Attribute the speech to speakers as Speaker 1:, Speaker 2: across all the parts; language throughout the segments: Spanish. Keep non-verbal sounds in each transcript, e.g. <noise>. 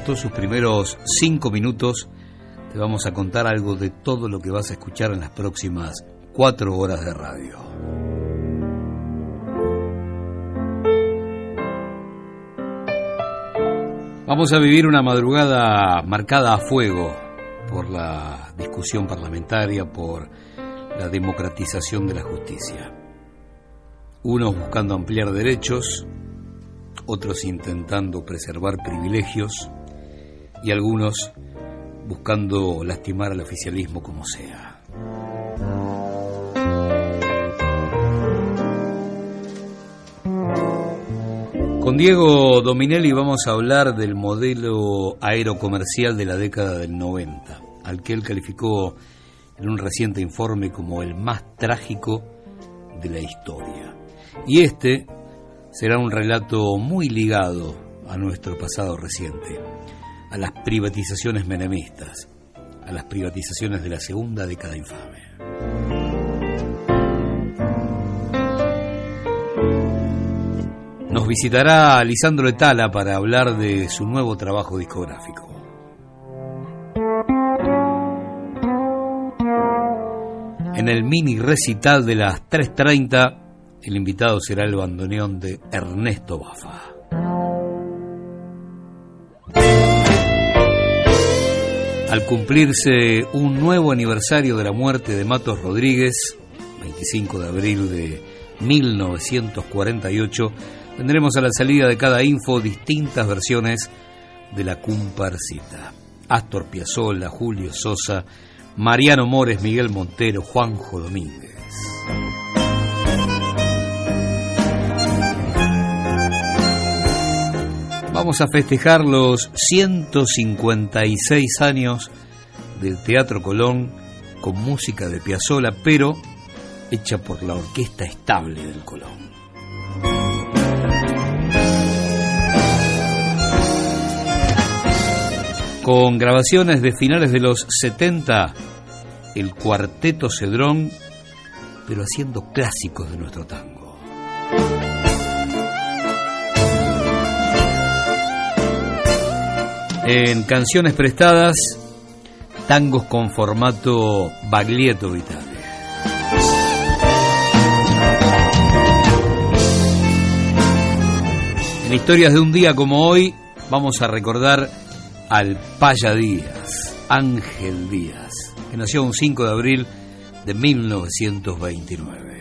Speaker 1: gastó sus primeros cinco minutos, te vamos a contar algo de todo lo que vas a escuchar en las próximas cuatro horas de radio. Vamos a vivir una madrugada marcada a fuego por la discusión parlamentaria, por la democratización de la justicia. Unos buscando ampliar derechos, otros intentando preservar privilegios y algunos buscando lastimar al oficialismo como sea. Con Diego Dominelli vamos a hablar del modelo aerocomercial de la década del 90, al que él calificó en un reciente informe como el más trágico de la historia. Y este será un relato muy ligado a nuestro pasado reciente, a las privatizaciones menemistas, a las privatizaciones de la segunda década infame. Nos visitará Lisandro Etala para hablar de su nuevo trabajo discográfico. En el mini recital de las 3.30 el invitado será el bandoneón de Ernesto Bafa. Al cumplirse un nuevo aniversario de la muerte de Matos Rodríguez, 25 de abril de 1948, tendremos a la salida de cada info distintas versiones de la comparsita. Astor Piazzolla, Julio Sosa, Mariano Mores, Miguel Montero, Juanjo Domínguez. Vamos a festejar los 156 años del Teatro Colón con música de Piazzolla, pero hecha por la Orquesta Estable del Colón. Con grabaciones de finales de los 70, el Cuarteto Cedrón, pero haciendo clásicos de nuestro tango. En canciones prestadas, tangos con formato Baglietto Vitale. En historias de un día como hoy, vamos a recordar al Paya Díaz, Ángel Díaz, que nació un 5 de abril de 1929.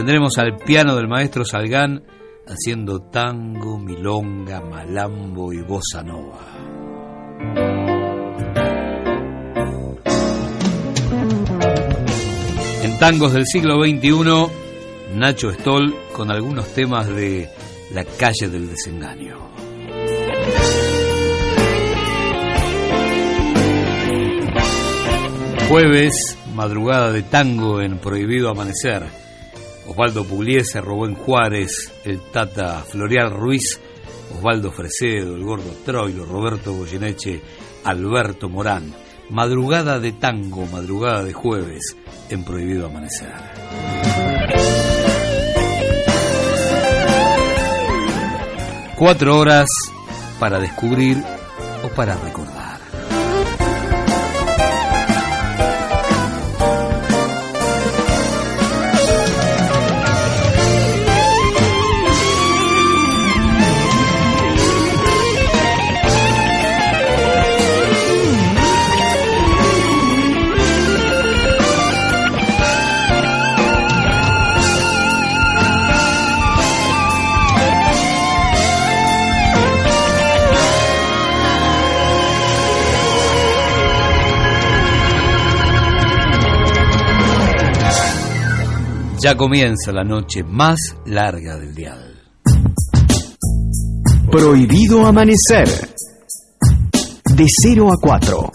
Speaker 1: Tendremos al piano del maestro Salgán haciendo tango, milonga, malambo y bossa nova. En tangos del siglo XXI, Nacho Stoll con algunos temas de La calle del desengaño. Jueves, madrugada de tango en Prohibido Amanecer Osvaldo Pugliese, Robén Juárez, el Tata Florial Ruiz, Osvaldo Fresedo, el Gordo Troilo, Roberto Goyeneche, Alberto Morán. Madrugada de tango, madrugada de jueves, en Prohibido Amanecer. Cuatro horas para descubrir o para recordar. Ya comienza la noche más larga del dial.
Speaker 2: Prohibido amanecer. De 0 a 4.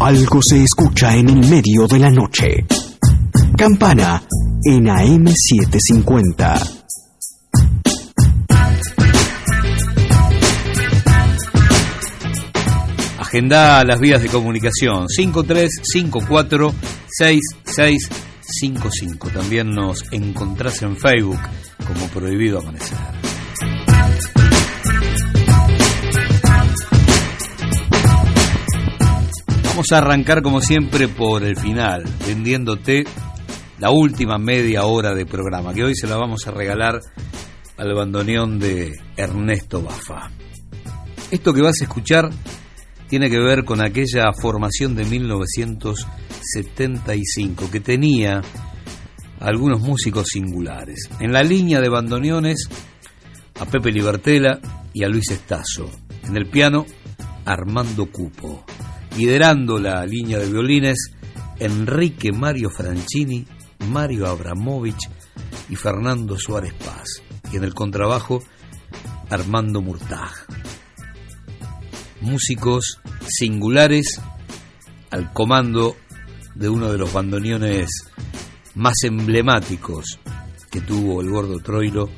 Speaker 2: Algo se escucha en el medio de la noche. Campana en AM750.
Speaker 1: Agenda las vías de comunicación 5354 66 55. También nos encontrás en Facebook como Prohibido Amanecer. Vamos a arrancar como siempre por el final, vendiéndote la última media hora de programa, que hoy se la vamos a regalar al bandoneón de Ernesto Bafa. Esto que vas a escuchar tiene que ver con aquella formación de 1975 que tenía algunos músicos singulares. En la línea de bandoneones a Pepe Libertela y a Luis Estazo. En el piano Armando Cupo. Liderando la línea de violines Enrique Mario Franchini, Mario Abramovich y Fernando Suárez Paz. Y en el contrabajo Armando Murtaj músicos singulares al comando de uno de los bandoneones más emblemáticos que tuvo el gordo Troilo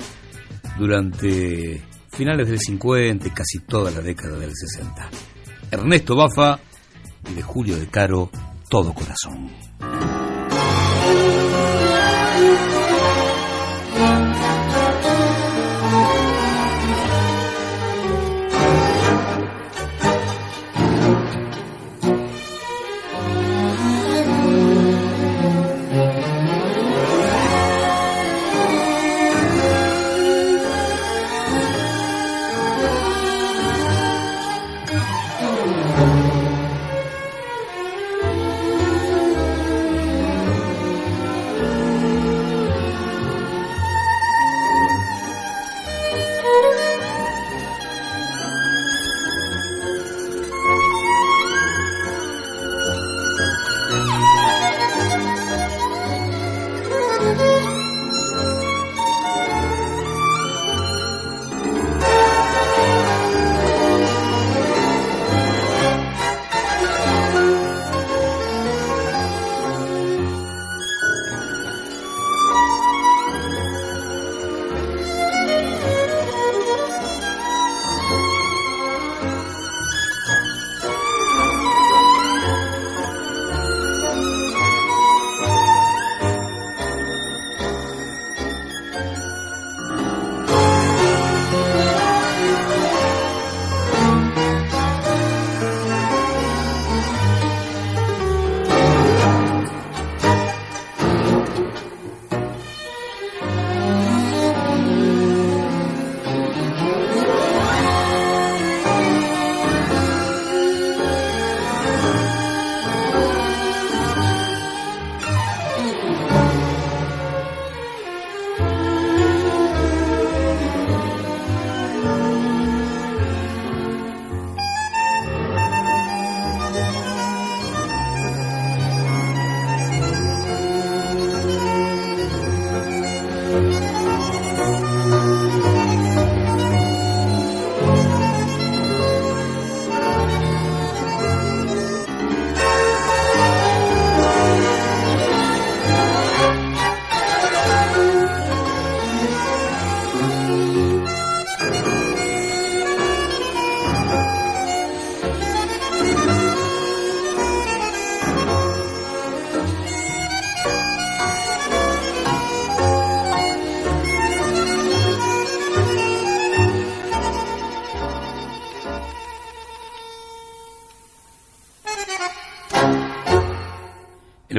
Speaker 1: durante finales del 50 y casi toda la década del 60. Ernesto Bafa y de Julio de Caro, Todo Corazón.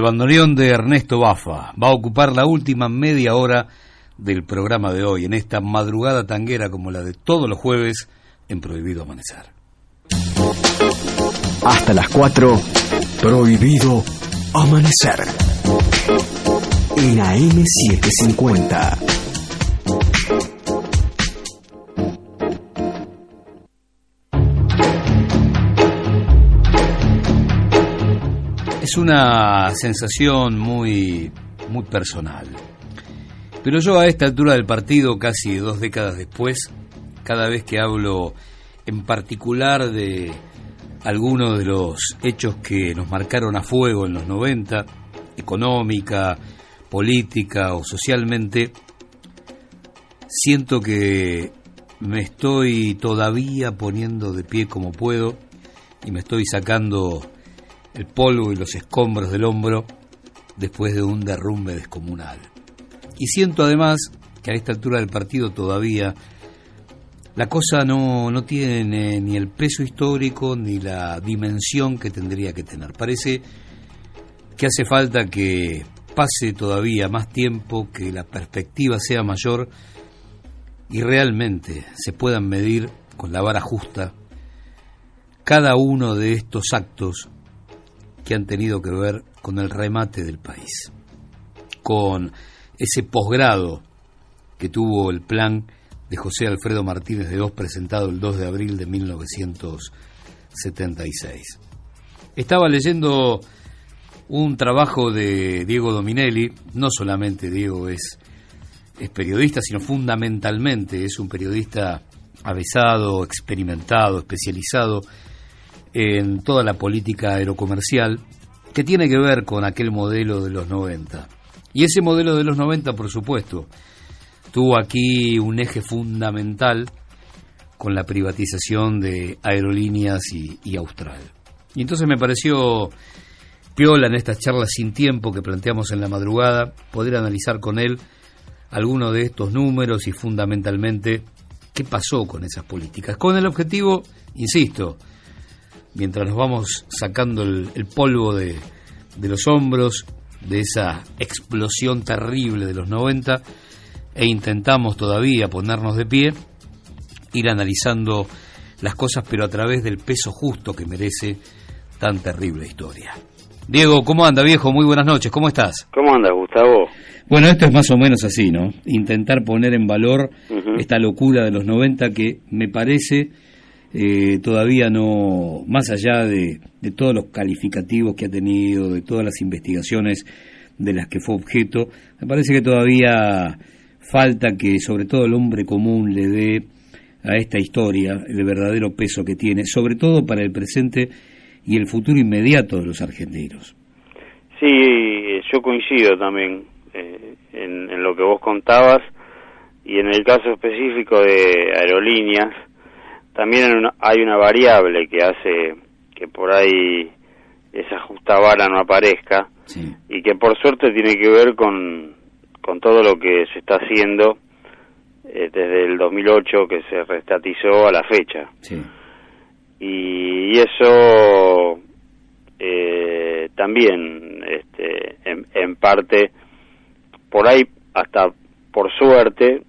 Speaker 1: Bandoneón de Ernesto Bafa va a ocupar la última media hora del programa de hoy, en esta madrugada tanguera como la de todos los jueves en Prohibido Amanecer.
Speaker 2: Hasta las 4, Prohibido Amanecer. En AM750.
Speaker 1: Una sensación muy, muy personal. Pero yo a esta altura del partido, casi dos décadas después, cada vez que hablo en particular de algunos de los hechos que nos marcaron a fuego en los 90, económica, política o socialmente, siento que me estoy todavía poniendo de pie como puedo y me estoy sacando el polvo y los escombros del hombro después de un derrumbe descomunal. Y siento además que a esta altura del partido todavía la cosa no, no tiene ni el peso histórico ni la dimensión que tendría que tener. Parece que hace falta que pase todavía más tiempo, que la perspectiva sea mayor y realmente se puedan medir con la vara justa cada uno de estos actos que han tenido que ver con el remate del país, con ese posgrado que tuvo el plan de José Alfredo Martínez de Oz presentado el 2 de abril de 1976. Estaba leyendo un trabajo de Diego Dominelli, no solamente Diego es, es periodista, sino fundamentalmente es un periodista avesado, experimentado, especializado en toda la política aerocomercial que tiene que ver con aquel modelo de los 90. Y ese modelo de los 90, por supuesto, tuvo aquí un eje fundamental con la privatización de aerolíneas y, Austral. Y entonces me pareció piola en estas charlas sin tiempo que planteamos en la madrugada poder analizar con él algunos de estos números y fundamentalmente qué pasó con esas políticas. Con el objetivo, insisto, mientras nos vamos sacando el, polvo de, de, los hombros de esa explosión terrible de los 90 e intentamos todavía ponernos de pie, ir analizando las cosas pero a través del peso justo que merece tan terrible historia. Diego, ¿cómo anda viejo? Muy buenas noches, ¿cómo estás?
Speaker 3: ¿Cómo anda Gustavo?
Speaker 1: Bueno, esto es más o menos así, ¿no? Intentar poner en valor esta locura de los 90 que me parece eh, todavía no, más allá de, todos los calificativos que ha tenido, de todas las investigaciones de las que fue objeto, me parece que todavía falta que sobre todo el hombre común le dé a esta historia el verdadero peso que tiene, sobre todo para el presente y el futuro inmediato de los argentinos.
Speaker 3: Sí, yo coincido también eh, en, lo que vos contabas y en el caso específico de aerolíneas, también hay una variable que hace que por ahí esa justa vara no aparezca y que por suerte tiene que ver con, con todo lo que se está haciendo eh, desde el 2008 que se restatizó a la fecha. Y, eso eh, también este, en, en parte por ahí hasta por suerte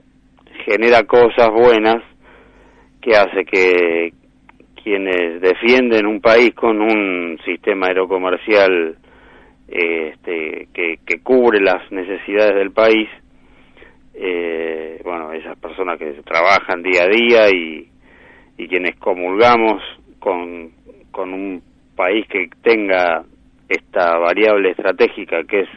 Speaker 3: genera cosas buenas que hace que quienes defienden un país con un sistema aerocomercial este, que, que cubre las necesidades del país, eh, bueno, esas personas que trabajan día a día y, y quienes comulgamos con, con un país que tenga esta variable estratégica que es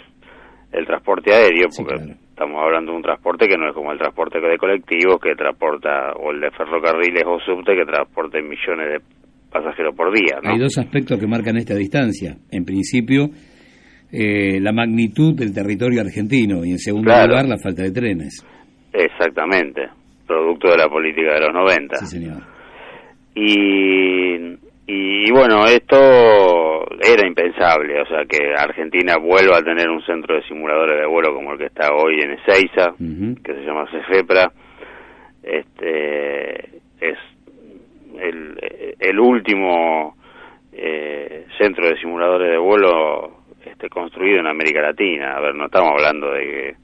Speaker 3: el transporte aéreo, porque estamos hablando de un transporte que no es como el transporte de colectivos que transporta, o el de ferrocarriles o subte que transporta millones de pasajeros por día.
Speaker 1: Hay dos aspectos que marcan esta distancia. En principio, eh, la magnitud del territorio argentino y en segundo lugar, la falta de trenes.
Speaker 3: Exactamente, producto de la política de los 90.
Speaker 1: Sí, señor.
Speaker 3: Y y, bueno, esto era impensable, o sea, que Argentina vuelva a tener un centro de simuladores de vuelo como el que está hoy en Ezeiza, que se llama Cefepra, este, es el, el último eh, centro de simuladores de vuelo este, construido en América Latina. A ver, no estamos hablando de que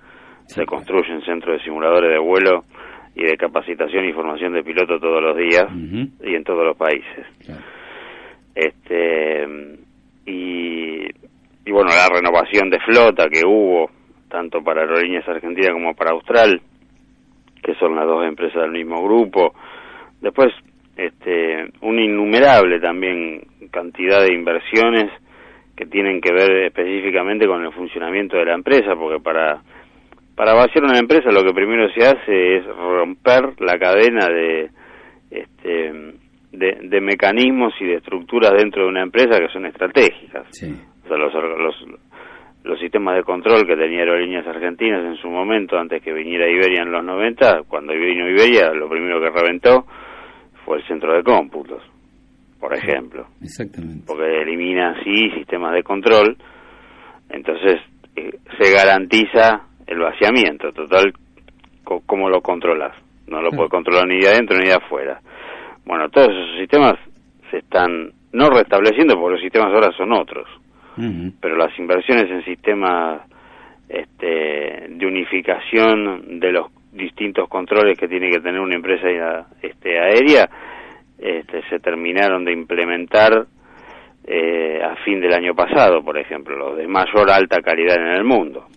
Speaker 3: se construyen centros de simuladores de vuelo y de capacitación y formación de pilotos todos los días y en todos los países este y, y bueno la renovación de flota que hubo tanto para Aerolíneas Argentina como para Austral que son las dos empresas del mismo grupo. Después este un innumerable también cantidad de inversiones que tienen que ver específicamente con el funcionamiento de la empresa porque para para vaciar una empresa lo que primero se hace es romper la cadena de este de, mecanismos y de estructuras dentro de una empresa que son estratégicas. O sea, los, los, los sistemas de control que tenía Aerolíneas Argentinas en su momento, antes que viniera Iberia en los 90, cuando vino Iberia, lo primero que reventó fue el centro de cómputos, por ejemplo.
Speaker 1: Exactamente.
Speaker 3: Porque elimina así sistemas de control. Entonces, eh, se garantiza el vaciamiento. Total, ¿cómo lo controlas? No lo puedes controlar ni de adentro ni de afuera. Bueno, todos esos sistemas se están no restableciendo porque los sistemas ahora son otros. Pero las inversiones en sistemas este, de unificación de los distintos controles que tiene que tener una empresa este, aérea este, se terminaron de implementar eh, a fin del año pasado, por ejemplo, los de mayor alta calidad en el mundo.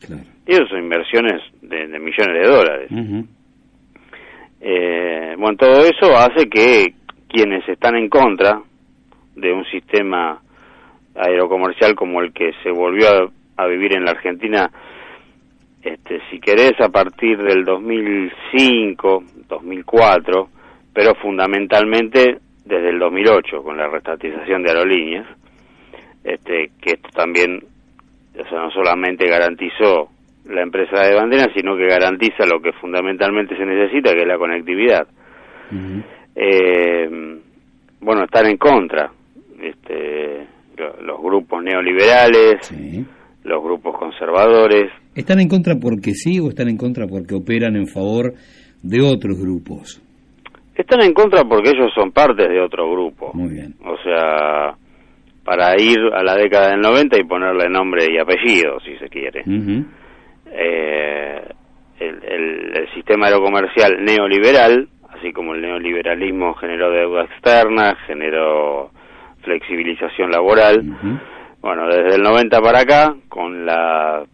Speaker 3: Y eso son inversiones de, millones de dólares. eh, bueno, todo eso hace que quienes están en contra de un sistema aerocomercial como el que se volvió a, vivir en la Argentina, este, si querés, a partir del 2005, 2004, pero fundamentalmente desde el 2008 con la restatización de aerolíneas, este, que esto también, o sea, no solamente garantizó la empresa de bandera, sino que garantiza lo que fundamentalmente se necesita, que es la conectividad. Eh, bueno, están en contra este, los grupos neoliberales, los grupos conservadores.
Speaker 1: ¿Están en contra porque sí o están en contra porque operan en favor de otros grupos?
Speaker 3: Están en contra porque ellos son partes de otro grupo.
Speaker 1: Muy bien.
Speaker 3: O sea, para ir a la década del 90 y ponerle nombre y apellido, si se quiere. Eh, el, el, sistema aerocomercial neoliberal, así como el neoliberalismo generó deuda externa, generó flexibilización laboral. Bueno, desde el 90 para acá, con la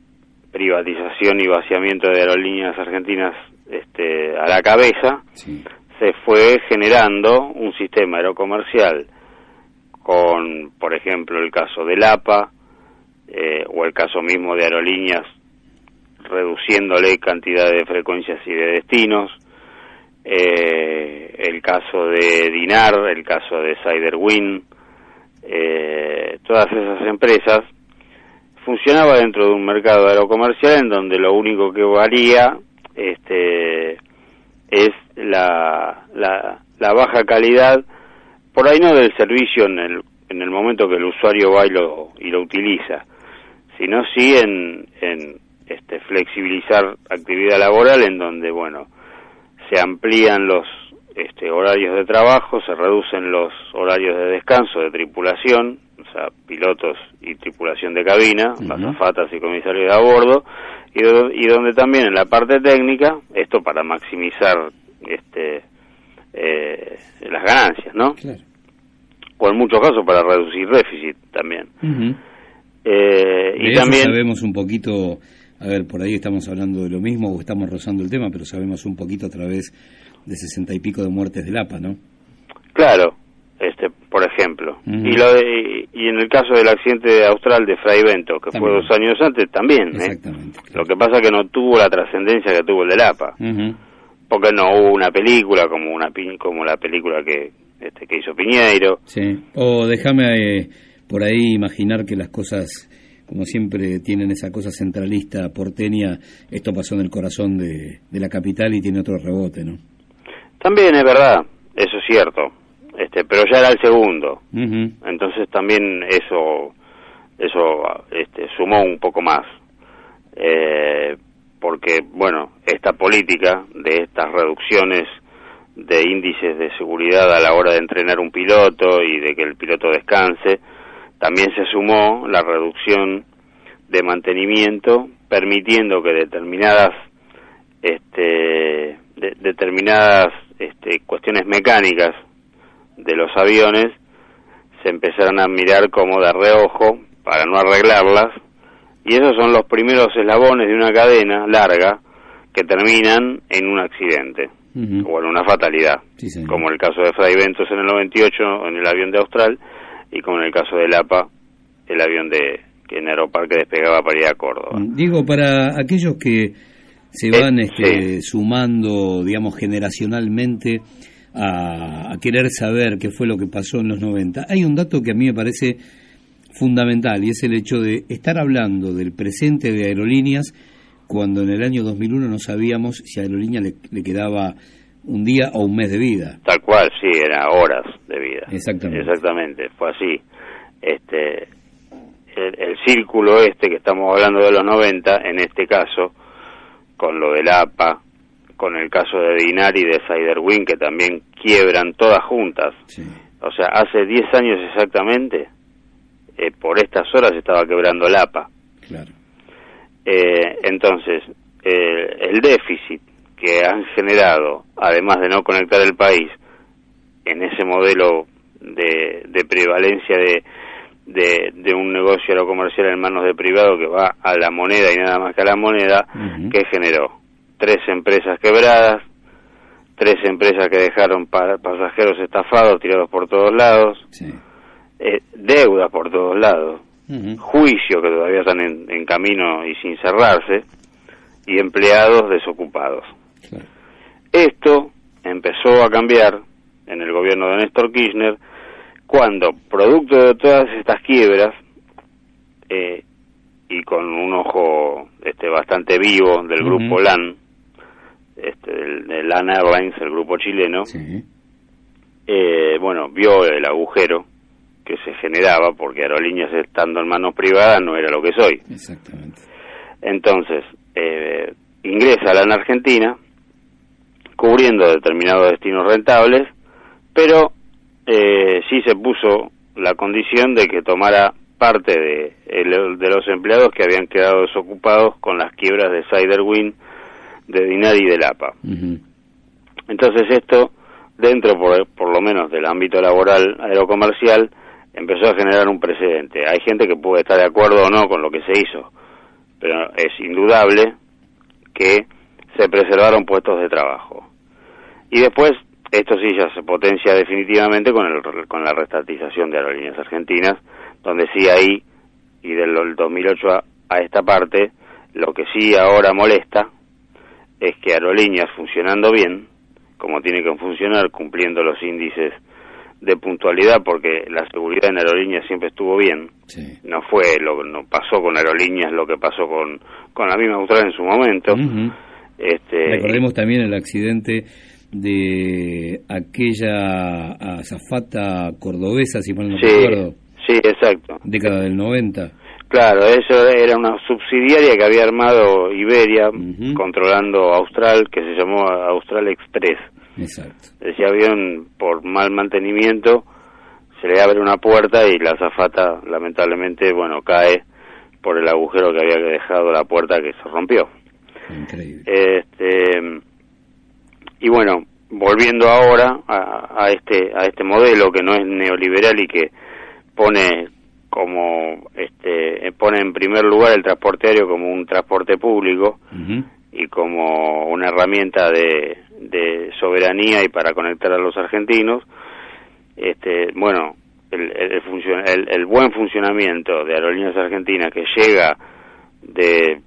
Speaker 3: privatización y vaciamiento de aerolíneas argentinas este, a la cabeza, se fue generando un sistema aerocomercial con, por ejemplo, el caso del APA eh, o el caso mismo de aerolíneas reduciéndole cantidad de frecuencias y de destinos, eh, el caso de Dinar, el caso de Siderwin, eh, todas esas empresas, funcionaba dentro de un mercado aerocomercial en donde lo único que valía este, es la, la, baja calidad, por ahí no del servicio en el, en el momento que el usuario va y lo, y lo utiliza, sino sí en, en este, flexibilizar actividad laboral en donde, bueno, se amplían los este, horarios de trabajo, se reducen los horarios de descanso de tripulación, o sea, pilotos y tripulación de cabina, uh y comisarios de a bordo, y, y, donde también en la parte técnica, esto para maximizar este, eh, las ganancias, ¿no? O en muchos casos para reducir déficit también.
Speaker 1: eh, y también sabemos un poquito, a ver, por ahí estamos hablando de lo mismo o estamos rozando el tema, pero sabemos un poquito a través de sesenta y pico de muertes del APA, ¿no?
Speaker 3: Claro, este, por ejemplo. y, lo y, en el caso del accidente austral de Fray Bento, que fue dos años antes, también. ¿eh? Exactamente. Lo que pasa es que no tuvo la trascendencia que tuvo el del APA. Porque no hubo una película como una como la película que este que hizo Piñeiro.
Speaker 1: Sí. O déjame eh, por ahí imaginar que las cosas como siempre tienen esa cosa centralista porteña, esto pasó en el corazón de, de la capital y tiene otro rebote, ¿no?
Speaker 3: También es verdad, eso es cierto, este, pero ya era el segundo, entonces también eso, eso este, sumó un poco más, eh, porque bueno, esta política de estas reducciones de índices de seguridad a la hora de entrenar un piloto y de que el piloto descanse, también se sumó la reducción de mantenimiento, permitiendo que determinadas este, determinadas este, cuestiones mecánicas de los aviones se empezaron a mirar como de reojo para no arreglarlas. Y esos son los primeros eslabones de una cadena larga que terminan en un accidente o en una fatalidad, como el caso de Fray Ventos en el 98 en el avión de Austral y como en el caso del APA, el avión de que en Aeroparque despegaba para ir a Córdoba.
Speaker 1: Digo, para aquellos que se van este, sumando, digamos, generacionalmente a, querer saber qué fue lo que pasó en los 90. Hay un dato que a mí me parece fundamental y es el hecho de estar hablando del presente de aerolíneas cuando en el año 2001 no sabíamos si a Aerolínea le, le quedaba un día o un mes de vida.
Speaker 3: Tal cual, sí, era horas de vida.
Speaker 1: Exactamente.
Speaker 3: Exactamente, fue así. Este, el, círculo este que estamos hablando de los 90, en este caso, con lo del APA, con el caso de Dinar y de Siderwin, que también quiebran todas juntas. O sea, hace 10 años exactamente, eh, por estas horas estaba quebrando el APA. Eh, entonces, el déficit que han generado, además de no conectar el país, en ese modelo de, de prevalencia de, de, un negocio aerocomercial en manos de privado que va a la moneda y nada más que a la moneda, que generó tres empresas quebradas, tres empresas que dejaron pasajeros estafados, tirados por todos lados, eh, deudas por todos lados, juicios que todavía están en, camino y sin cerrarse, y empleados desocupados. Esto empezó a cambiar en el gobierno de Néstor Kirchner cuando, producto de todas estas quiebras, eh, y con un ojo este, bastante vivo del grupo LAN, este, del, LAN Airlines, el grupo chileno, eh, bueno, vio el agujero que se generaba porque Aerolíneas estando en manos privadas no era lo que soy. Exactamente. Entonces, eh, ingresa a LAN Argentina, cubriendo determinados destinos rentables, pero eh, sí se puso la condición de que tomara parte de, de los empleados que habían quedado desocupados con las quiebras de Siderwin, de Dinar y de Lapa. Entonces esto, dentro por, por lo menos del ámbito laboral aerocomercial, empezó a generar un precedente. Hay gente que puede estar de acuerdo o no con lo que se hizo, pero es indudable que se preservaron puestos de trabajo. Y después esto sí ya se potencia definitivamente con, el, con la restatización de aerolíneas argentinas, donde sí ahí, y del 2008 a, a esta parte, lo que sí ahora molesta es que aerolíneas funcionando bien, como tiene que funcionar, cumpliendo los índices de puntualidad, porque la seguridad en aerolíneas siempre estuvo bien. No fue lo no pasó con aerolíneas lo que pasó con, con la misma Austral en su momento.
Speaker 1: Este, Recordemos también el accidente de aquella azafata cordobesa, si mal no
Speaker 3: sí,
Speaker 1: recuerdo.
Speaker 3: Sí, exacto.
Speaker 1: Década del 90.
Speaker 3: Claro, eso era una subsidiaria que había armado Iberia controlando Austral, que se llamó Austral Express. Exacto. Ese avión, por mal mantenimiento, se le abre una puerta y la azafata, lamentablemente, bueno, cae por el agujero que había dejado la puerta que se rompió. Increíble. Este, y bueno, volviendo ahora a, este a este modelo que no es neoliberal y que pone como este pone en primer lugar el transporte aéreo como un transporte público y como una herramienta de, de soberanía y para conectar a los argentinos este bueno el, el, el buen funcionamiento de aerolíneas argentinas que llega de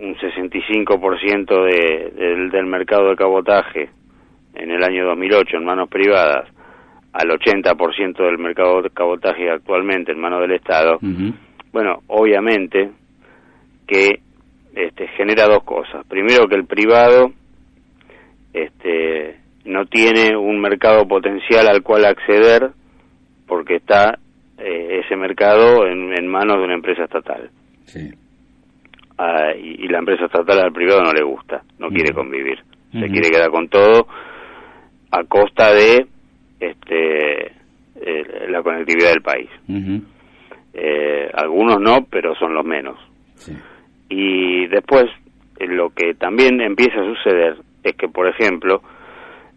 Speaker 3: un 65% de, del, del mercado de cabotaje en el año 2008 en manos privadas al 80% del mercado de cabotaje actualmente en manos del Estado, bueno, obviamente que este, genera dos cosas. Primero que el privado este, no tiene un mercado potencial al cual acceder porque está eh, ese mercado en, en, manos de una empresa estatal. Sí y, la empresa estatal al privado no le gusta, no quiere convivir, se quiere quedar con todo a costa de este la conectividad del país. eh, algunos no, pero son los menos. Y después lo que también empieza a suceder es que, por ejemplo,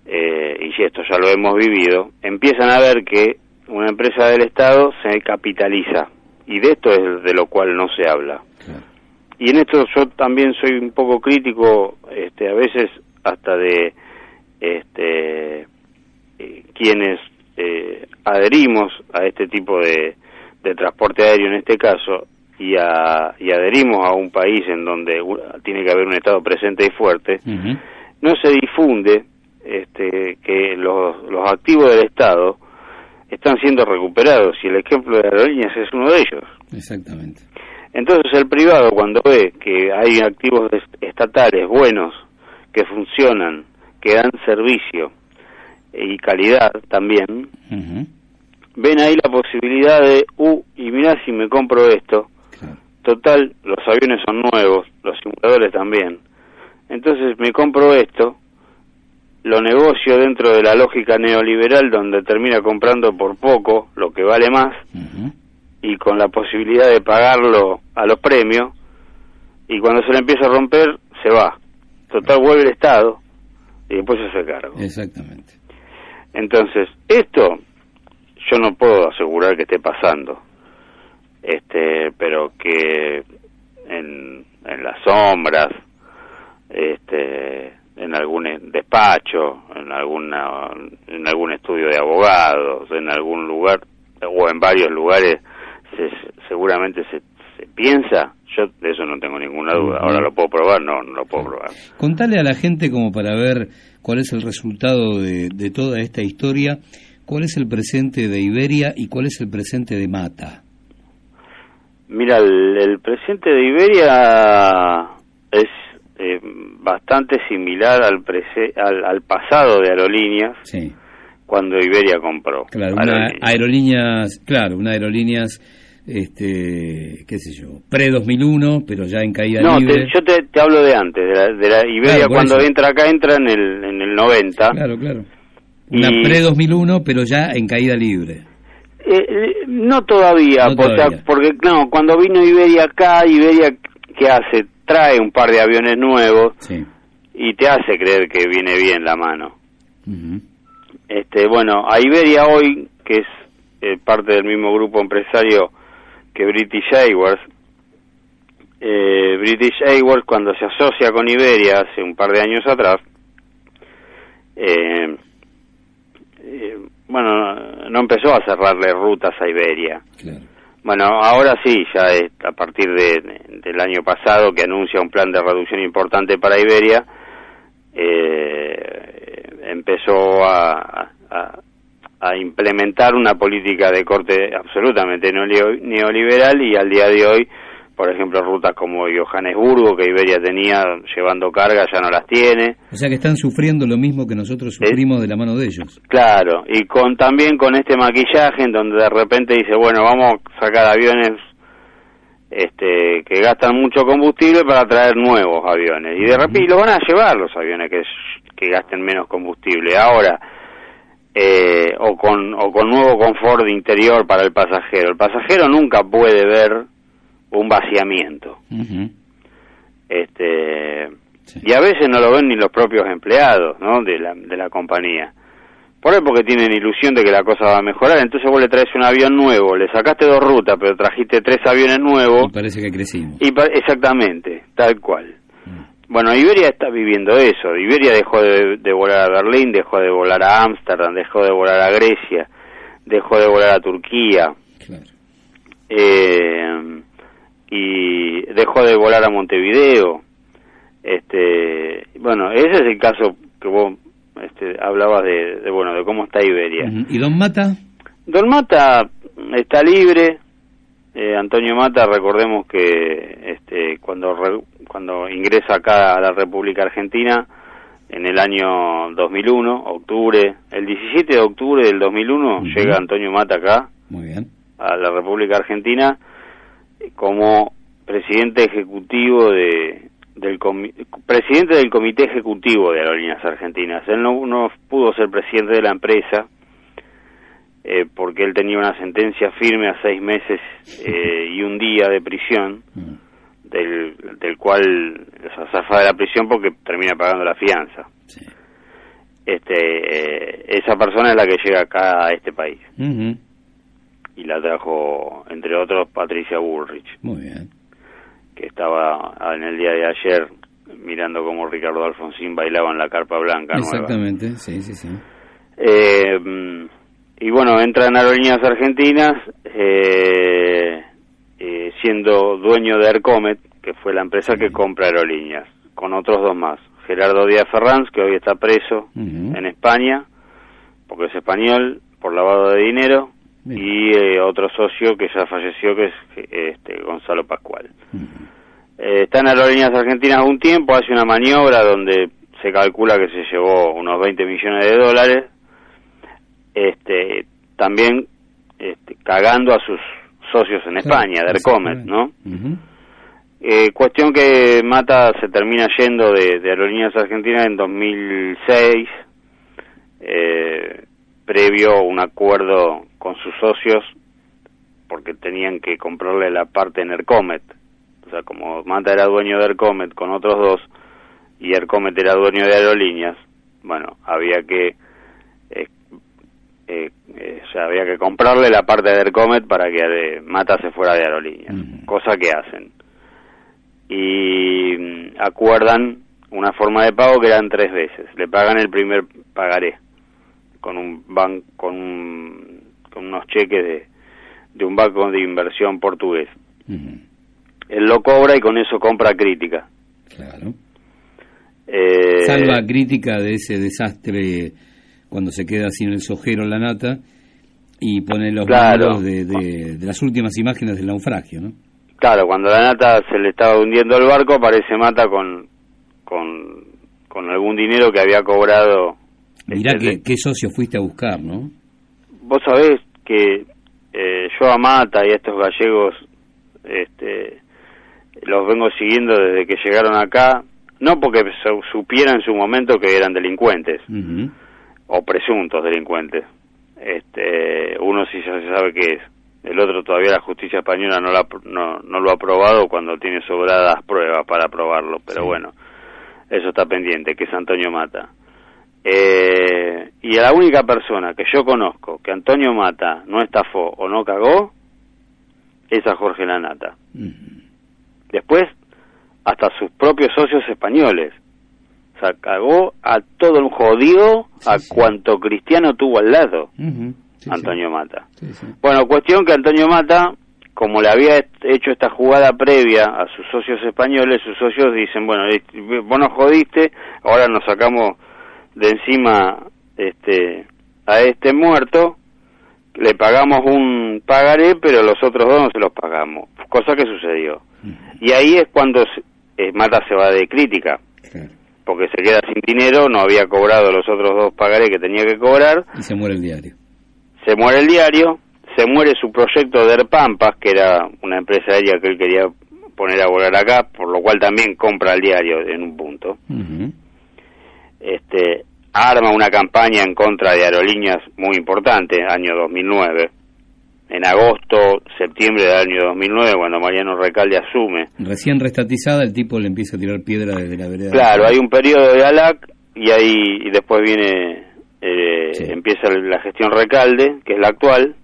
Speaker 3: eh, y si esto ya lo hemos vivido, empiezan a ver que una empresa del Estado se capitaliza. Y de esto es de lo cual no se habla y en esto yo también soy un poco crítico este a veces hasta de este eh, quienes eh, adherimos a este tipo de, de, transporte aéreo en este caso y, a, y adherimos a un país en donde tiene que haber un Estado presente y fuerte, no se difunde este, que los, los activos del Estado están siendo recuperados y el ejemplo de aerolíneas es uno de ellos. Exactamente. Entonces el privado cuando ve que hay activos estatales buenos, que funcionan, que dan servicio y calidad también, ven ahí la posibilidad de, uh, y mirá si me compro esto. Total, los aviones son nuevos, los simuladores también. Entonces me compro esto, lo negocio dentro de la lógica neoliberal donde termina comprando por poco lo que vale más y con la posibilidad de pagarlo a los premios y cuando se le empieza a romper se va. Total vuelve el Estado y después se hace cargo.
Speaker 1: Exactamente.
Speaker 3: Entonces, esto yo no puedo asegurar que esté pasando, este, pero que en, en las sombras, este, en algún despacho, en alguna, en algún estudio de abogados, en algún lugar o en varios lugares, seguramente se, se piensa yo de eso no tengo ninguna duda. Ahora lo puedo probar, no, no lo puedo probar.
Speaker 1: Contale a la gente como para ver cuál es el resultado de, de toda esta historia, cuál es el presente de Iberia y cuál es el presente de Mata.
Speaker 3: Mira, el, presente de Iberia es eh, bastante similar al, al, al, pasado de Aerolíneas. Cuando Iberia compró.
Speaker 1: Claro, aerolíneas. Una aerolíneas, claro, una aerolíneas este, qué sé yo, pre-2001, pero ya en caída libre.
Speaker 3: No, yo te, hablo de antes, de la, Iberia cuando entra acá, entra en el, en el 90.
Speaker 1: Claro, claro. Una pre-2001, pero ya en caída libre.
Speaker 3: Eh, eh, no todavía, porque no, cuando vino Iberia acá, Iberia, ¿qué hace? Trae un par de aviones nuevos y te hace creer que viene bien la mano. este Bueno, a Iberia hoy, que es eh, parte del mismo grupo empresario que British Airways, eh, British Airways cuando se asocia con Iberia hace un par de años atrás, eh, eh, bueno, no empezó a cerrarle rutas a Iberia. Bueno, ahora sí, ya a partir de, del año pasado que anuncia un plan de reducción importante para Iberia, empezó a, a implementar una política de corte absolutamente neoliberal y al día de hoy, por ejemplo, rutas como Johannesburgo, que Iberia tenía llevando carga, ya no las tiene.
Speaker 1: O sea que están sufriendo lo mismo que nosotros sufrimos de la mano de ellos.
Speaker 3: Claro, y con también con este maquillaje en donde de repente dice, bueno, vamos a sacar aviones este, que gastan mucho combustible para traer nuevos aviones. Y de repente y los van a llevar los aviones que, que gasten menos combustible. Ahora, eh, o, con, o con nuevo confort interior para el pasajero. El pasajero nunca puede ver un vaciamiento. este, Y a veces no lo ven ni los propios empleados ¿no? de, la, de la compañía. Por ahí porque tienen ilusión de que la cosa va a mejorar, entonces vos le traes un avión nuevo, le sacaste dos rutas, pero trajiste tres aviones nuevos.
Speaker 1: Y parece que crecimos.
Speaker 3: Y exactamente, tal cual. Bueno, Iberia está viviendo eso. Iberia dejó de, volar a Berlín, dejó de volar a Ámsterdam, dejó de volar a Grecia, dejó de volar a Turquía. Eh, y dejó de volar a Montevideo. Este, bueno, ese es el caso que vos este, hablabas de, bueno, de cómo está Iberia.
Speaker 1: ¿Y Don Mata?
Speaker 3: Don Mata está libre, eh, Antonio Mata, recordemos que este, cuando, cuando ingresa acá a la República Argentina, en el año 2001, octubre, el 17 de octubre del 2001, llega Antonio Mata acá, a la República Argentina, como presidente ejecutivo de, del presidente del Comité Ejecutivo de Aerolíneas Argentinas. Él no, no pudo ser presidente de la empresa, eh, porque él tenía una sentencia firme a seis meses <laughs> eh, y un día de prisión, mm. Del, del cual se zafa de la prisión porque termina pagando la fianza. Este, eh, esa persona es la que llega acá a este país. Y la trajo, entre otros, Patricia Bullrich.
Speaker 1: Muy bien.
Speaker 3: Que estaba en el día de ayer mirando cómo Ricardo Alfonsín bailaba en la carpa blanca.
Speaker 1: Exactamente, sí, sí, sí.
Speaker 3: Eh, y bueno, entra en Aerolíneas Argentinas eh, eh, siendo dueño de Aircomet, que fue la empresa que compra aerolíneas, con otros dos más. Gerardo Díaz Ferranz, que hoy está preso en España, porque es español, por lavado de dinero, y eh, otro socio que ya falleció, que es este, Gonzalo Pascual. está en Aerolíneas Argentinas un tiempo, hace una maniobra donde se calcula que se llevó unos 20 millones de dólares, este, también este, cagando a sus socios en España, de Ercomet, ¿no? Eh, cuestión que Mata se termina yendo de, de Aerolíneas Argentinas en 2006, eh, previo a un acuerdo con sus socios, porque tenían que comprarle la parte en Ercomet. O sea, como Mata era dueño de Ercomet con otros dos, y Ercomet era dueño de Aerolíneas, bueno, había que eh, eh, había que comprarle la parte de Ercomet para que de Mata se fuera de aerolíneas, cosa que hacen. Y mm, acuerdan una forma de pago que eran tres veces. Le pagan el primer pagaré con un banco, con, con unos cheques de, de un banco de inversión portugués. Él lo cobra y con eso compra crítica.
Speaker 1: Claro. Eh, Salva crítica de ese desastre cuando se queda sin el sojero la nata y pone los claro. de, de, las últimas imágenes del naufragio, ¿no?
Speaker 3: Claro, cuando la nata se le estaba hundiendo el barco, aparece Mata con, con, con algún dinero que había cobrado.
Speaker 1: Mirá este, qué, socio fuiste a buscar, ¿no?
Speaker 3: Vos sabés que eh, yo a Mata y a estos gallegos este, los vengo siguiendo desde que llegaron acá, no porque supieran en su momento que eran delincuentes, o presuntos delincuentes. Este, uno sí ya se sabe qué es. El otro todavía la justicia española no, la, no, no lo ha aprobado cuando tiene sobradas pruebas para probarlo, pero bueno, eso está pendiente, que es Antonio Mata. Eh, y a la única persona que yo conozco que Antonio Mata no estafó o no cagó es a Jorge Lanata. Después, hasta sus propios socios españoles sea, cagó a todo el jodido a cuanto cristiano tuvo al lado, Antonio Mata. Bueno, cuestión que Antonio Mata, como le había hecho esta jugada previa a sus socios españoles, sus socios dicen, bueno, vos nos jodiste, ahora nos sacamos de encima este a este muerto, le pagamos un pagaré, pero los otros dos no se los pagamos, cosa que sucedió. Y ahí es cuando eh, Mata se va de crítica porque se queda sin dinero, no había cobrado los otros dos pagarés que tenía que cobrar.
Speaker 1: Y se muere el diario.
Speaker 3: Se muere el diario, se muere su proyecto de Pampas, que era una empresa aérea que él quería poner a volar acá, por lo cual también compra el diario en un punto. Este arma una campaña en contra de aerolíneas muy importante, año 2009 en agosto, septiembre del año 2009, cuando Mariano Recalde asume.
Speaker 1: Recién restatizada, el tipo le empieza a tirar piedra desde la vereda.
Speaker 3: Claro, hay un periodo de ALAC y ahí y después viene, eh, empieza la gestión Recalde, que es la actual,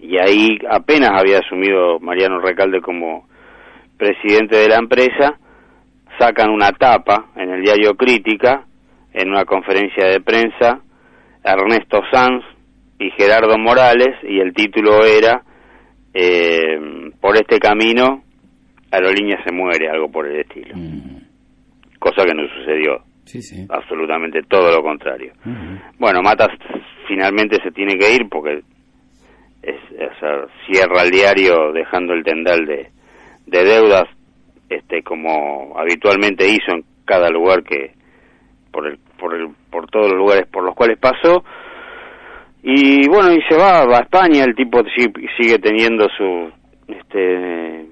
Speaker 3: y ahí apenas había asumido Mariano Recalde como presidente de la empresa, sacan una tapa en el diario Crítica, en una conferencia de prensa, Ernesto Sanz, y Gerardo Morales y el título era eh, Por este camino Aerolínea se muere, algo por el estilo. Mm. Cosa que no sucedió. Absolutamente todo lo contrario. Bueno, Matas finalmente se tiene que ir porque es, cierra el diario dejando el tendal de, de deudas este como habitualmente hizo en cada lugar que por el, por el, por todos los lugares por los cuales pasó y bueno, y se va, a España, el tipo sigue teniendo su... este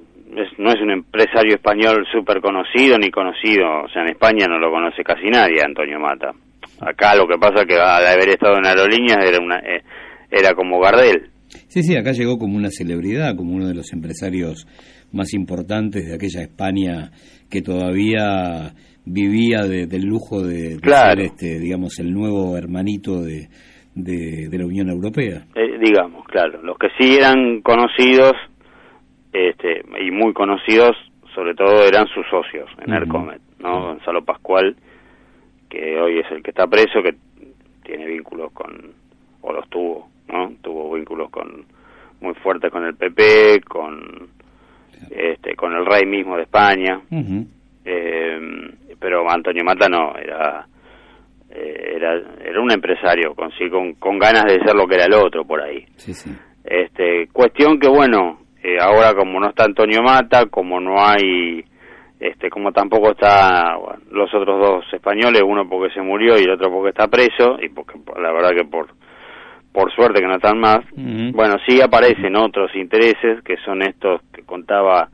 Speaker 3: no es un empresario español súper conocido ni conocido, o sea, en España no lo conoce casi nadie, Antonio Mata. Acá lo que pasa es que al haber estado en aerolíneas era, una, eh, era como Gardel.
Speaker 1: Sí, sí, acá llegó como una celebridad, como uno de los empresarios más importantes de aquella España que todavía vivía del lujo de, ser, este, digamos, el nuevo hermanito de, de, la Unión Europea.
Speaker 3: Eh, digamos, claro, los que sí eran conocidos este, y muy conocidos, sobre todo eran sus socios en Ercomet, ¿no? Gonzalo Pascual, que hoy es el que está preso, que tiene vínculos con, o los tuvo, ¿no? Tuvo vínculos con muy fuertes con el PP, con este, con el rey mismo de España, eh, pero Antonio Mata no, era eh, era, era un empresario con, con, con, ganas de ser lo que era el otro por ahí. Este, cuestión que bueno, eh, ahora como no está Antonio Mata, como no hay, este, como tampoco está los otros dos españoles, uno porque se murió y el otro porque está preso, y porque la verdad que por por suerte que no están más. Bueno, sí aparecen otros intereses que son estos que contaba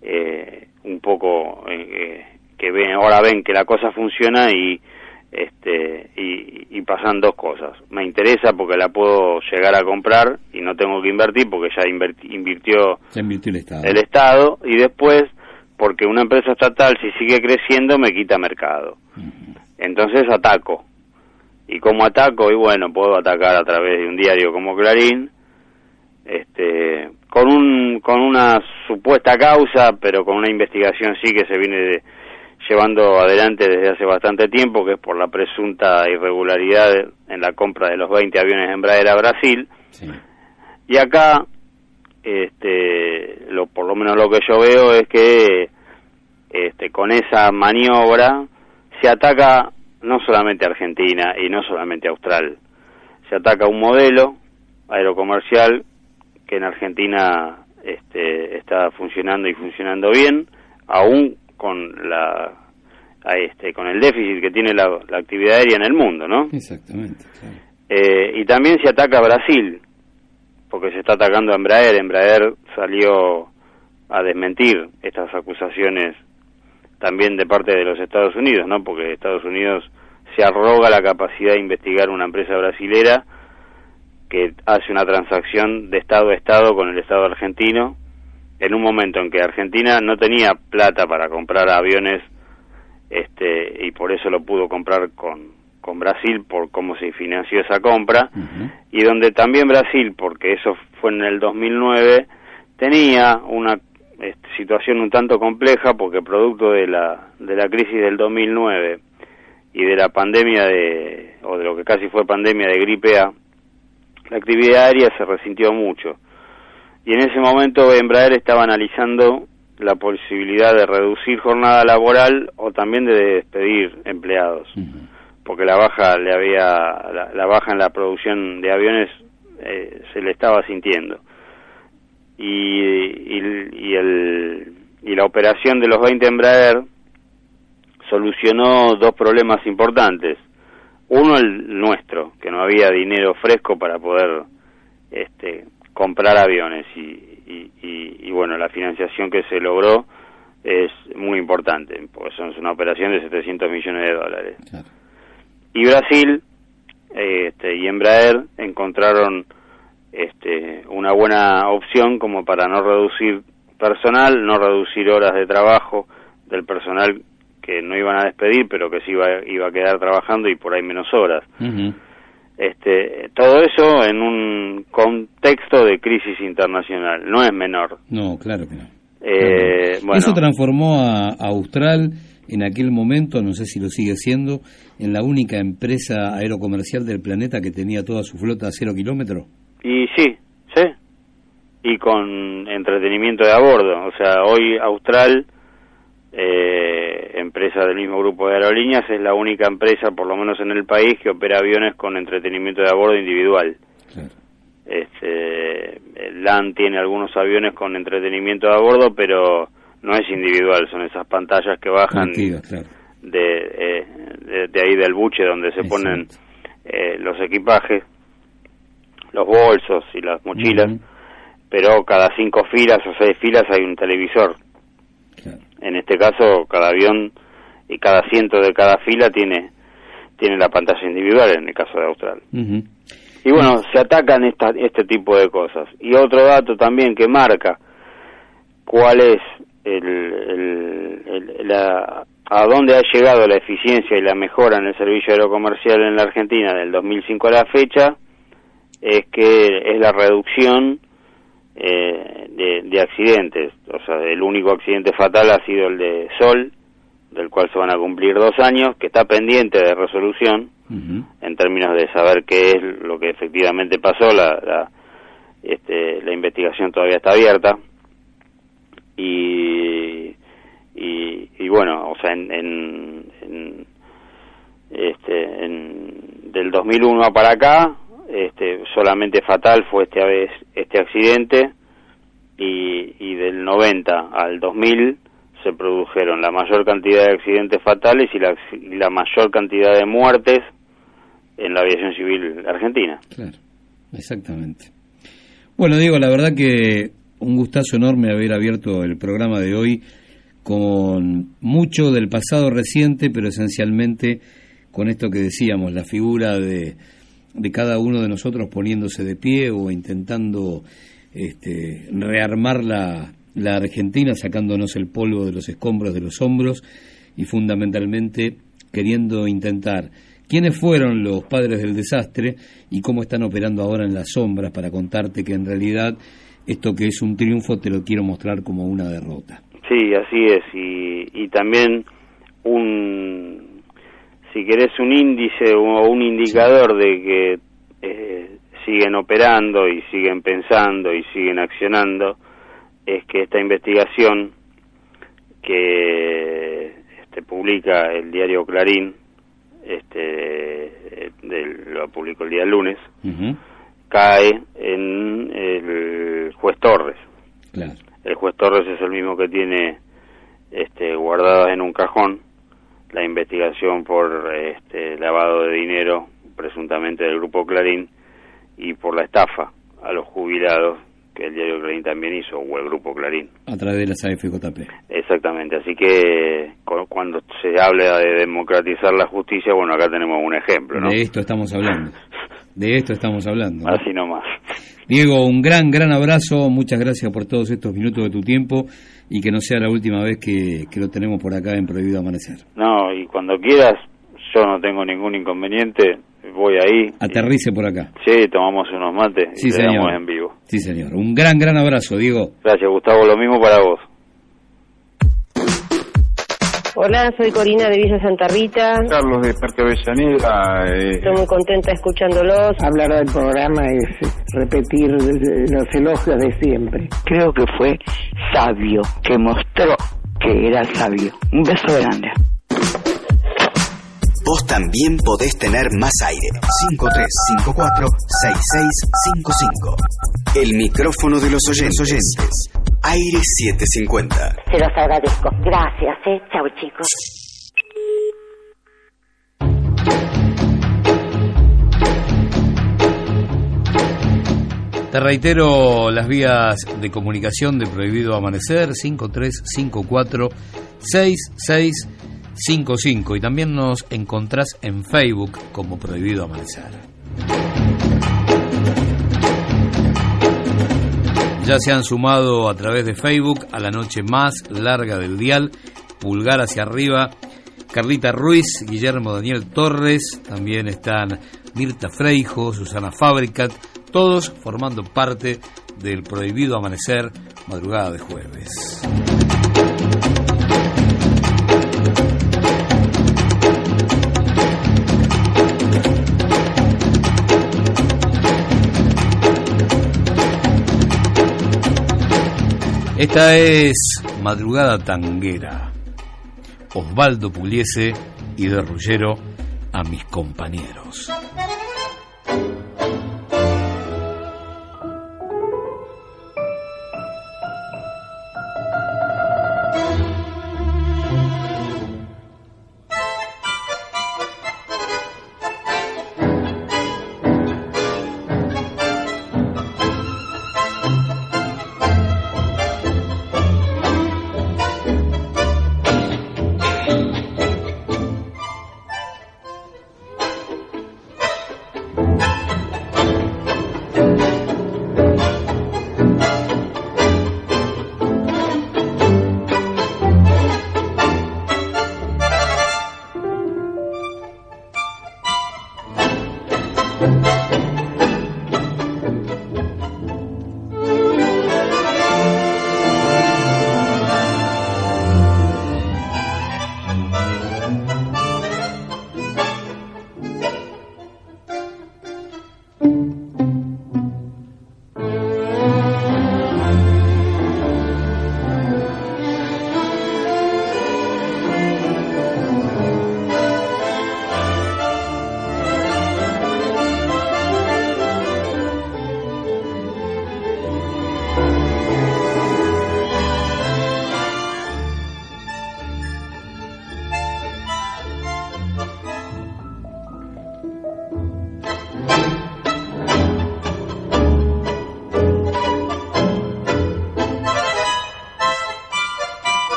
Speaker 3: eh, un poco eh, que ven ahora ven que la cosa funciona y este y, pasan dos cosas. Me interesa porque la puedo llegar a comprar y no tengo que invertir porque ya invirtió,
Speaker 1: el, estado.
Speaker 3: el Estado y después porque una empresa estatal si sigue creciendo me quita mercado. Entonces ataco y como ataco y bueno puedo atacar a través de un diario como Clarín este con un con una supuesta causa pero con una investigación sí que se viene llevando adelante desde hace bastante tiempo que es por la presunta irregularidad en la compra de los 20 aviones Embraer a Brasil y acá este lo por lo menos lo que yo veo es que este con esa maniobra se ataca no solamente Argentina y no solamente Austral. Se ataca un modelo aerocomercial que en Argentina este, está funcionando y funcionando bien, aún con la este, con el déficit que tiene la, actividad aérea en el mundo, ¿no?
Speaker 1: Exactamente.
Speaker 3: Eh, y también se ataca a Brasil, porque se está atacando a Embraer. Embraer salió a desmentir estas acusaciones también de parte de los Estados Unidos, ¿no? Porque Estados Unidos se arroga la capacidad de investigar una empresa brasilera que hace una transacción de Estado a Estado con el Estado argentino en un momento en que Argentina no tenía plata para comprar aviones este y por eso lo pudo comprar con, con Brasil por cómo se financió esa compra y donde también Brasil porque eso fue en el 2009 tenía una este, situación un tanto compleja porque producto de la, de la crisis del 2009 y de la pandemia de, o de lo que casi fue pandemia de gripe A, la actividad aérea se resintió mucho. Y en ese momento Embraer estaba analizando la posibilidad de reducir jornada laboral o también de despedir empleados, porque la baja le había la, baja en la producción de aviones eh, se le estaba sintiendo. Y, y, el, y la operación de los 20 Embraer solucionó dos problemas importantes. Uno el nuestro, que no había dinero fresco para poder este, comprar aviones. Y, y, bueno, la financiación que se logró es muy importante, porque son una operación de 700 millones de dólares. Y Brasil este, y Embraer encontraron este, una buena opción como para no reducir personal, no reducir horas de trabajo del personal que no iban a despedir, pero que sí iba, iba a quedar trabajando y por ahí menos horas. Este, todo eso en un contexto de crisis internacional, no es menor.
Speaker 1: No, claro que no. Eh, eso transformó a, Austral en aquel momento, no sé si lo sigue siendo, en la única empresa aerocomercial del planeta que tenía toda su flota a cero kilómetros.
Speaker 3: Y sí, sí. Y con entretenimiento de a bordo. O sea, hoy Austral, eh, empresa del mismo grupo de aerolíneas, es la única empresa, por lo menos en el país, que opera aviones con entretenimiento de a bordo individual. Este, LAN tiene algunos aviones con entretenimiento de a bordo, pero no es individual, son esas pantallas que bajan
Speaker 1: eh,
Speaker 3: de, de, ahí del buche donde se ponen eh, los equipajes los bolsos y las mochilas, pero cada cinco filas o seis filas hay un televisor. En este caso, cada avión y cada asiento de cada fila tiene tiene la pantalla individual en el caso de Austral. Y bueno, se atacan esta, este tipo de cosas. Y otro dato también que marca cuál es el, la, a dónde ha llegado la eficiencia y la mejora en el servicio aerocomercial en la Argentina del 2005 a la fecha, es que es la reducción eh, de, accidentes. O sea, el único accidente fatal ha sido el de Sol, del cual se van a cumplir dos años, que está pendiente de resolución en términos de saber qué es lo que efectivamente pasó. La, la, este, la investigación todavía está abierta. Y, y, bueno, o sea, en, en, este, en, del 2001 para acá este, solamente fatal fue esta vez este accidente y, y del 90 al 2000 se produjeron la mayor cantidad de accidentes fatales y la, la mayor cantidad de muertes en la aviación civil argentina.
Speaker 1: Exactamente. Bueno, Diego, la verdad que un gustazo enorme haber abierto el programa de hoy con mucho del pasado reciente, pero esencialmente con esto que decíamos, la figura de, de cada uno de nosotros poniéndose de pie o intentando este, rearmar la, la Argentina, sacándonos el polvo de los escombros de los hombros y fundamentalmente queriendo intentar quiénes fueron los padres del desastre y cómo están operando ahora en las sombras para contarte que en realidad esto que es un triunfo te lo quiero mostrar como una derrota.
Speaker 3: Sí, así es, y, y también un, si querés, un índice o un indicador de que eh, siguen operando y siguen pensando y siguen accionando, es que esta investigación que este, publica el diario Clarín, este, lo publicó el día lunes, cae en el juez Torres. El juez Torres es el mismo que tiene este, guardada en un cajón la investigación por este, lavado de dinero, presuntamente del grupo Clarín, y por la estafa a los jubilados que el diario Clarín también hizo, o el grupo Clarín.
Speaker 1: A través de las AFJP.
Speaker 3: Exactamente, así que cuando se habla de democratizar la justicia, bueno, acá tenemos un ejemplo, ¿no?
Speaker 1: De esto estamos hablando. De esto estamos hablando.
Speaker 3: Así nomás.
Speaker 1: Diego, un gran, gran abrazo. Muchas gracias por todos estos minutos de tu tiempo y que no sea la última vez que, que lo tenemos por acá en Prohibido Amanecer.
Speaker 3: No, y cuando quieras, yo no tengo ningún inconveniente. Voy ahí.
Speaker 1: Aterrice por acá.
Speaker 3: Sí, tomamos unos mates y
Speaker 1: sí, señor.
Speaker 3: en vivo.
Speaker 1: Sí, señor. Un gran, gran abrazo, Diego.
Speaker 3: Gracias, Gustavo. Lo mismo para vos.
Speaker 4: Hola, soy Corina de Villa Santa Rita.
Speaker 5: Carlos de Parque Avellaneda.
Speaker 4: Eh, Estoy muy contenta escuchándolos.
Speaker 6: Hablar del programa es repetir los elogios de siempre.
Speaker 7: Creo que fue sabio, que mostró que era sabio. Un beso grande.
Speaker 2: Vos también podés tener más aire. 5354-6655. El micrófono de los oyentes. Aire 750.
Speaker 8: Se los agradezco. Gracias, eh. Chao, chicos.
Speaker 1: Te reitero las vías de comunicación de Prohibido Amanecer 5354 6655 y también nos encontrás en Facebook como Prohibido Amanecer. Ya se han sumado a través de Facebook a la noche más larga del dial, pulgar hacia arriba, Carlita Ruiz, Guillermo Daniel Torres, también están Mirta Freijo, Susana Fabricat, todos formando parte del prohibido amanecer madrugada de jueves. Esta es Madrugada Tanguera. Osvaldo Puliese y de Rullero a mis compañeros.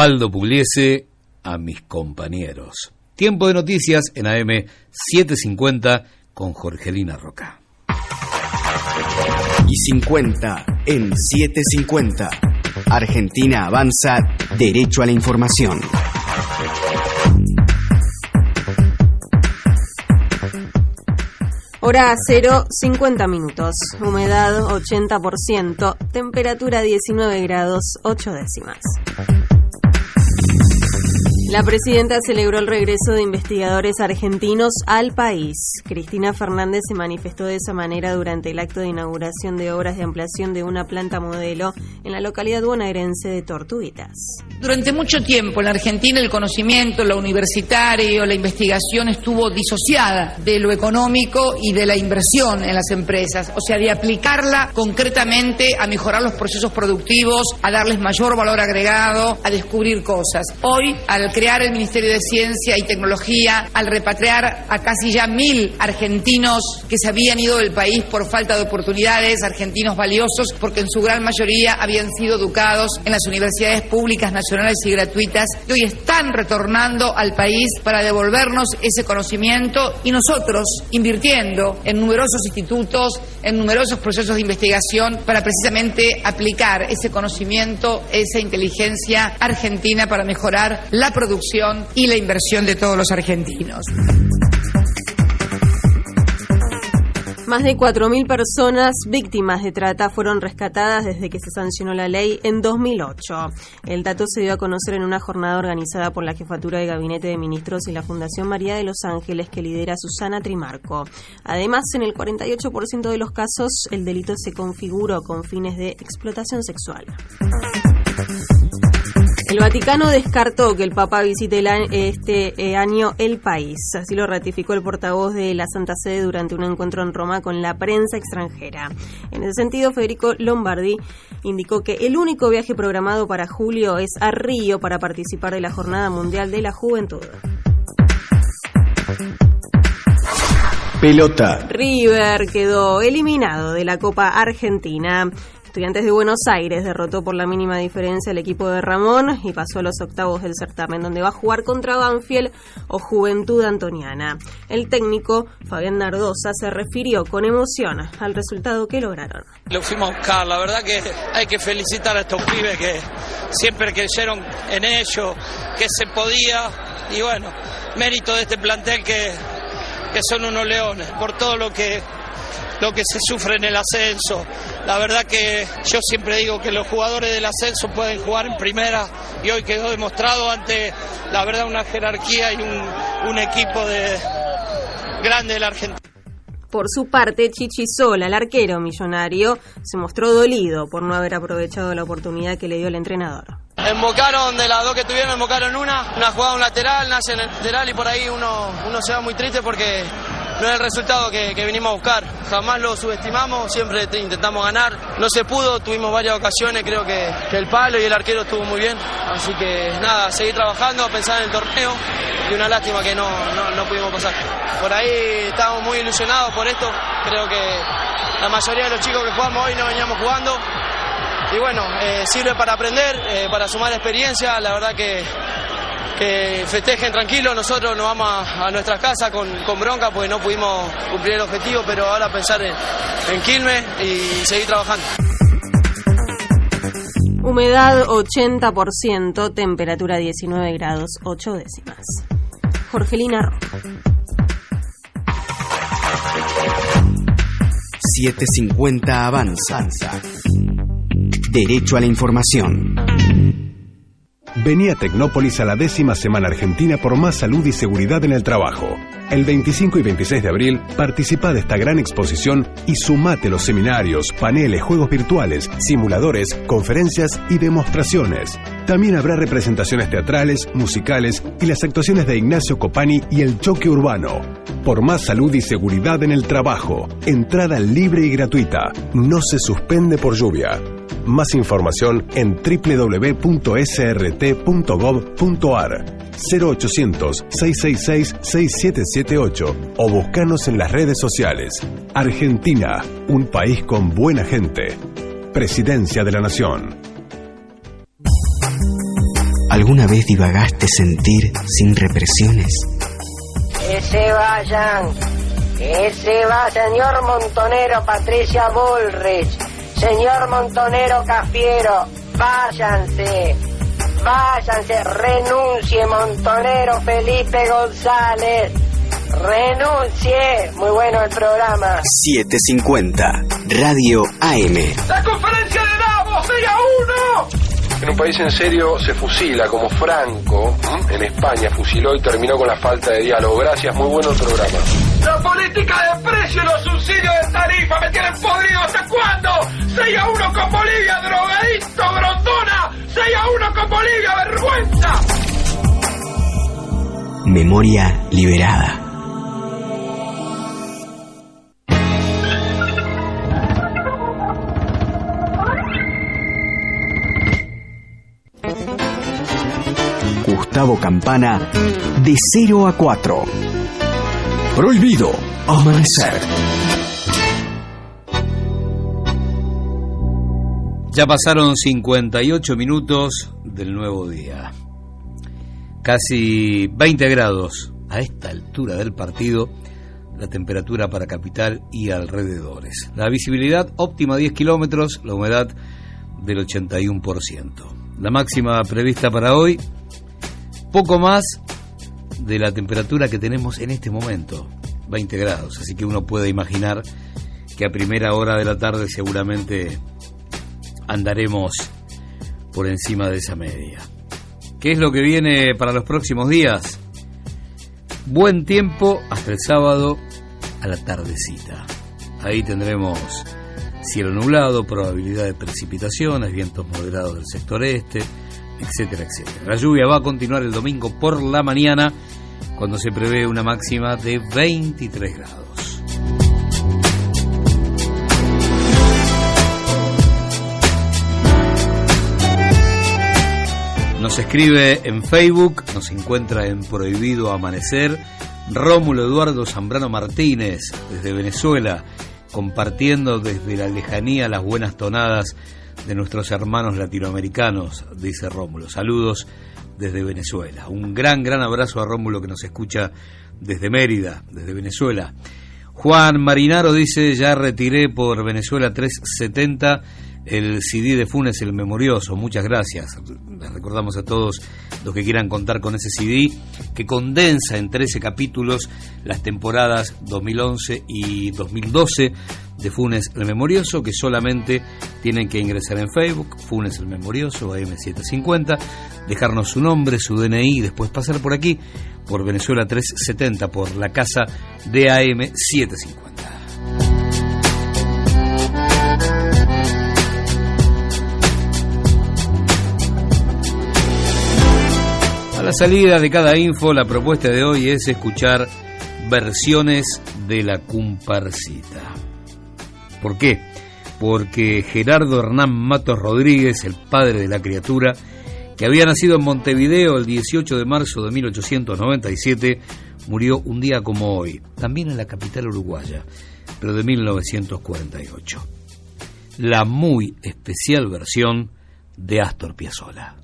Speaker 1: Osvaldo Pugliese a mis compañeros. Tiempo de noticias en AM 750 con Jorgelina Roca.
Speaker 2: Y 50 en 750. Argentina avanza derecho a la información.
Speaker 9: Hora 0, 50 minutos. Humedad 80%. Temperatura 19 grados 8 décimas. La presidenta celebró el regreso de investigadores argentinos al país. Cristina Fernández se manifestó de esa manera durante el acto de inauguración de obras de ampliación de una planta modelo en la localidad bonaerense de Tortuguitas.
Speaker 10: Durante mucho tiempo en Argentina el conocimiento, lo universitario, la investigación estuvo disociada de lo económico y de la inversión en las empresas, o sea, de aplicarla concretamente a mejorar los procesos productivos, a darles mayor valor agregado, a descubrir cosas. Hoy, al crear el Ministerio de Ciencia y Tecnología, al repatriar a casi ya mil argentinos que se habían ido del país por falta de oportunidades, argentinos valiosos, porque en su gran mayoría habían sido educados en las universidades públicas nacionales y gratuitas, que hoy están retornando al país para devolvernos ese conocimiento y nosotros invirtiendo en numerosos institutos, en numerosos procesos de investigación para precisamente aplicar ese conocimiento, esa inteligencia argentina para mejorar la y la inversión de todos los argentinos.
Speaker 9: Más de 4.000 personas víctimas de trata fueron rescatadas desde que se sancionó la ley en 2008. El dato se dio a conocer en una jornada organizada por la Jefatura de Gabinete de Ministros y la Fundación María de los Ángeles que lidera Susana Trimarco. Además, en el 48% de los casos, el delito se configuró con fines de explotación sexual. El Vaticano descartó que el Papa visite este eh, año el país. Así lo ratificó el portavoz de la Santa Sede durante un encuentro en Roma con la prensa extranjera. En ese sentido, Federico Lombardi indicó que el único viaje programado para julio es a Río para participar de la Jornada Mundial de la Juventud.
Speaker 2: Pelota.
Speaker 9: River quedó eliminado de la Copa Argentina. Estudiantes de Buenos Aires derrotó por la mínima diferencia al equipo de Ramón y pasó a los octavos del certamen, donde va a jugar contra Banfield o Juventud Antoniana. El técnico, Fabián Nardosa, se refirió con emoción al resultado que lograron.
Speaker 11: Lo fuimos a buscar, la verdad que hay que felicitar a estos pibes que siempre creyeron en ello, que se podía, y bueno, mérito de este plantel que, que son unos leones, por todo lo que lo que se sufre en el ascenso. La verdad que yo siempre digo que los jugadores del ascenso pueden jugar en primera y hoy quedó demostrado ante, la verdad, una jerarquía y un, equipo de grande de la Argentina.
Speaker 9: Por su parte, Chichi Sola, el arquero millonario, se mostró dolido por no haber aprovechado la oportunidad que le dio el entrenador.
Speaker 11: Embocaron de las dos que tuvieron, embocaron una, una jugada un lateral, nace en el lateral y por ahí uno, uno se va muy triste porque no es el resultado que, vinimos a buscar. Jamás lo subestimamos, siempre intentamos ganar. No se pudo, tuvimos varias ocasiones, creo que, el palo y el arquero estuvo muy bien. Así que nada, seguir trabajando, pensar en el torneo y una lástima que no, no, pudimos pasar. Por ahí estamos muy ilusionados por esto, creo que la mayoría de los chicos que jugamos hoy no veníamos jugando. Y bueno, eh, sirve para aprender, eh, para sumar experiencia, la verdad que que festejen tranquilos, nosotros nos vamos a, nuestras casas con, bronca porque no pudimos cumplir el objetivo, pero ahora pensar en, en Quilmes y seguir trabajando.
Speaker 9: Humedad 80%, temperatura 19 grados 8 décimas. Jorgelina Roca.
Speaker 2: 750 Avanza. Derecho a la información.
Speaker 12: Vení a Tecnópolis a la décima Semana Argentina por más salud y seguridad en el trabajo. El 25 y 26 de abril participa de esta gran exposición y sumate los seminarios, paneles, juegos virtuales, simuladores, conferencias y demostraciones. También habrá representaciones teatrales, musicales y las actuaciones de Ignacio Copani y el choque urbano. Por más salud y seguridad en el trabajo. Entrada libre y gratuita. No se suspende por lluvia. Más información en www.srt.gov.ar 0800-666-6778 o buscanos en las redes sociales. Argentina, un país con buena gente. Presidencia de la Nación.
Speaker 2: ¿Alguna vez divagaste sentir sin represiones?
Speaker 13: Que se vayan, que se va, señor Montonero Patricia Bullrich, señor Montonero Cafiero, váyanse, váyanse, renuncie Montonero Felipe González, renuncie. Muy bueno el programa.
Speaker 2: 750 Radio AM.
Speaker 14: La conferencia de Davos, 6 a 1.
Speaker 15: En un país en serio se fusila, como Franco en España fusiló y terminó con la falta de diálogo. Gracias, muy bueno el programa.
Speaker 14: La política de precio y los subsidios de tarifa me tienen podrido. ¿Hasta cuándo? 6 a 1 con Bolivia, drogadicto, grondona. 6 a 1 con Bolivia, vergüenza.
Speaker 2: Memoria liberada. Gustavo Campana de 0 a 4. Prohibido amanecer.
Speaker 1: Ya pasaron 58 minutos del nuevo día. Casi 20 grados a esta altura del partido, la temperatura para capital y alrededores. La visibilidad óptima 10 kilómetros, la humedad del 81%. La máxima prevista para hoy poco más de la temperatura que tenemos en este momento, 20 grados, así que uno puede imaginar que a primera hora de la tarde seguramente andaremos por encima de esa media. ¿Qué es lo que viene para los próximos días? Buen tiempo hasta el sábado a la tardecita. Ahí tendremos cielo nublado, probabilidad de precipitaciones, vientos moderados del sector este, etcétera, etcétera. La lluvia va a continuar el domingo por la mañana, cuando se prevé una máxima de 23 grados. Nos escribe en Facebook, nos encuentra en Prohibido Amanecer, Rómulo Eduardo Zambrano Martínez, desde Venezuela, compartiendo desde la lejanía las buenas tonadas de nuestros hermanos latinoamericanos, dice Rómulo. Saludos desde Venezuela. Un gran, gran abrazo a Rómulo que nos escucha desde Mérida, desde Venezuela. Juan Marinaro dice, ya retiré por Venezuela 370 el CD de Funes el Memorioso. Muchas gracias. Les recordamos a todos los que quieran contar con ese CD que condensa en 13 capítulos las temporadas 2011 y 2012 de Funes el Memorioso, que solamente tienen que ingresar en Facebook, Funes el Memorioso, AM750, dejarnos su nombre, su DNI y después pasar por aquí, por Venezuela 370, por la casa de AM750. La salida de cada info, la propuesta de hoy es escuchar versiones de la comparsita. ¿Por qué? Porque Gerardo Hernán Matos Rodríguez, el padre de la criatura, que había nacido en Montevideo el 18 de marzo de 1897, murió un día como hoy, también en la capital uruguaya, pero de 1948. La muy especial versión de Astor Piazzolla.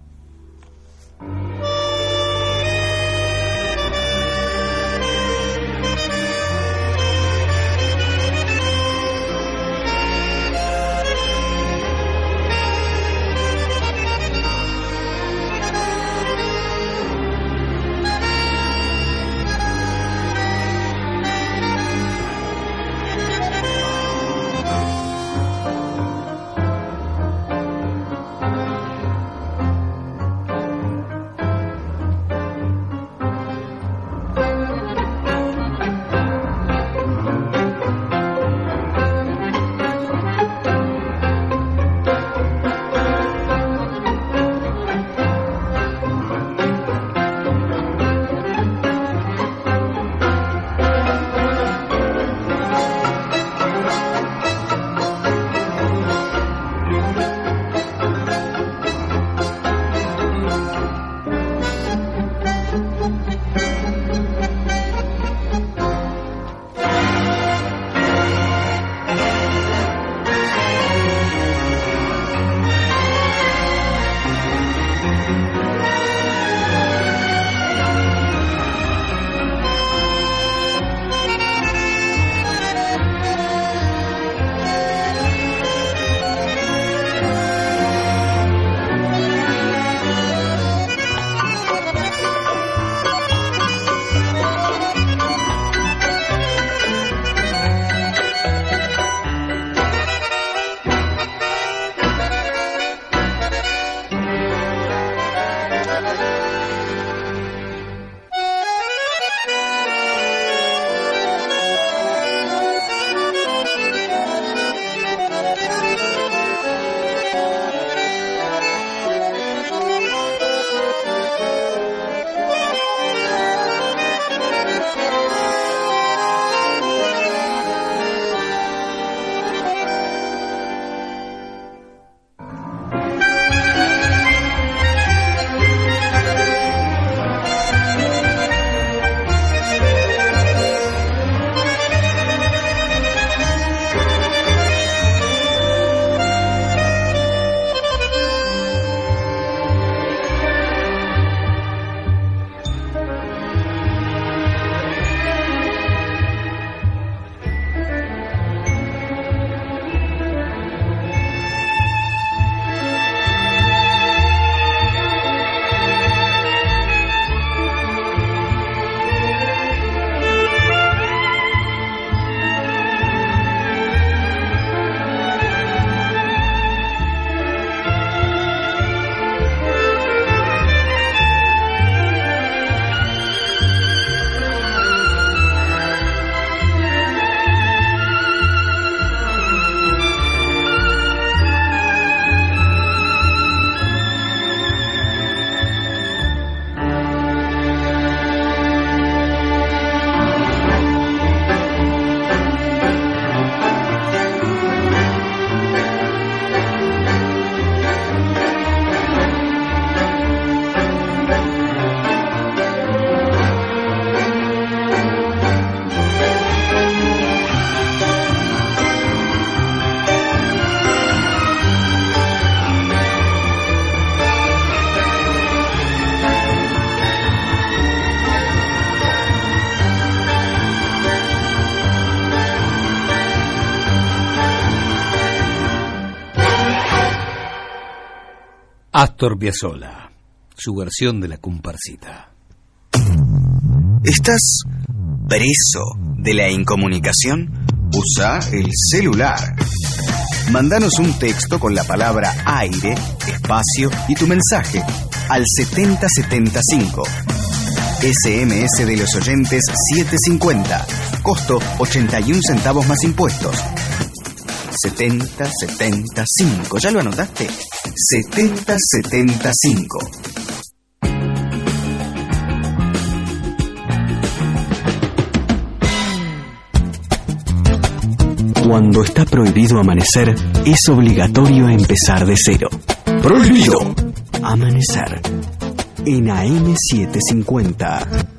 Speaker 1: Astor Piazzolla, su versión de la comparsita.
Speaker 2: ¿Estás preso de la incomunicación? Usa el celular. Mándanos un texto con la palabra aire, espacio y tu mensaje al 7075. SMS de los oyentes 750. Costo 81 centavos más impuestos. 7075. ¿Ya lo anotaste? 7075. Cuando está prohibido amanecer, es obligatorio empezar de cero. Prohibido. Amanecer. En AM750.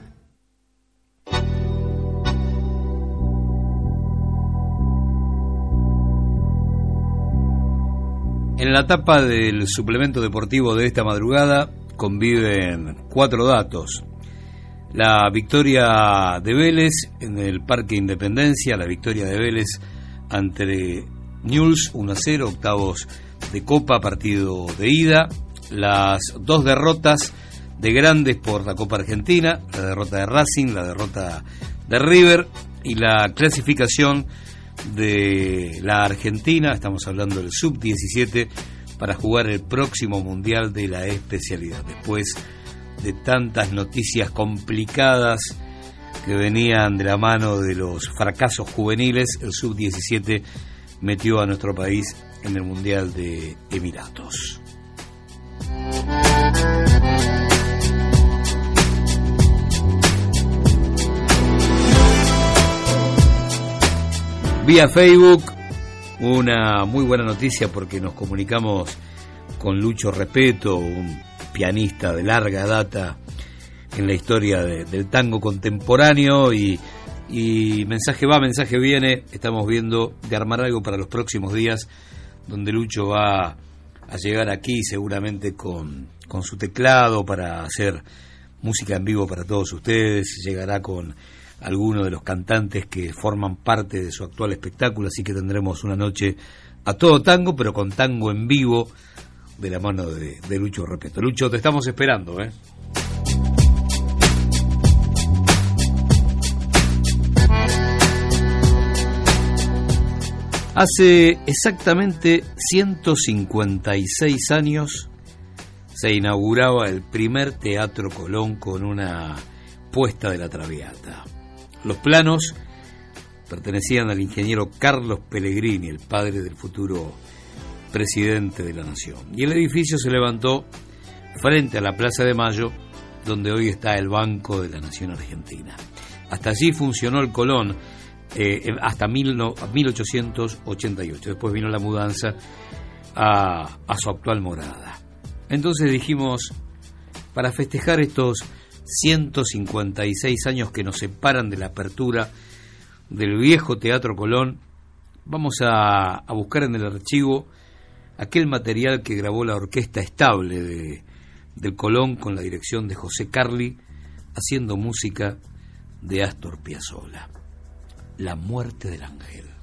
Speaker 1: En la tapa del suplemento deportivo de esta madrugada conviven cuatro datos. La victoria de Vélez en el Parque Independencia, la victoria de Vélez ante Newell's 1 0, octavos de Copa, partido de ida. Las dos derrotas de grandes por la Copa Argentina, la derrota de Racing, la derrota de River y la clasificación de la Argentina, estamos hablando del sub-17, para jugar el próximo Mundial de la especialidad. Después de tantas noticias complicadas que venían de la mano de los fracasos juveniles, el sub-17 metió a nuestro país en el Mundial de Emiratos. Vía Facebook, una muy buena noticia porque nos comunicamos con Lucho Repeto, un pianista de larga data en la historia del tango contemporáneo y, y, mensaje va, mensaje viene, estamos viendo de armar algo para los próximos días donde Lucho va a llegar aquí seguramente con, con su teclado para hacer música en vivo para todos ustedes, llegará con algunos de los cantantes que forman parte de su actual espectáculo, así que tendremos una noche a todo tango, pero con tango en vivo de la mano de, Lucho Repeto. Lucho, te estamos esperando, ¿eh? Hace exactamente 156 años se inauguraba el primer Teatro Colón con una puesta de la Traviata. Los planos pertenecían al ingeniero Carlos Pellegrini, el padre del futuro presidente de la nación. Y el edificio se levantó frente a la Plaza de Mayo, donde hoy está el Banco de la Nación Argentina. Hasta allí funcionó el Colón eh, hasta 1888. Después vino la mudanza a, a su actual morada. Entonces dijimos, para festejar estos 156 años que nos separan de la apertura del viejo Teatro Colón, vamos a, buscar en el archivo aquel material que grabó la orquesta estable de, del Colón con la dirección de José Carli, haciendo música de Astor Piazzolla. La muerte del ángel.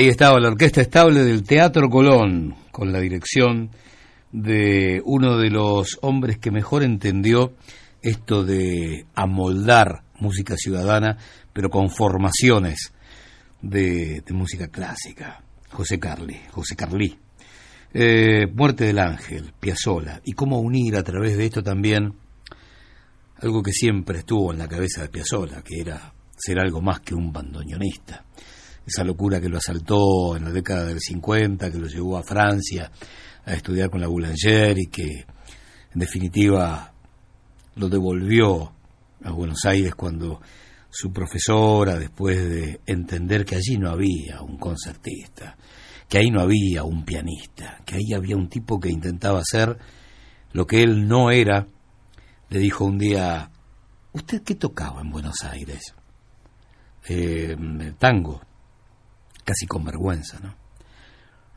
Speaker 1: Ahí estaba la orquesta estable del Teatro Colón, con la dirección de uno de los hombres que mejor entendió esto de amoldar música ciudadana, pero con formaciones de, música clásica, José Carli, José Carlí. Eh, Muerte del Ángel, Piazzola, y cómo unir a través de esto también algo que siempre estuvo en la cabeza de Piazzola, que era ser algo más que un bandoneonista esa locura que lo asaltó en la década del 50, que lo llevó a Francia a estudiar con la Boulanger y que en definitiva lo devolvió a Buenos Aires cuando su profesora, después de entender que allí no había un concertista, que ahí no había un pianista, que ahí había un tipo que intentaba hacer lo que él no era, le dijo un día, ¿usted qué tocaba en Buenos Aires? Eh, tango casi con vergüenza, ¿no?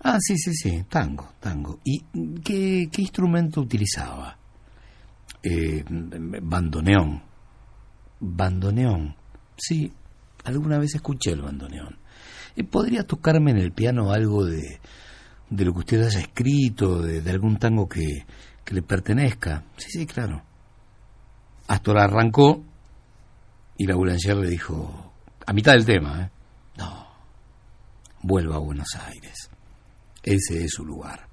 Speaker 1: Ah, sí, sí, sí, tango, tango. ¿Y qué, instrumento utilizaba? Eh, bandoneón. Bandoneón. Sí, alguna vez escuché el bandoneón. Eh, ¿Podría tocarme en el piano algo de, de lo que usted haya escrito, de, algún tango que, que, le pertenezca? Sí, sí, claro. Astor arrancó y la Boulanger le dijo, a mitad del tema, ¿eh? Vuelva a Buenos Aires. Ese es su lugar.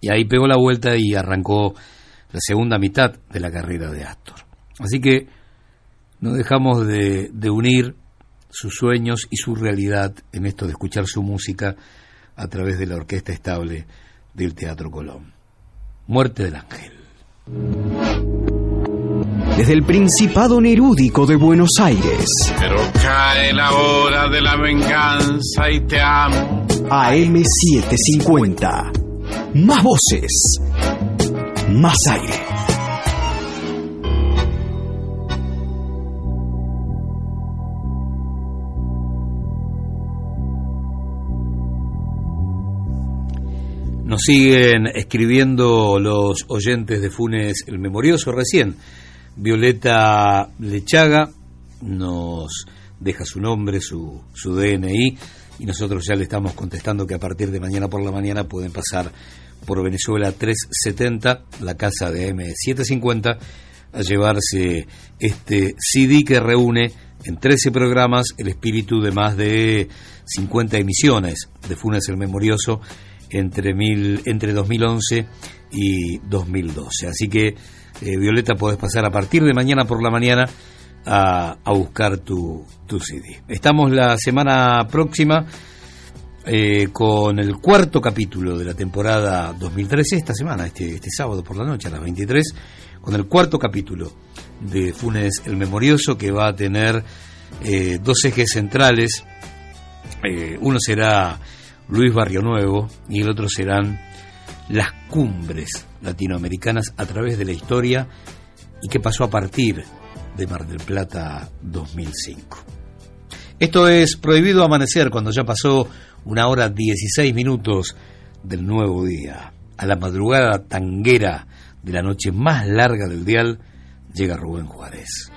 Speaker 1: Y ahí pegó la vuelta y arrancó la segunda mitad de la carrera de Astor. Así que no dejamos de, unir sus sueños y su realidad en esto de escuchar su música a través de la orquesta estable del Teatro Colón. Muerte del Ángel.
Speaker 2: Desde el Principado Nerúdico de Buenos Aires.
Speaker 16: Pero cae la hora de la venganza y te amo.
Speaker 2: AM750. Más voces. Más aire.
Speaker 1: Nos siguen escribiendo los oyentes de Funes el Memorioso recién. Violeta Lechaga nos deja su nombre, su, su DNI y nosotros ya le estamos contestando que a partir de mañana por la mañana pueden pasar por Venezuela 370, la casa de M750, a llevarse este CD que reúne en 13 programas el espíritu de más de 50 emisiones. De Funes el Memorioso entre, mil, entre 2011 y 2012. Así que eh, Violeta, podés pasar a partir de mañana por la mañana a, buscar tu, tu, CD. Estamos la semana próxima eh, con el cuarto capítulo de la temporada 2013, esta semana, este, este sábado por la noche a las 23, con el cuarto capítulo de Funes el Memorioso, que va a tener eh, dos ejes centrales. uno será Luis Barrio Nuevo y el otro serán las cumbres latinoamericanas a través de la historia y qué pasó a partir de Mar del Plata 2005. Esto es Prohibido Amanecer cuando ya pasó una hora 16 minutos del nuevo día. A la madrugada tanguera de la noche más larga del dial llega Rubén Juárez.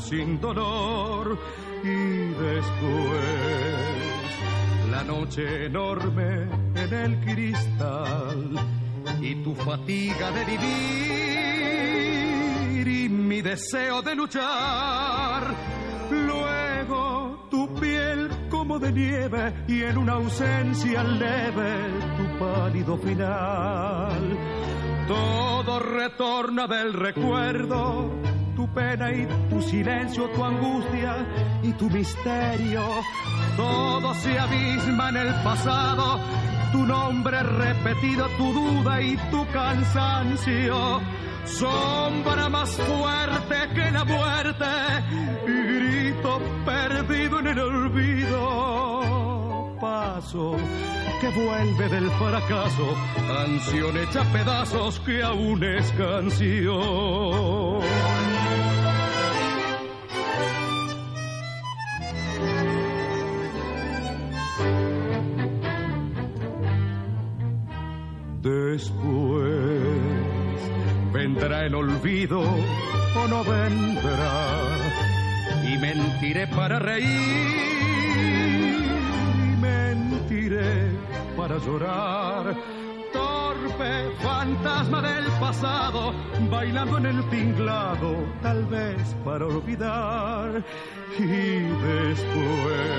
Speaker 17: Sin dolor. Y después, la noche enorme en el cristal y tu fatiga de vivir y mi deseo de luchar. Luego tu piel como de nieve y en una ausencia leve tu pálido final. Todo retorna del recuerdo, pena y tu silencio, tu angustia y tu misterio. Todo se abisma en el pasado, tu nombre repetido, tu duda y tu cansancio. Sombra más fuerte que la muerte y grito perdido en el olvido. Paso que vuelve del fracaso, canción hecha pedazos que aún es canción. Después vendrá el olvido o no vendrá y mentiré para reír y mentiré para llorar. Torpe fantasma del pasado bailando en el tinglado tal vez para olvidar. Y después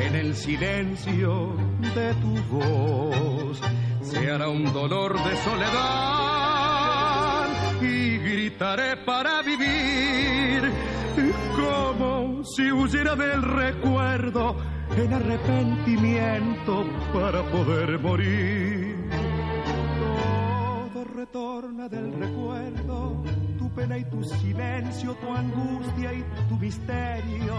Speaker 17: en el silencio de tu voz se hará un dolor de soledad y gritaré para vivir como si huyera del recuerdo en arrepentimiento para poder morir. Todo retorna del recuerdo, y tu silencio, tu angustia y tu misterio.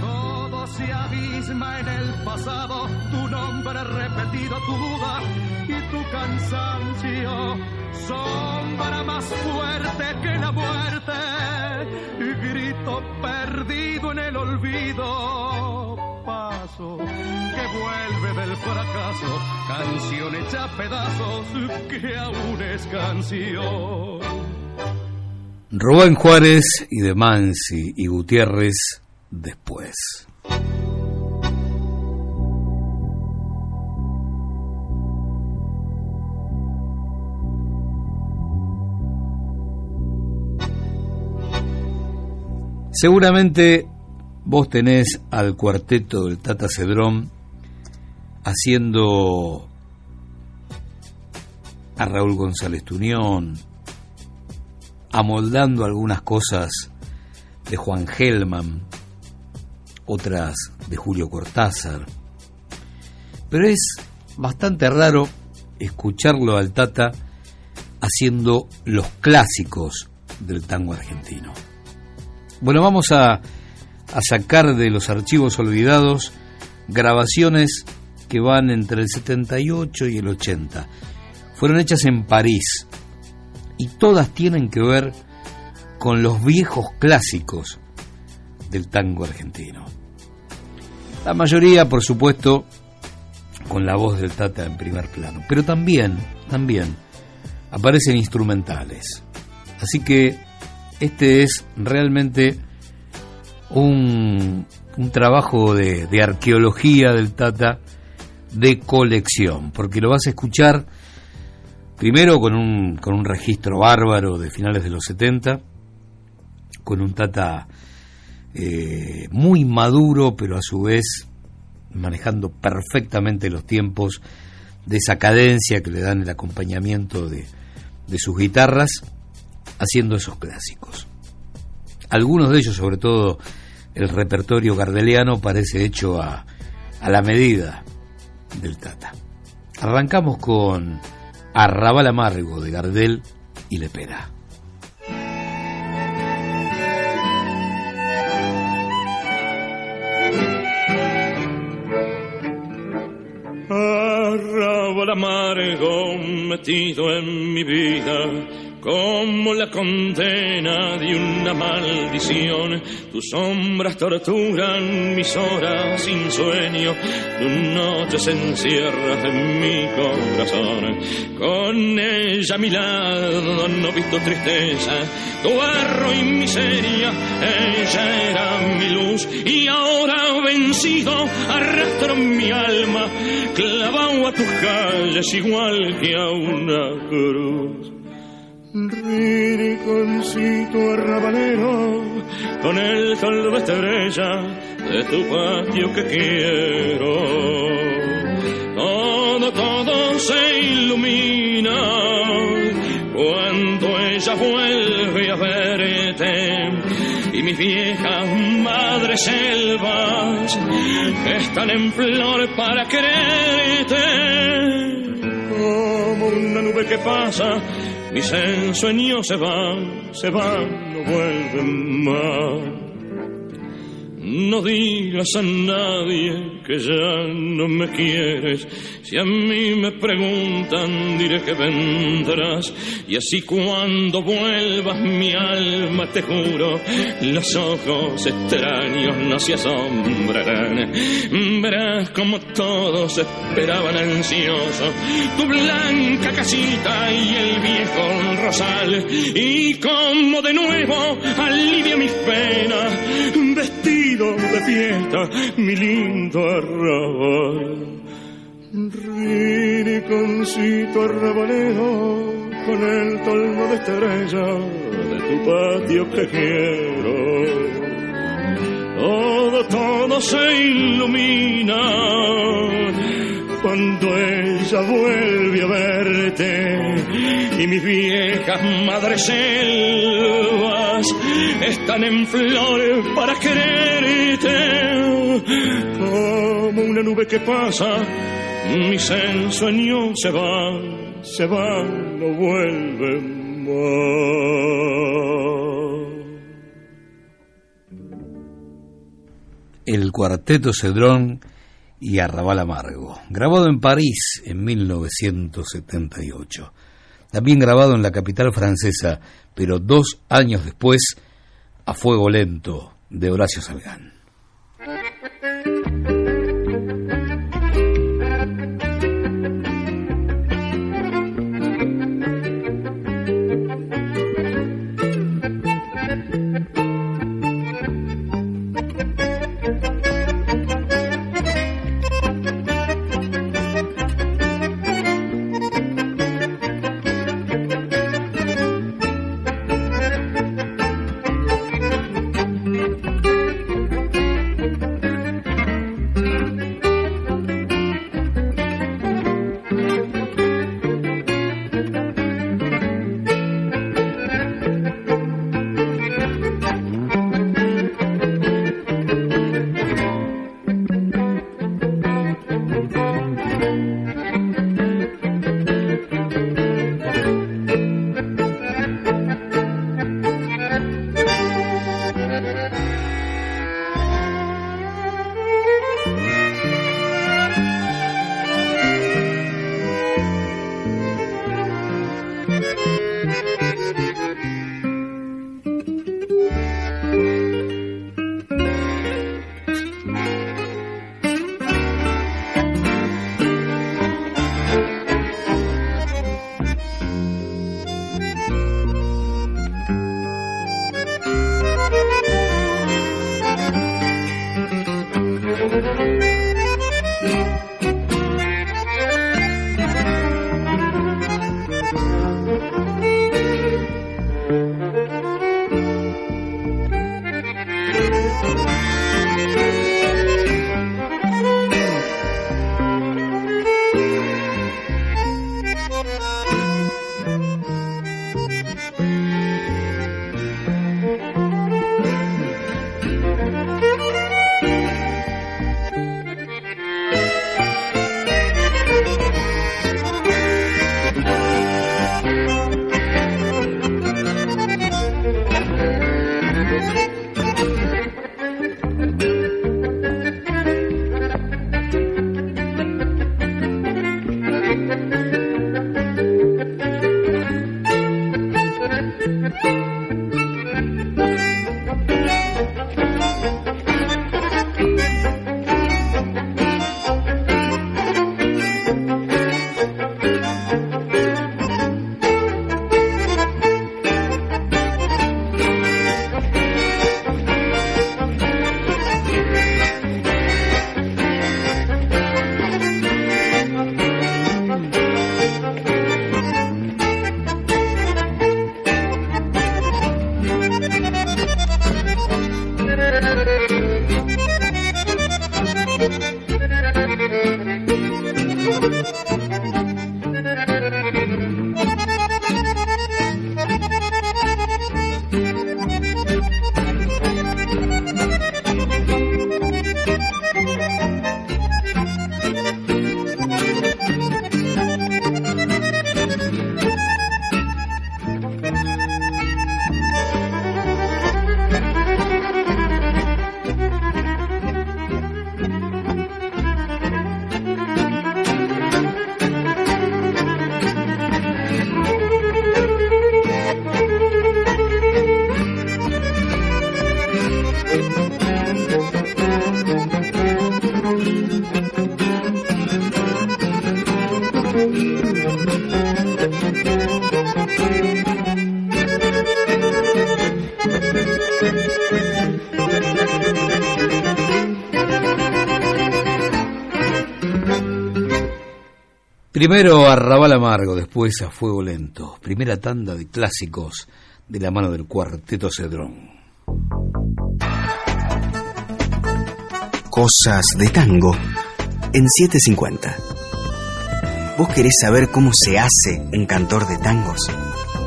Speaker 17: Todo se abisma en el pasado, tu nombre repetido, tu duda y tu cansancio. Sombra más fuerte que la muerte, grito perdido en el olvido paso que vuelve del fracaso, canción hecha a pedazos que aún es canción.
Speaker 1: Rubén Juárez y de Mansi y Gutiérrez después. Seguramente vos tenés al cuarteto del Tata Cedrón haciendo a Raúl González Tunión, amoldando algunas cosas de Juan Gelman, otras de Julio Cortázar. Pero es bastante raro escucharlo al Tata haciendo los clásicos del tango argentino. Bueno, vamos a, a sacar de los archivos olvidados grabaciones que van entre el 78 y el 80. Fueron hechas en París y todas tienen que ver con los viejos clásicos del tango argentino. La mayoría, por supuesto, con la voz del Tata en primer plano, pero también, también aparecen instrumentales. Así que este es realmente un, un trabajo de, de, arqueología del Tata de colección, porque lo vas a escuchar primero con un, con un registro bárbaro de finales de los 70, con un Tata eh, muy maduro, pero a su vez manejando perfectamente los tiempos de esa cadencia que le dan el acompañamiento de, de sus guitarras, haciendo esos clásicos. Algunos de ellos, sobre todo el repertorio gardeliano, parece hecho a, a la medida del Tata. Arrancamos con Arrabal Amargo de Gardel y Lepera.
Speaker 18: Arrabal amargo metido en mi vida como la condena de una maldición. Tus sombras torturan mis horas sin sueño, tu noche se encierra en mi corazón. Con ella a mi lado no visto tristeza, tu barro y miseria, ella era mi luz y ahora vencido arrastro mi alma, clavado a tus calles igual que a una cruz. Rinconcito arrabalero, con el sol de estrella de tu patio que quiero. Todo, todo se ilumina cuando ella vuelve a verte y mis viejas madres selvas están en flor para quererte como una nube que pasa mis ensueños se van, se van, no vuelven más. No digas a nadie que ya no me quieres. Si a mí me preguntan, diré que vendrás. Y así cuando vuelvas mi alma, te juro, los ojos extraños no se asombrarán. Verás como todos esperaban ansiosos tu blanca casita y el viejo rosal. Y como de nuevo alivia mis penas, vestido de fiesta, mi lindo Rinconcito arrabalero, con el toldo de estrella de tu patio que quiero. Todo, todo se ilumina cuando ella vuelve a verte y mis viejas madres selvas están en flores para quererte como una nube que pasa mis ensueños se van se van no vuelven más
Speaker 1: el cuarteto Cedrón y Arrabal Amargo, grabado en París en 1978. También grabado en la capital francesa, pero dos años después, a Fuego Lento, de Horacio Salgán. Primero Arrabal Amargo, después a Fuego Lento. Primera tanda de clásicos de la mano del cuarteto Cedrón.
Speaker 2: Cosas de tango en 750. ¿Vos querés saber cómo se hace un cantor de tangos?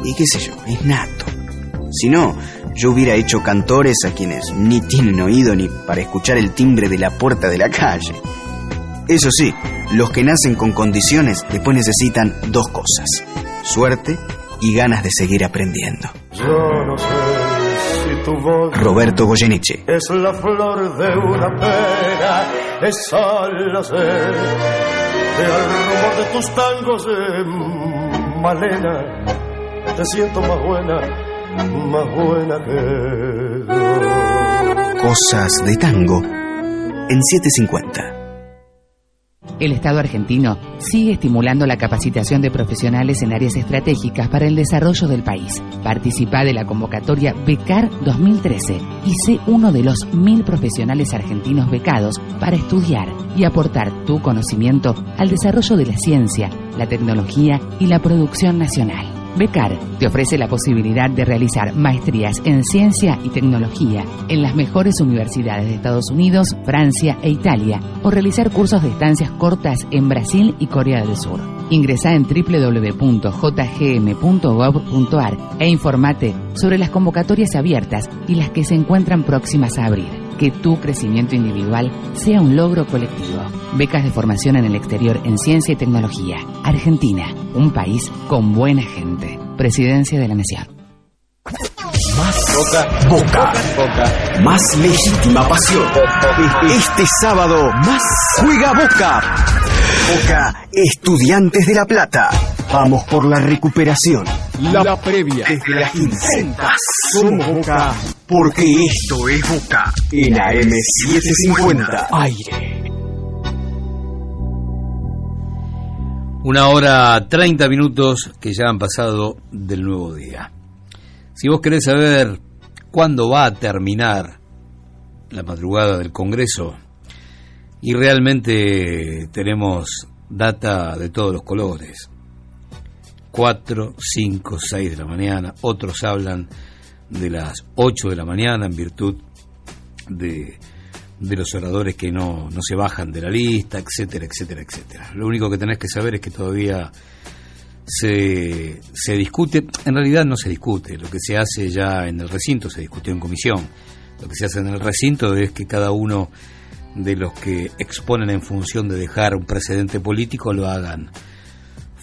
Speaker 2: Y qué sé yo, es nato. Si no, yo hubiera hecho cantores a quienes ni tienen oído ni para escuchar el timbre de la puerta de la calle. Eso sí, los que nacen con condiciones después necesitan dos cosas, suerte y ganas de seguir aprendiendo.
Speaker 17: Yo no sé si tu voz
Speaker 2: Roberto Goyeneche.
Speaker 17: es la flor de una pera, es al hacer el rumor de tus tangos de Malena. Te siento más buena, más buena que yo.
Speaker 2: Cosas de tango en 750.
Speaker 19: El Estado argentino sigue estimulando la capacitación de profesionales en áreas estratégicas para el desarrollo del país. Participa de la convocatoria Becar 2013 y sé uno de los mil profesionales argentinos becados para estudiar y aportar tu conocimiento al desarrollo de la ciencia, la tecnología y la producción nacional. Becar te ofrece la posibilidad de realizar maestrías en ciencia y tecnología en las mejores universidades de Estados Unidos, Francia e Italia o realizar cursos de estancias cortas en Brasil y Corea del Sur. Ingresa en www.jgm.gov.ar e informate sobre las convocatorias abiertas y las que se encuentran próximas a abrir. Que tu crecimiento individual sea un logro colectivo. Becas de formación en el exterior en ciencia y tecnología. Argentina, un país con buena gente. Presidencia de la Nación.
Speaker 2: Más Boca. Boca. Boca. Más legítima pasión. Este sábado, más juega Boca. Boca, Estudiantes de La Plata. Vamos por la recuperación.
Speaker 12: La, previa.
Speaker 2: Desde las 15. Somos Boca. Porque esto es Boca. En AM750. Aire.
Speaker 1: Una hora 30 minutos que ya han pasado del nuevo día. Si vos querés saber cuándo va a terminar la madrugada del Congreso, y realmente tenemos data de todos los colores, 4, 5, 6 de la mañana, otros hablan de las 8 de la mañana en virtud de, de los oradores que no, no se bajan de la lista, etcétera, etcétera, etcétera. Lo único que tenés que saber es que todavía se, se discute, en realidad no se discute, lo que se hace ya en el recinto se discutió en comisión. Lo que se hace en el recinto es que cada uno de los que exponen en función de dejar un precedente político lo hagan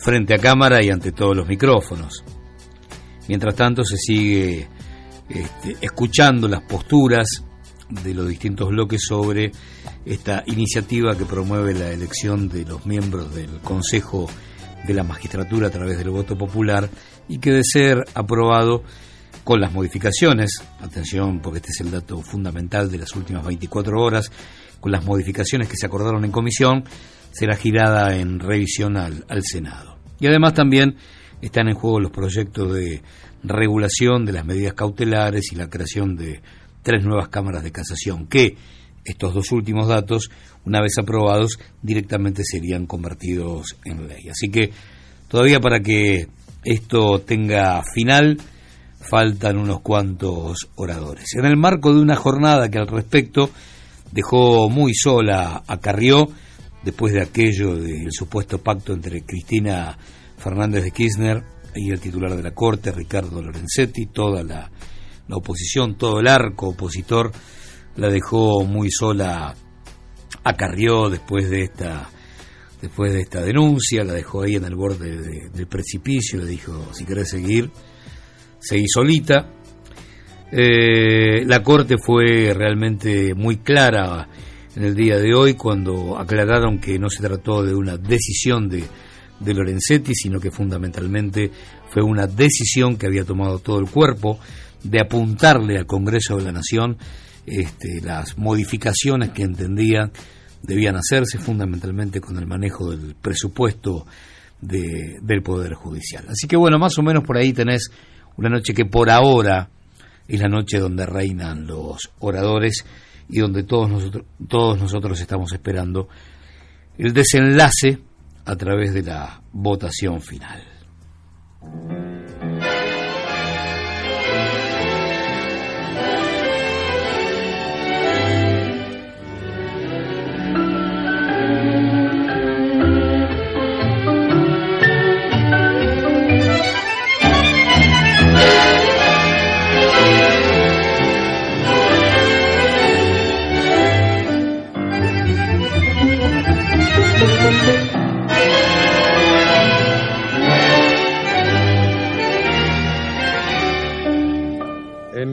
Speaker 1: frente a cámara y ante todos los micrófonos. Mientras tanto se sigue este, escuchando las posturas de los distintos bloques sobre esta iniciativa que promueve la elección de los miembros del Consejo de la magistratura a través del voto popular y que de ser aprobado con las modificaciones, atención porque este es el dato fundamental de las últimas 24 horas, con las modificaciones que se acordaron en comisión, será girada en revisión al, al Senado. Y además también están en juego los proyectos de regulación de las medidas cautelares y la creación de tres nuevas cámaras de casación que estos dos últimos datos, una vez aprobados, directamente serían convertidos en ley. Así que todavía para que esto tenga final, faltan unos cuantos oradores. En el marco de una jornada que al respecto dejó muy sola a Carrió, después de aquello del supuesto pacto entre Cristina Fernández de Kirchner y el titular de la Corte, Ricardo Lorenzetti, toda la, oposición, todo el arco opositor la dejó muy sola a Carrió después de esta después de esta denuncia, la dejó ahí en el borde de, del precipicio, le dijo, si querés seguir, seguí solita. Eh, la Corte fue realmente muy clara en el día de hoy cuando aclararon que no se trató de una decisión de, de Lorenzetti, sino que fundamentalmente fue una decisión que había tomado todo el cuerpo de apuntarle al Congreso de la Nación este, las modificaciones que entendían debían hacerse fundamentalmente con el manejo del presupuesto de, del Poder Judicial. Así que bueno, más o menos por ahí tenés una noche que por ahora es la noche donde reinan los oradores y donde todos nosotros, todos nosotros estamos esperando el desenlace a través de la votación final.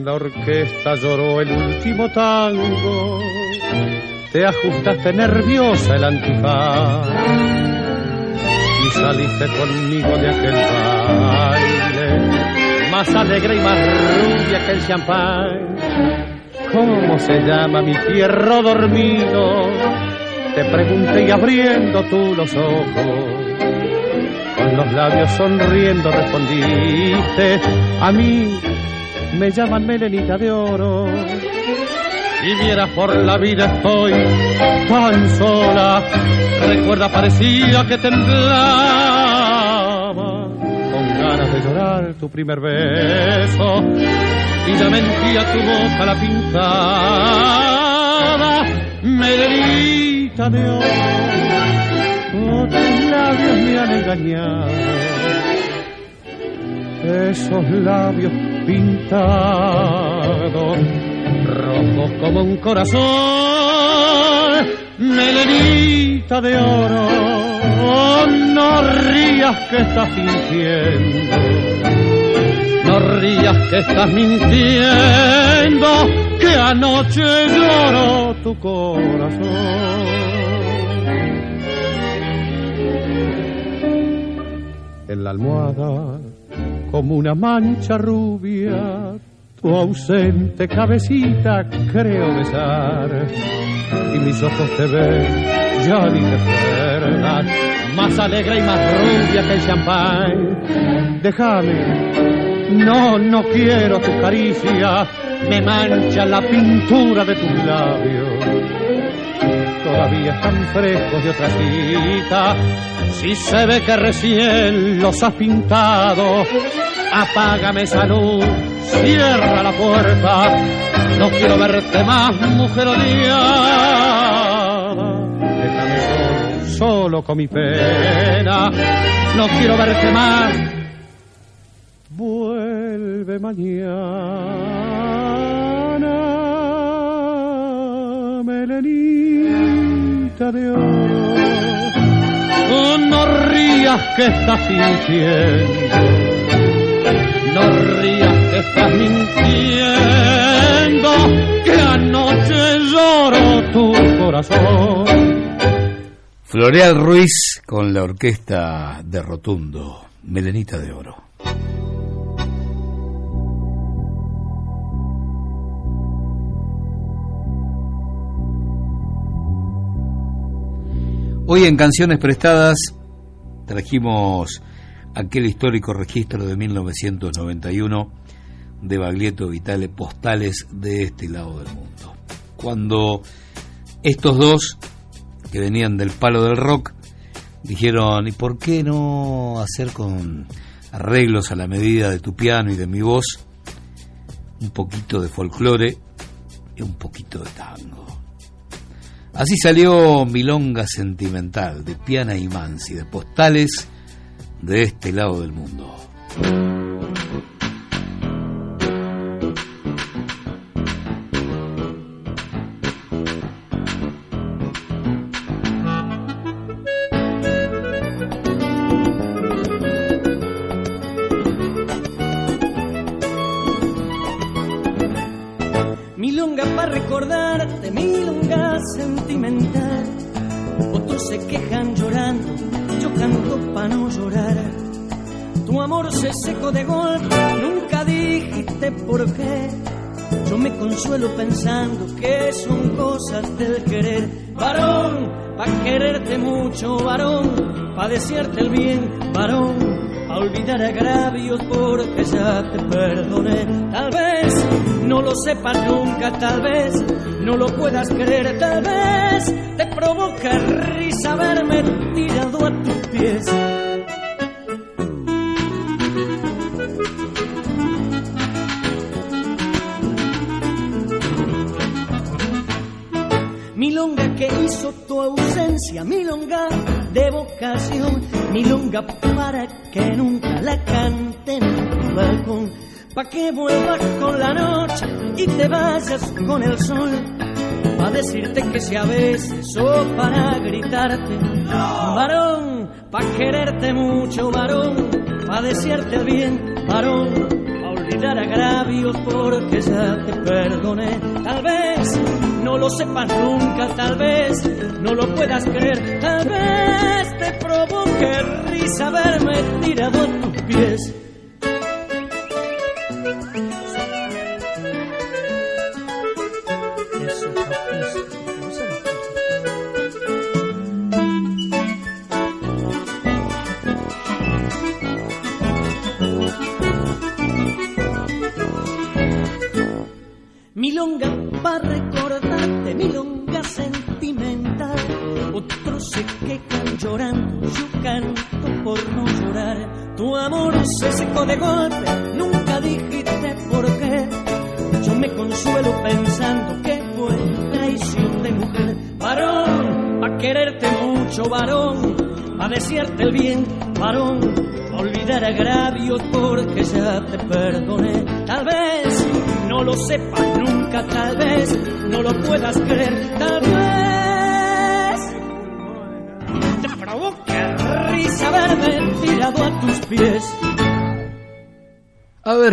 Speaker 20: La orquesta lloró el último tango, te ajustaste nerviosa el antifaz y saliste conmigo de aquel baile, más alegre y más rubia que el champán. ¿Cómo se llama mi fierro dormido? Te pregunté y abriendo tú los ojos, con los labios sonriendo respondiste a mí me llaman melenita de oro. Y vieras por la vida estoy tan sola, recuerda parecía que temblaba con ganas de llorar tu primer beso y ya mentía tu boca la pintada, melenita de oro. Oh, tus labios me han engañado, esos labios pintados, rojos como un corazón, melenita de oro. Oh, no rías que estás fingiendo, no rías que estás mintiendo, que anoche lloró tu corazón. En la almohada como una mancha rubia, tu ausente cabecita creo besar. Y mis ojos te ven, ya ni te más alegre y más rubia que el champán. Déjame, no, no quiero tu caricia, me mancha la pintura de tus labios. Todavía están frescos de otra cita, si se ve que recién los has pintado, apágame esa luz, cierra la puerta, no quiero verte más, mujer odiada. Déjame solo, solo con mi pena, no quiero verte más. Vuelve mañana, melenita de oro. Oh, no rías que estás fingiendo, no rías que estás mintiendo, que anoche lloró tu corazón.
Speaker 1: Floreal Ruiz con la orquesta de Rotundo, Melenita de Oro. Hoy en Canciones Prestadas trajimos aquel histórico registro de 1991 de Baglietto Vitale Postales de este lado del mundo. Cuando estos dos, que venían del palo del rock, dijeron, ¿y por qué no hacer con arreglos a la medida de tu piano y de mi voz un poquito de folclore y un poquito de tango? Así salió Milonga Sentimental de Piana y Mansi, de postales de este lado del mundo.
Speaker 21: Desearte el bien, varón, pa' olvidar agravios porque ya te perdoné. Tal vez no lo sepas nunca, tal vez no lo puedas creer, tal vez te provoca risa verme tirado a si a veces o para gritarte, varón, pa' quererte mucho, varón, pa' desearte el bien, varón, pa' olvidar agravios porque ya te perdoné, tal vez no lo sepas nunca, tal vez no lo puedas creer, tal vez te provoque risa verme tirado en tus pies.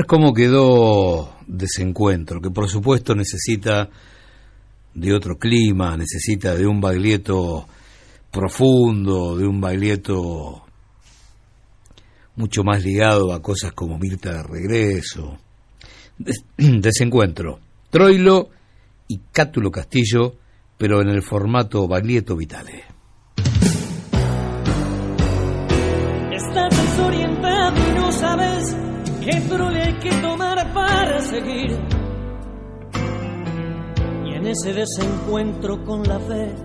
Speaker 1: Cómo quedó desencuentro, que por supuesto necesita de otro clima, necesita de un baglietto profundo, de un baglietto mucho más ligado a cosas como Mirta de Regreso. Des- <clears throat> desencuentro. Troilo y Cátulo Castillo, pero en el formato Baglietto Vitale.
Speaker 21: Estás desorientado y no sabes qué trole hay que tomar para seguir. Y en ese desencuentro con la fe,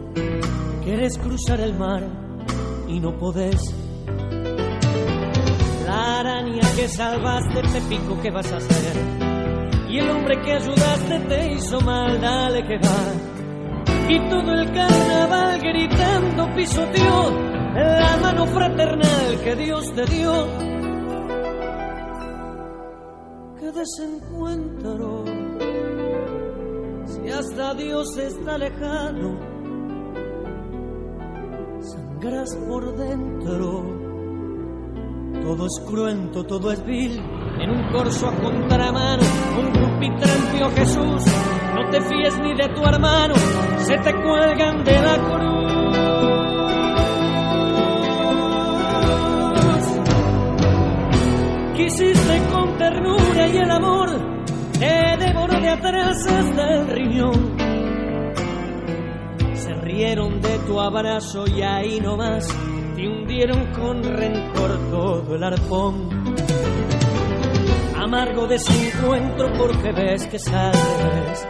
Speaker 21: quieres cruzar el mar y no podés. La araña que salvaste te picó, ¿qué vas a hacer? Y el hombre que ayudaste te hizo mal, dale que va. Y todo el carnaval gritando pisoteó la mano fraternal que Dios te dio. Desencuentro, si hasta Dios está lejano, sangras por dentro. Todo es cruento, todo es vil. En un corso a contramano, un grupitranpio Jesús. No te fíes ni de tu hermano, se te cuelgan de la cruz. Quisiste con ternura y el amor te devoró de atrás hasta el riñón. Se rieron de tu abrazo y ahí nomás te hundieron con rencor todo el arpón. Amargo desencuentro porque ves que sabes.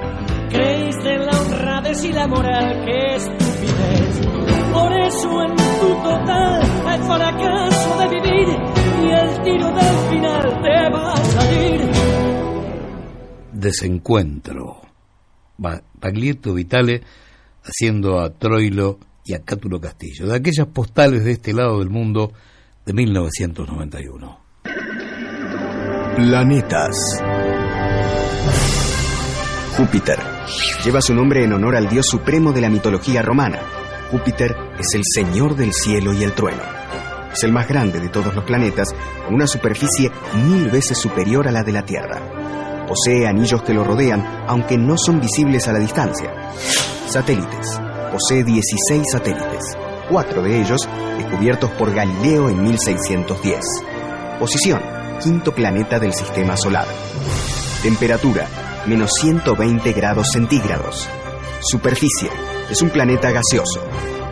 Speaker 21: Creíste en la honradez y la moral, qué estupidez. Por eso en tu total el fracaso de vivir y el tiro del final te va a salir.
Speaker 1: Desencuentro. Baglietto Vitale haciendo a Troilo y a Cátulo Castillo, de aquellas postales de este lado del mundo de 1991.
Speaker 2: Planetas. Júpiter. Lleva su nombre en honor al dios supremo de la mitología romana. Júpiter es el señor del cielo y el trueno. Es el más grande de todos los planetas, con una superficie mil veces superior a la de la Tierra. Posee anillos que lo rodean, aunque no son visibles a la distancia. Satélites. Posee 16 satélites, cuatro de ellos descubiertos por Galileo en 1610. Posición, quinto planeta del sistema solar. Temperatura, menos 120 grados centígrados. Superficie, es un planeta gaseoso,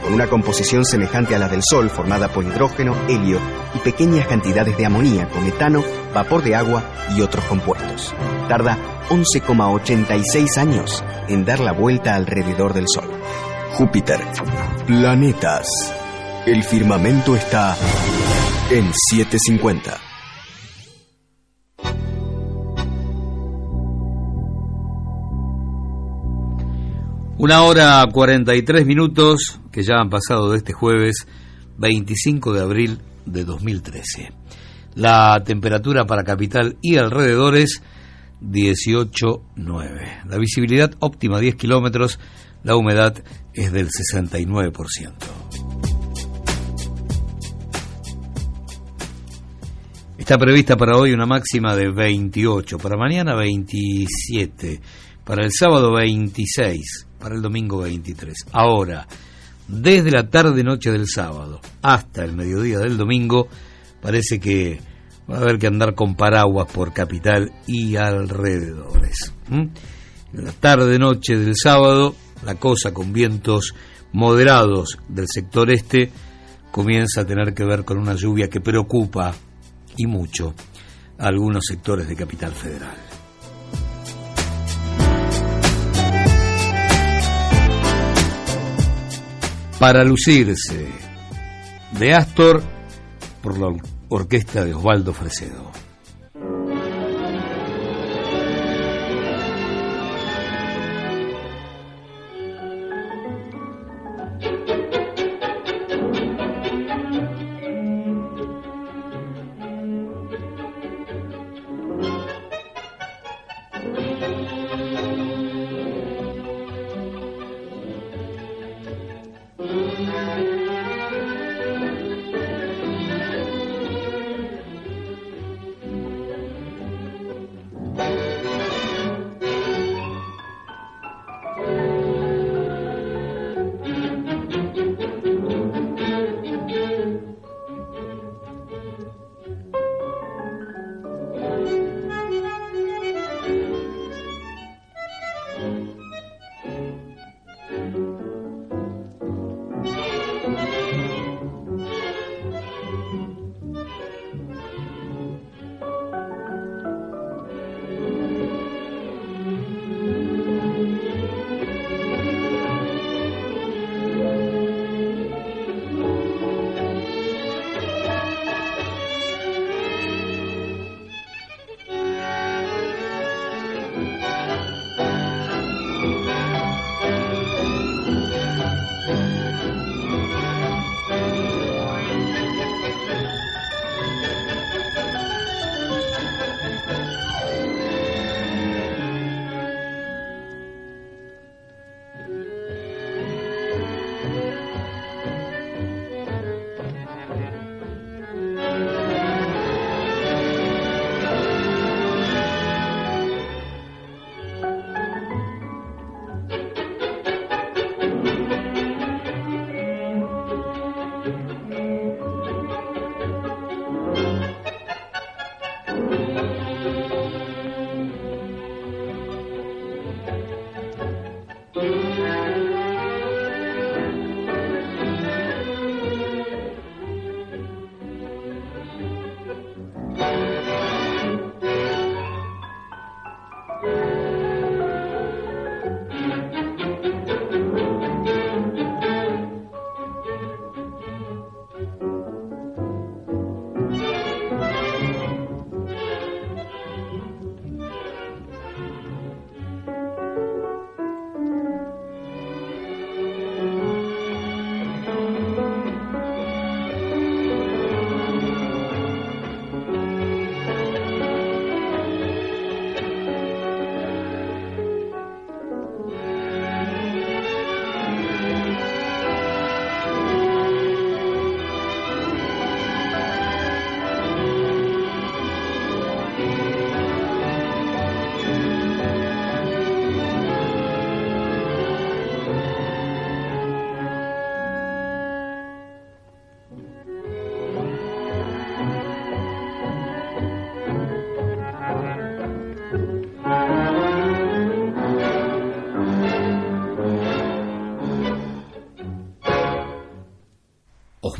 Speaker 2: con una composición semejante a la del Sol formada por hidrógeno, helio y pequeñas cantidades de amoníaco, metano, vapor de agua y otros compuestos. Tarda 11,86 años en dar la vuelta alrededor del Sol. Júpiter. Planetas. El firmamento está en 750.
Speaker 1: Una hora 43 minutos que ya han pasado de este jueves 25 de abril de 2013. La temperatura para capital y alrededores 18.9. La visibilidad óptima 10 kilómetros, la humedad es del 69%. Está prevista para hoy una máxima de 28, para mañana 27, para el sábado 26, para el domingo 23. Ahora, desde la tarde-noche del sábado hasta el mediodía del domingo, parece que va a haber que andar con paraguas por capital y alrededores. En la tarde-noche del sábado, la cosa con vientos moderados del sector este comienza a tener que ver con una lluvia que preocupa y mucho a algunos sectores de Capital Federal. Para lucirse de Astor por la orquesta de Osvaldo Fresedo.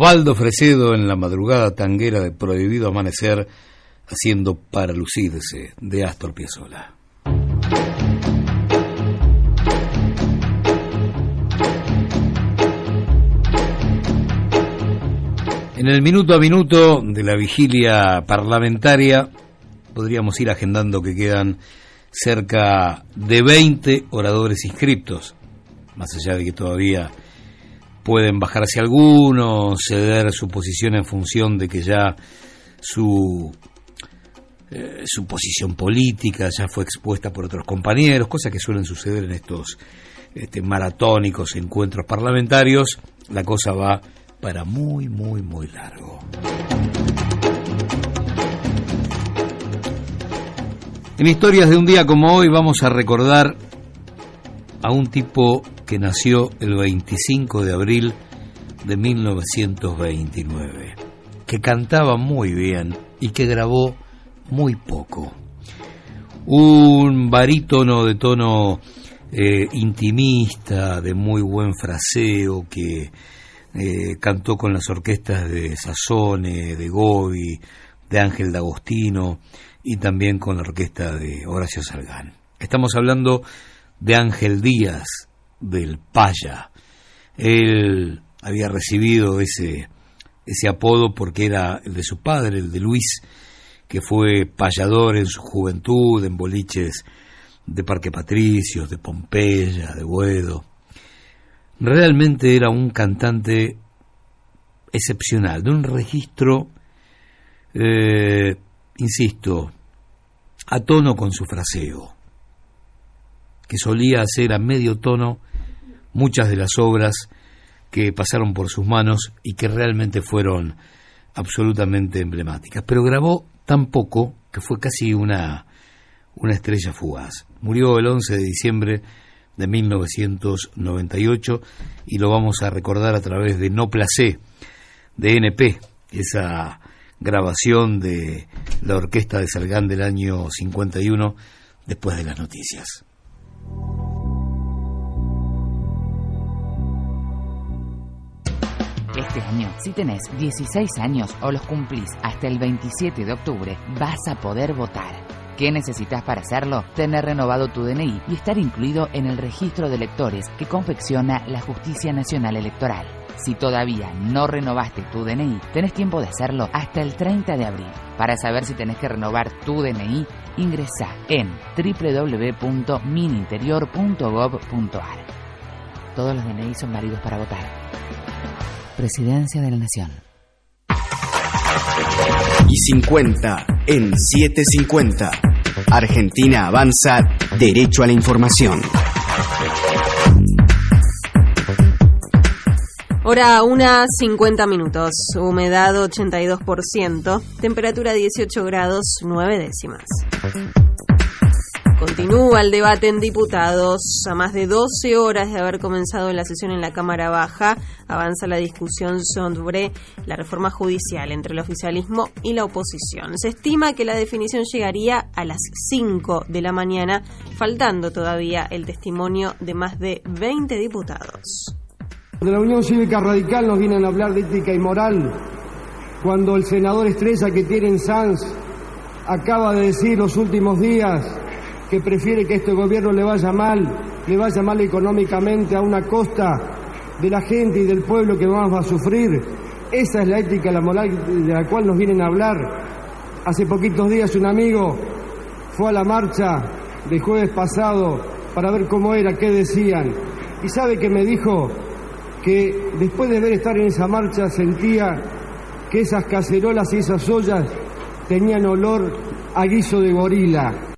Speaker 1: Osvaldo Fresedo en la madrugada tanguera de Prohibido Amanecer, haciendo para lucirse de Astor Piazzolla. En el minuto a minuto de la vigilia parlamentaria podríamos ir agendando que quedan cerca de 20 oradores inscriptos, más allá de que todavía pueden bajarse algunos, ceder su posición en función de que ya su eh, su posición política ya fue expuesta por otros compañeros, cosas que suelen suceder en estos este, maratónicos encuentros parlamentarios, la cosa va para muy, muy, muy largo. En historias de un día como hoy vamos a recordar a un tipo que nació el 25 de abril de 1929, que cantaba muy bien y que grabó muy poco. Un barítono de tono eh, intimista, de muy buen fraseo, que eh, cantó con las orquestas de Sassone, de Gobi, de Ángel D'Agostino y también con la orquesta de Horacio Salgán. Estamos hablando de Ángel Díaz, del Paya. Él había recibido ese, ese apodo porque era el de su padre, el de Luis, que fue payador en su juventud, en boliches de Parque Patricios, de Pompeya, de Buedo. Realmente era un cantante excepcional, de un registro eh, insisto, a tono con su fraseo, que solía hacer a medio tono muchas de las obras que pasaron por sus manos y que realmente fueron absolutamente emblemáticas. Pero grabó tan poco que fue casi una, una estrella fugaz. Murió el 11 de diciembre de 1998 y lo vamos a recordar a través de No Placé, de NP, esa grabación de la orquesta de Salgán del año 51 después de las noticias.
Speaker 19: Este año, si tenés 16 años o los cumplís hasta el 27 de octubre, vas a poder votar. ¿Qué necesitas para hacerlo? Tener renovado tu DNI y estar incluido en el registro de electores que confecciona la Justicia Nacional Electoral. Si todavía no renovaste tu DNI, tenés tiempo de hacerlo hasta el 30 de abril. Para saber si tenés que renovar tu DNI, ingresa en www.mininterior.gov.ar. Todos los DNI son válidos para votar. Presidencia de la Nación.
Speaker 2: Y 50 en 750. Argentina avanza derecho a la información.
Speaker 9: Hora 1, 50 minutos, humedad 82%, temperatura 18 grados 9 décimas. Continúa el debate en diputados. A más de 12 horas de haber comenzado la sesión en la Cámara Baja, avanza la discusión sobre la reforma judicial entre el oficialismo y la oposición. Se estima que la definición llegaría a las 5 de la mañana, faltando todavía el testimonio de más de 20 diputados.
Speaker 22: De la Unión Cívica Radical nos vienen a hablar de ética y moral, cuando el senador Estrella que tiene en Sanz acaba de decir los últimos días que prefiere que este gobierno le vaya mal, le vaya mal económicamente a una costa de la gente y del pueblo que más va a sufrir. Esa es la ética, moral de la cual nos vienen a hablar. Hace poquitos días un amigo fue a la marcha del jueves pasado para ver cómo era, qué decían. Y sabe que me dijo que después de ver estar en esa marcha sentía que esas cacerolas y esas ollas tenían olor a guiso de gorila.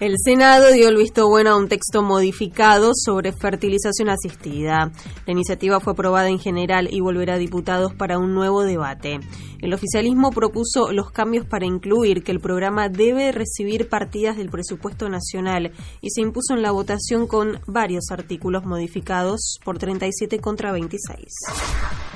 Speaker 9: El Senado dio el visto bueno a un texto modificado sobre fertilización asistida. La iniciativa fue aprobada en general y volverá a diputados para un nuevo debate. El oficialismo propuso los cambios para incluir que el programa debe recibir partidas del presupuesto nacional y se impuso en la votación con varios artículos modificados por 37 contra 26.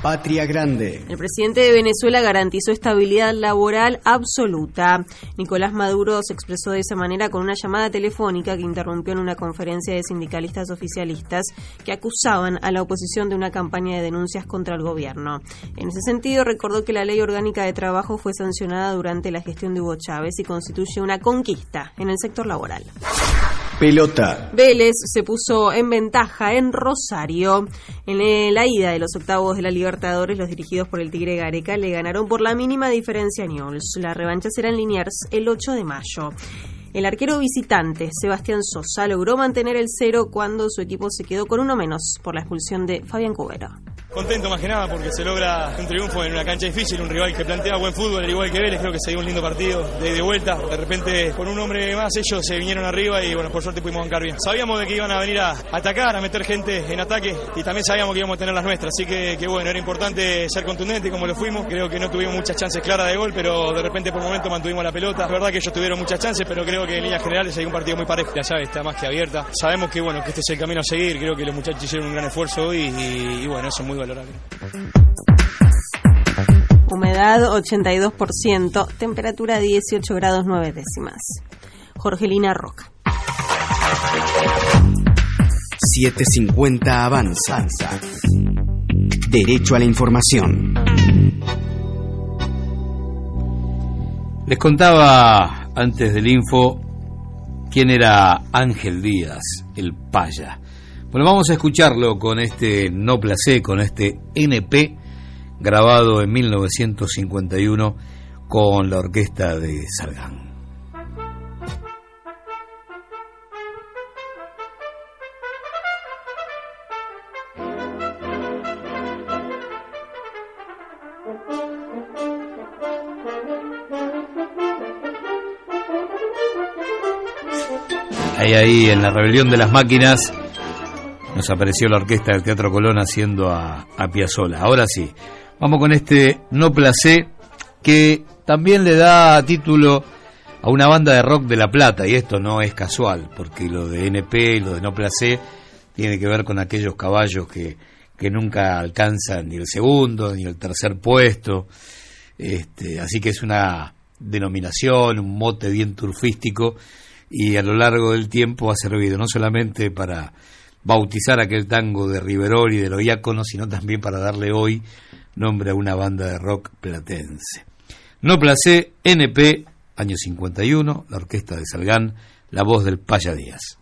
Speaker 2: Patria Grande.
Speaker 9: El presidente de Venezuela garantizó estabilidad laboral absoluta. Nicolás Maduro se expresó de esa manera con una llamada telefónica que interrumpió en una conferencia de sindicalistas oficialistas que acusaban a la oposición de una campaña de denuncias contra el gobierno. En ese sentido, recordó que la ley orgánica de trabajo fue sancionada durante la gestión de Hugo Chávez y constituye una conquista en el sector laboral.
Speaker 2: Pelota.
Speaker 9: Vélez se puso en ventaja en Rosario. En la ida de los octavos de la Libertadores, los dirigidos por el Tigre Gareca le ganaron por la mínima diferencia a Newell's. La revancha será en Liniers el 8 de mayo. El arquero visitante, Sebastián Sosa, logró mantener el cero cuando su equipo se quedó con uno menos por la expulsión de Fabián Cubero.
Speaker 23: Contento más que nada porque se logra un triunfo en una cancha difícil, un rival que plantea buen fútbol, al igual que Vélez, creo que se dio un lindo partido de, de vuelta. De repente, con un hombre más, ellos se vinieron arriba y bueno, por suerte pudimos bancar bien. Sabíamos de que iban a venir a atacar, a meter gente en ataque y también sabíamos que íbamos a tener las nuestras, así que, bueno, era importante ser contundente como lo fuimos. Creo que no tuvimos muchas chances claras de gol, pero de repente por momento mantuvimos la pelota. Es verdad que ellos tuvieron muchas chances, pero creo que en líneas generales hay un partido muy parejo. La llave está más que abierta. Sabemos que bueno, que este es el camino a seguir. Creo que los muchachos hicieron un gran esfuerzo hoy y, y bueno, eso es muy
Speaker 9: Humedad 82%, temperatura 18 grados 9 décimas. Jorgelina Roca.
Speaker 2: 750 Avanza. Derecho a la información.
Speaker 1: Les contaba antes del info quién era Ángel Díaz, el paya. Bueno, vamos a escucharlo con este No Placé, con este NP grabado en 1951 con la orquesta de Sargán. Ahí, ahí, en la rebelión de las máquinas, nos apareció la orquesta del Teatro Colón haciendo a, a Piazzolla. Ahora sí, vamos con este No Placé, que también le da título a una banda de rock de La Plata, y esto no es casual, porque lo de NP y lo de No Placé tiene que ver con aquellos caballos que, que nunca alcanzan ni el segundo ni el tercer puesto. Este, así que es una denominación, un mote bien turfístico y a lo largo del tiempo ha servido no solamente para bautizar aquel tango de Riverol y de los sino también para darle hoy nombre a una banda de rock platense. No placé, NP, año 51, la orquesta de Salgán, la voz del Paya Díaz.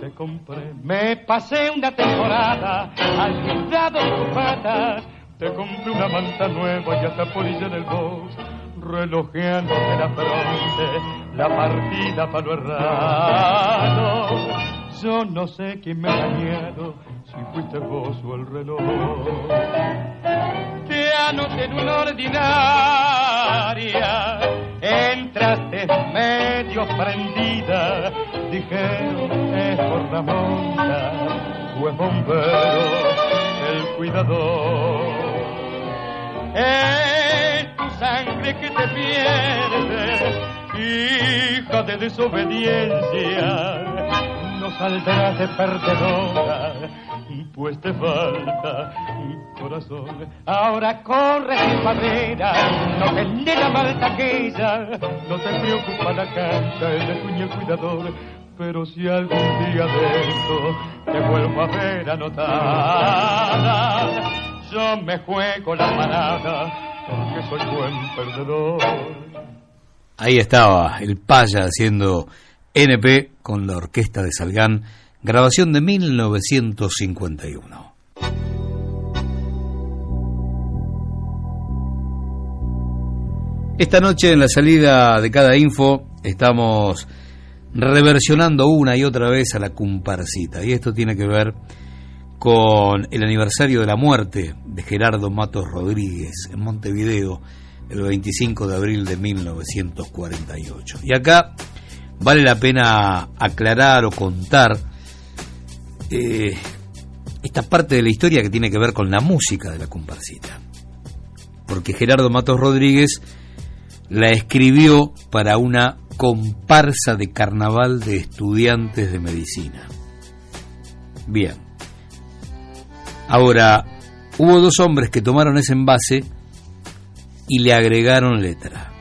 Speaker 24: Te compré. Me pasé una temporada al cuidado de tus patas, te compré una manta nueva y hasta polilla en el box, relojeando de la frente la partida para lo errado. Yo no sé quién me ha si fuiste vos o el reloj. Te anoté en una ordinaria, entraste medio prendida, dijeron es por la monta, o es bombero el cuidador. Es tu sangre que te pierde, hija de desobediencia no saldrás de perdedora, pues te falta corazón. Ahora corre sin barrera, no te la malta aquella, no te preocupa la canta, el cuño cuidador. Pero si algún día de esto te vuelvo a ver anotada, yo me juego la manada porque soy buen perdedor.
Speaker 1: Ahí estaba el Paya haciendo NP con la orquesta de Salgán, grabación de 1951. Esta noche en la salida de cada info estamos reversionando una y otra vez a la comparsita y esto tiene que ver con el aniversario de la muerte de Gerardo Matos Rodríguez en Montevideo el 25 de abril de 1948. Y acá vale la pena aclarar o contar eh, esta parte de la historia que tiene que ver con la música de la comparsita. Porque Gerardo Matos Rodríguez la escribió para una comparsa de carnaval de estudiantes de medicina. Bien. Ahora, hubo dos hombres que tomaron ese envase y le agregaron letra.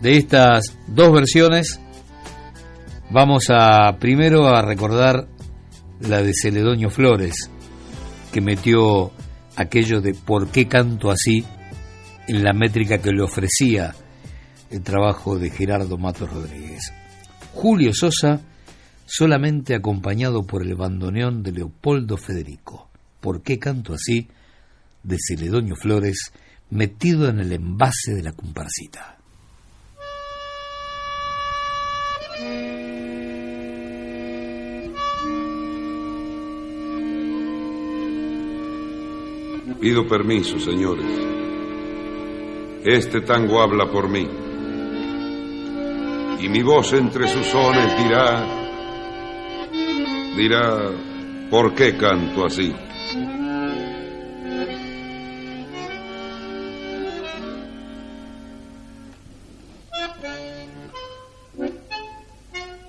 Speaker 1: De estas dos versiones, vamos a primero a recordar la de Celedonio Flores, que metió aquello de ¿por qué canto así? en la métrica que le ofrecía el trabajo de Gerardo Matos Rodríguez. Julio Sosa solamente acompañado por el bandoneón de Leopoldo Federico. ¿Por qué canto así? de Celedonio Flores, metido en el envase de la comparsita.
Speaker 25: Pido permiso, señores. Este tango habla por mí. Y mi voz entre sus sones dirá, dirá, ¿por qué canto así?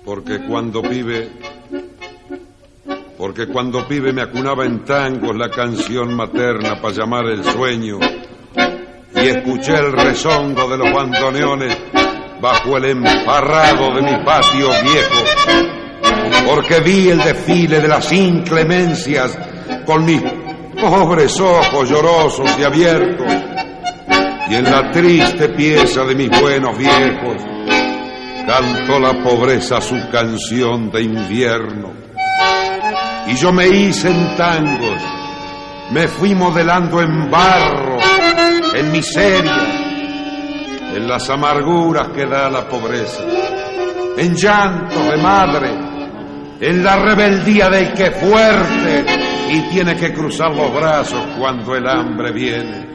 Speaker 25: Porque cuando pibe, porque cuando pibe me acunaba en tangos la canción materna para llamar el sueño y escuché el rezongo de los bandoneones bajo el emparrado de mi patio viejo, porque vi el desfile de las inclemencias con mis pobres ojos llorosos y abiertos, y en la triste pieza de mis buenos viejos cantó la pobreza su canción de invierno. Y yo me hice en tangos, me fui modelando en barro, en miseria, en las amarguras que da la pobreza, en llanto de madre, en la rebeldía del que fuerte y tiene que cruzar los brazos cuando el hambre viene.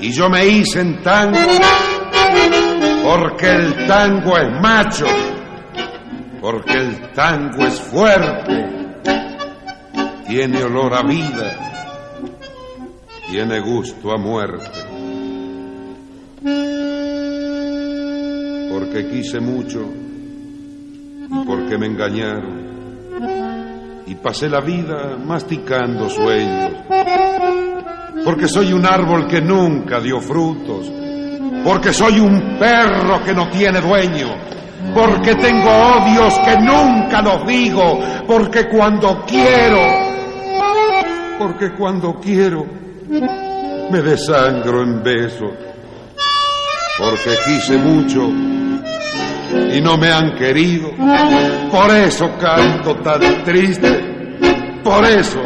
Speaker 25: Y yo me hice en tango porque el tango es macho, porque el tango es fuerte, tiene olor a vida, tiene gusto a muerte. Porque quise mucho y porque me engañaron. Y pasé la vida masticando sueños. Porque soy un árbol que nunca dio frutos. Porque soy un perro que no tiene dueño, porque tengo odios que nunca los digo, porque cuando quiero, porque cuando quiero, me desangro en besos, porque quise mucho y no me han querido, por eso canto tan triste, por eso.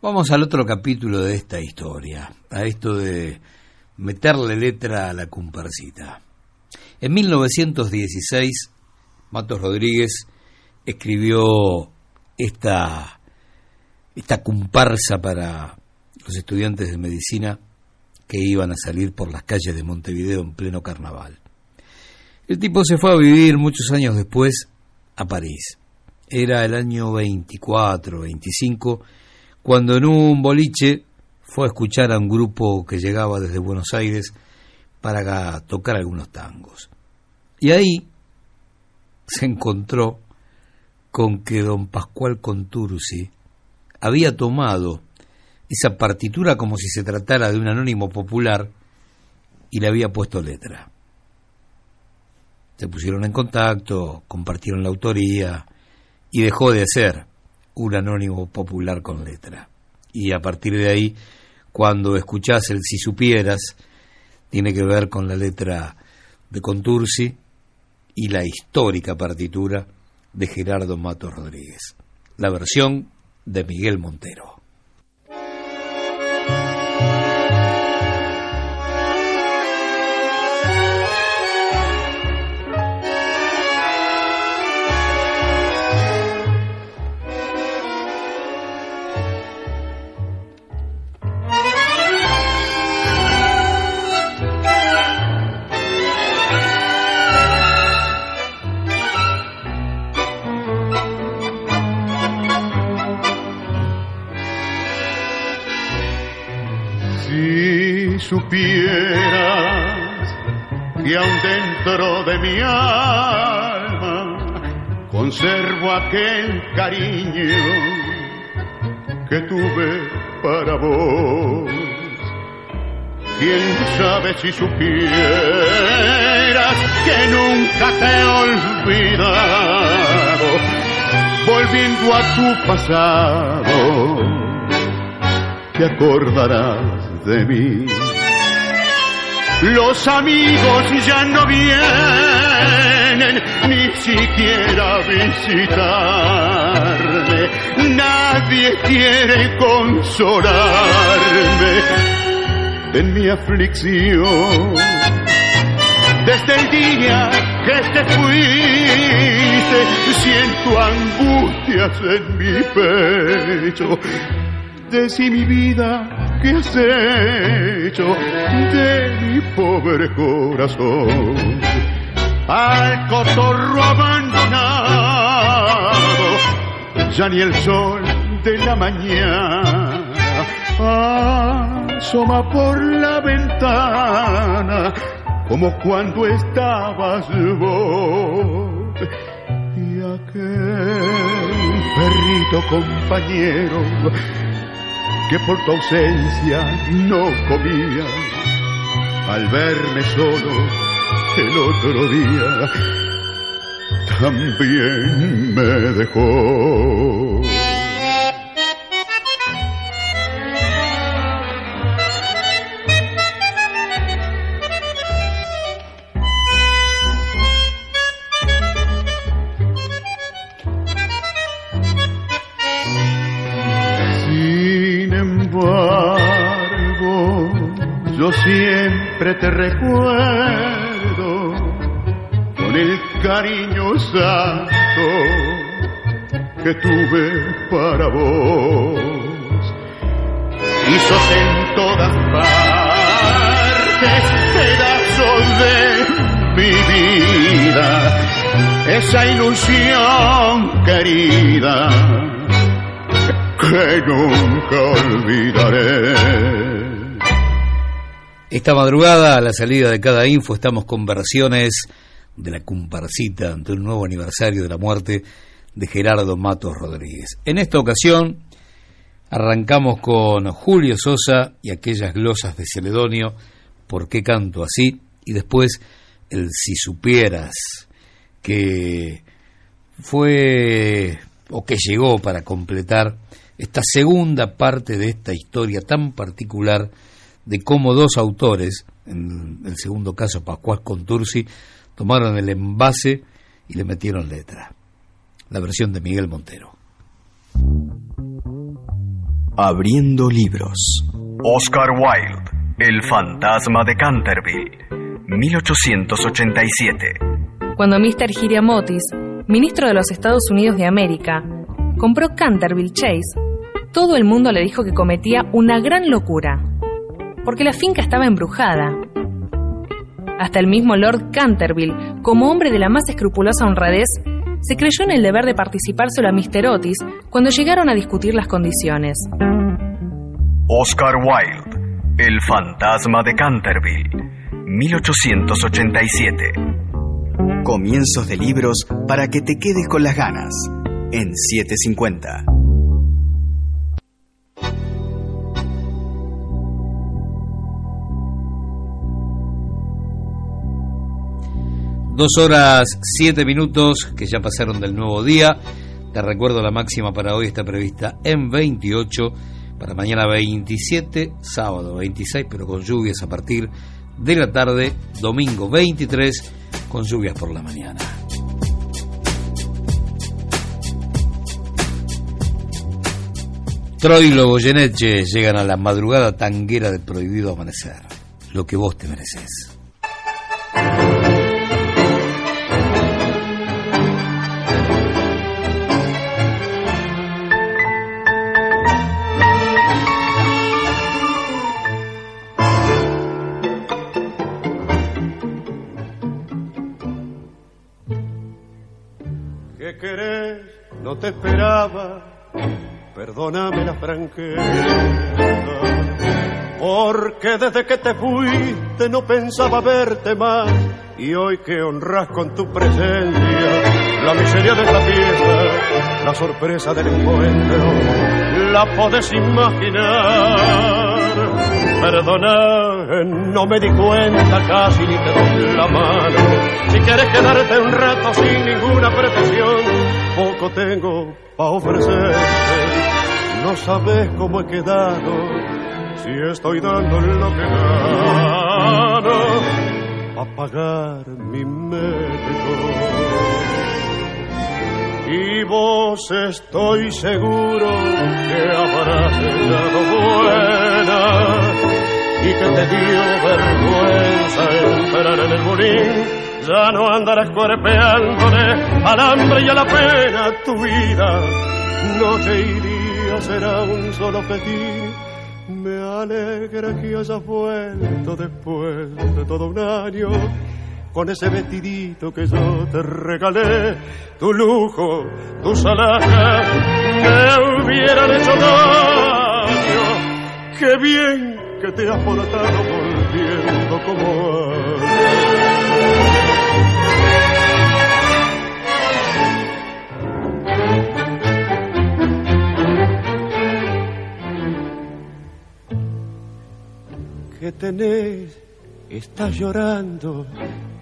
Speaker 1: Vamos al otro capítulo de esta historia, a esto de meterle letra a la comparsita. En 1916, Matos Rodríguez escribió esta, esta comparsa para los estudiantes de medicina que iban a salir por las calles de Montevideo en pleno carnaval. El tipo se fue a vivir muchos años después a París. Era el año 24, 25, cuando en un boliche fue a escuchar a un grupo que llegaba desde Buenos Aires para tocar algunos tangos. Y ahí se encontró con que don Pascual Contursi había tomado esa partitura como si se tratara de un anónimo popular y le había puesto letra. Se pusieron en contacto, compartieron la autoría y dejó de ser un anónimo popular con letra. Y a partir de ahí cuando escuchás el Si supieras, tiene que ver con la letra de Contursi y la histórica partitura de Gerardo Mato Rodríguez, la versión de Miguel Montero.
Speaker 26: Supieras que aún dentro de mi alma conservo aquel cariño que tuve para vos. Quién sabe si supieras que nunca te he olvidado, volviendo a tu pasado, te acordarás de mí los amigos ya no vienen ni siquiera a visitarme. Nadie quiere consolarme en mi aflicción. Desde el día que te fuiste, siento angustias en mi pecho. si mi vida ¿Qué has hecho de mi pobre corazón? Al cotorro abandonado, ya ni el sol de la mañana asoma por la ventana como cuando estabas vos y aquel perrito compañero que por tu ausencia no comía. Al verme solo el otro día, también me dejó. Siempre te recuerdo con el cariño santo que tuve para vos. Y sos en todas partes pedazos de mi vida, esa ilusión querida que nunca olvidaré.
Speaker 1: Esta madrugada, a la salida de cada info, estamos con versiones de la comparsita ante un nuevo aniversario de la muerte de Gerardo Matos Rodríguez. En esta ocasión arrancamos con Julio Sosa y aquellas glosas de Celedonio, ¿por qué canto así? Y después el Si supieras, que fue o que llegó para completar esta segunda parte de esta historia tan particular de cómo dos autores, en el segundo caso Pascual Contursi, tomaron el envase y le metieron letra. La versión de Miguel Montero.
Speaker 2: Abriendo libros. Oscar Wilde, El fantasma de Canterville, 1887.
Speaker 27: Cuando Mr. Giriamotis, ministro de los Estados Unidos de América, compró Canterville Chase, todo el mundo le dijo que cometía una gran locura porque la finca estaba embrujada. Hasta el mismo Lord Canterville, como hombre de la más escrupulosa honradez, se creyó en el deber de participárselo a Mr. Otis cuando llegaron a discutir las condiciones.
Speaker 2: Oscar Wilde, El fantasma de Canterville, 1887. Comienzos de libros para que te quedes con las ganas, en 750.
Speaker 1: Dos horas siete minutos que ya pasaron del nuevo día. Te recuerdo la máxima para hoy está prevista en 28, para mañana 27, sábado 26, pero con lluvias a partir de la tarde, domingo 23, con lluvias por la mañana. Troilo Goyeneche llegan a la madrugada tanguera del prohibido amanecer. Lo que vos te mereces.
Speaker 28: No te esperaba, perdóname la franqueza, porque desde que te fuiste no pensaba verte más, y hoy que honras con tu presencia la miseria de esta fiesta, la sorpresa del encuentro, la podés imaginar. Perdona, no me di cuenta casi ni te doy la mano. Si quieres quedarte un rato sin ninguna pretensión, poco tengo para ofrecerte. No sabes cómo he quedado, si estoy dando lo que gano a pagar mi médico. Y vos estoy seguro que habrás echado buena y que te dio vergüenza entrar en el bolín. Ya no andarás cuerpeándole al hambre y a la pena tu vida. Noche y día será un solo pedir. Me alegra que hayas vuelto después de todo un año con ese vestidito que yo te regalé, tu lujo, tus alhajas, que hubieran hecho daño. Qué bien que te has portado volviendo como ¿Qué tenés? Estás llorando,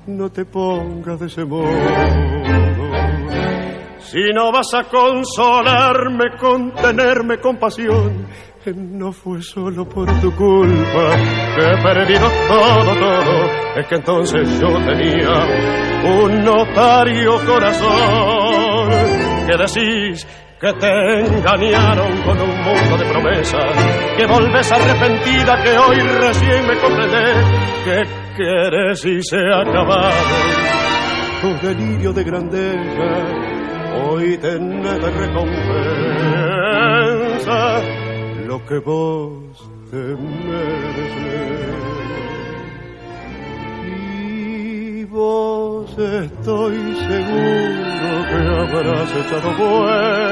Speaker 28: no te pongas de ese modo. Si no vas a consolarme, contenerme con pasión, no fue solo por tu culpa que he perdido todo, todo. Es que entonces yo tenía un notario corazón. que decís? Que te engañaron con un mundo de promesas, que volves arrepentida, que hoy recién me comprendés, que quieres y se ha acabado tu delirio de grandeza, hoy tenés de recompensa lo que vos te mereces. Y vos estoy seguro que habrás echado buena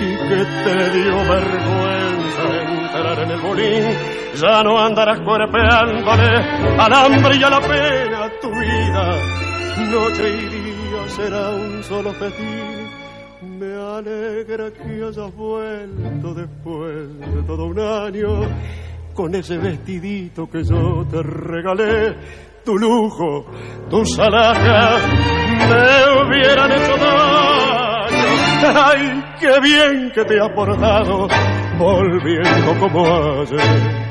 Speaker 28: y que te dio vergüenza entrar en el bolín. Ya no andarás cuerpeándole al hambre y a la pena tu vida. Noche y día será un solo pedir me alegra que hayas vuelto después de todo un año con ese vestidito que yo te regalé. Tu lujo, tus alhajas me hubieran hecho daño. ¡Ay, qué bien que te ha portado volviendo como ayer!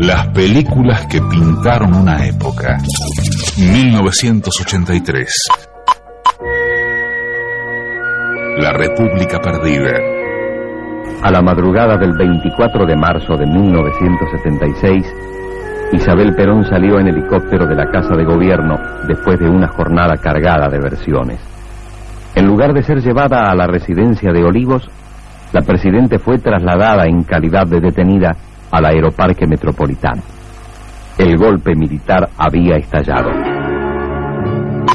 Speaker 29: Las películas que pintaron una época. 1983. La República Perdida.
Speaker 30: A la madrugada del 24 de marzo de 1976, Isabel Perón salió en helicóptero de la Casa de Gobierno después de una jornada cargada de versiones. En lugar de ser llevada a la residencia de Olivos, la Presidente fue trasladada en calidad de detenida al aeroparque metropolitano. El golpe militar había estallado.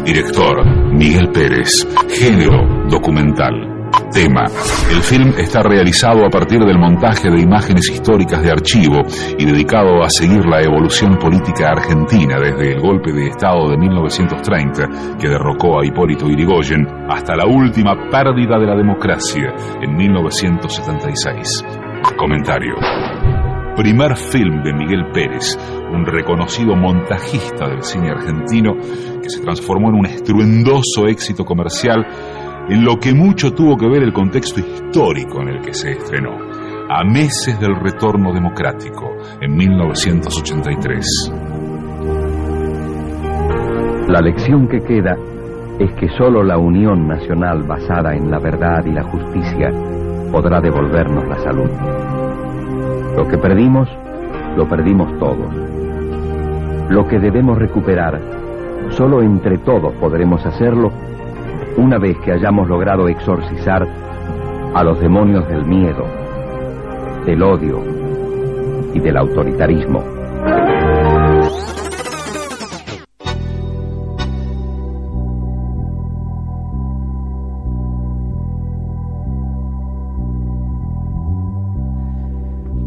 Speaker 29: Director Miguel Pérez. Género documental. Tema. El film está realizado a partir del montaje de imágenes históricas de archivo y dedicado a seguir la evolución política argentina desde el golpe de Estado de 1930 que derrocó a Hipólito Yrigoyen hasta la última pérdida de la democracia en 1976. Comentario primer film de Miguel Pérez, un reconocido montajista del cine argentino que se transformó en un estruendoso éxito comercial en lo que mucho tuvo que ver el contexto histórico en el que se estrenó, a meses del retorno democrático, en 1983.
Speaker 30: La lección que queda es que solo la unión nacional basada en la verdad y la justicia podrá devolvernos la salud. Lo que perdimos, lo perdimos todos. Lo que debemos recuperar, solo entre todos podremos hacerlo una vez que hayamos logrado exorcizar a los demonios del miedo, del odio y del autoritarismo.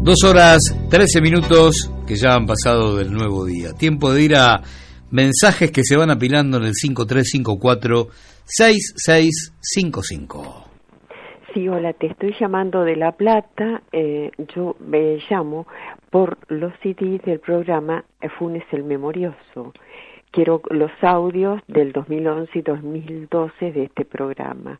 Speaker 1: Dos horas, trece minutos que ya han pasado del nuevo día. Tiempo de ir a mensajes que se van apilando en el 5354-6655.
Speaker 31: Sí, hola, te estoy llamando de La Plata. Eh, yo me llamo por los CDs del programa Funes el Memorioso. Quiero los audios del 2011 y 2012 de este programa.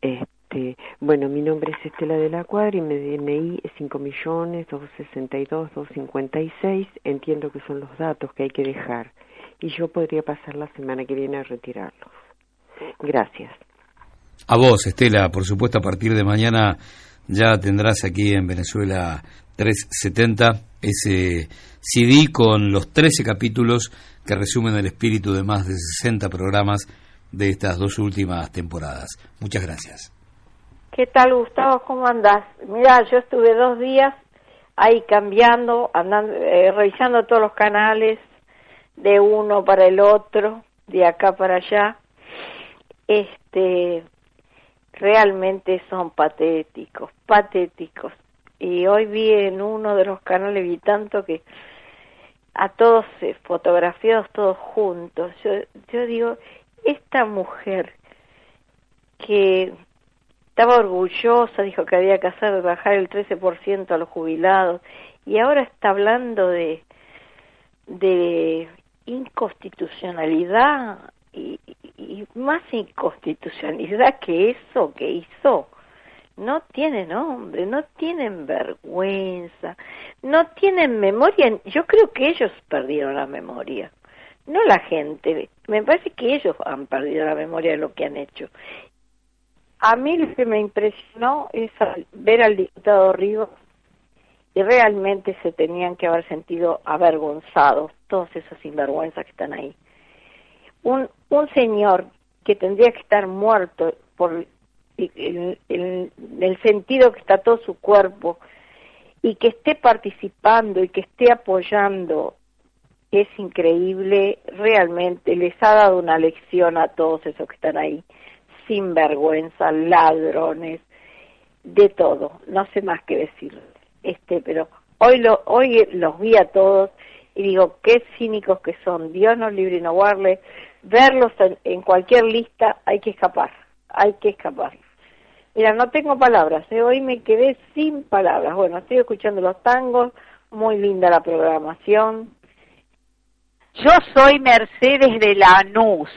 Speaker 31: Este, bueno, mi nombre es Estela de la Cuadra y mi DNI es 5 millones 262 256. Entiendo que son los datos que hay que dejar y yo podría pasar la semana que viene a retirarlos. Gracias.
Speaker 1: A vos, Estela, por supuesto, a partir de mañana ya tendrás aquí en Venezuela 370 ese CD con los 13 capítulos que resumen el espíritu de más de 60 programas de estas dos últimas temporadas. Muchas gracias.
Speaker 32: ¿Qué tal, Gustavo? ¿Cómo andás? Mira, yo estuve dos días ahí cambiando, andando, eh, revisando todos los canales de uno para el otro, de acá para allá. Este, realmente son patéticos, patéticos. Y hoy vi en uno de los canales, vi tanto que a todos fotografiados todos juntos. Yo, yo digo, esta mujer que estaba orgullosa, dijo que había que hacer bajar el 13% a los jubilados y ahora está hablando de de inconstitucionalidad y, y más inconstitucionalidad que eso que hizo no tienen nombre, no tienen vergüenza, no tienen memoria. Yo creo que ellos perdieron la memoria, no la gente. Me parece que ellos han perdido la memoria de lo que han hecho. A mí lo que me impresionó es ver al diputado Rivas y realmente se tenían que haber sentido avergonzados todos esos sinvergüenzas que están ahí. Un, un señor que tendría que estar muerto por el, el sentido que está todo su cuerpo y que esté participando y que esté apoyando es increíble, realmente les ha dado una lección a todos esos que están ahí. Sinvergüenza, ladrones, de todo, no sé más que decir. Este, pero hoy lo, hoy los vi a todos y digo qué cínicos que son. Dios nos libre y no guarde. Verlos en, cualquier lista hay que escapar, hay que escapar. Mira, no tengo palabras, ¿eh? hoy me quedé sin palabras. Bueno, estoy escuchando los tangos, muy linda la programación.
Speaker 33: Yo soy Mercedes de Lanús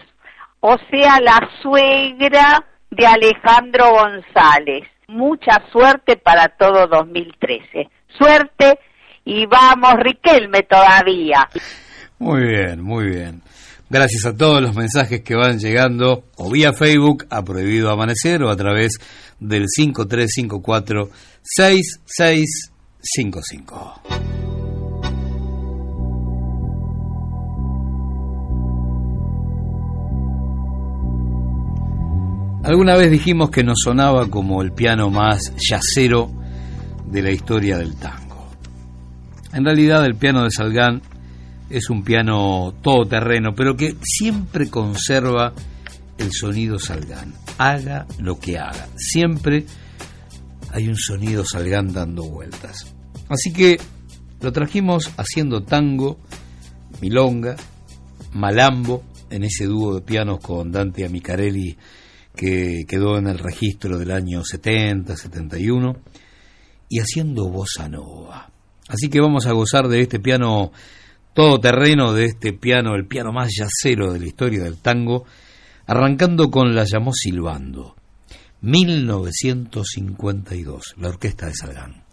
Speaker 33: o sea, la suegra de Alejandro González. Mucha suerte para todo 2013. Suerte y vamos, Riquelme todavía.
Speaker 1: Muy bien, muy bien. Gracias a todos los mensajes que van llegando o vía Facebook a Prohibido Amanecer o a través del 5354 6655. Alguna vez dijimos que nos sonaba como el piano más yacero de la historia del tango. En realidad el piano de Salgán es un piano todoterreno, pero que siempre conserva el sonido Salgán. Haga lo que haga, siempre hay un sonido Salgán dando vueltas. Así que lo trajimos haciendo tango, milonga, malambo, en ese dúo de pianos con Dante Amicarelli que quedó en el registro del año 70, 71, y haciendo bossa nova. Así que vamos a gozar de este piano todoterreno, de este piano, el piano más yacero de la historia del tango, arrancando con La llamó silbando, 1952, la orquesta de Salgán.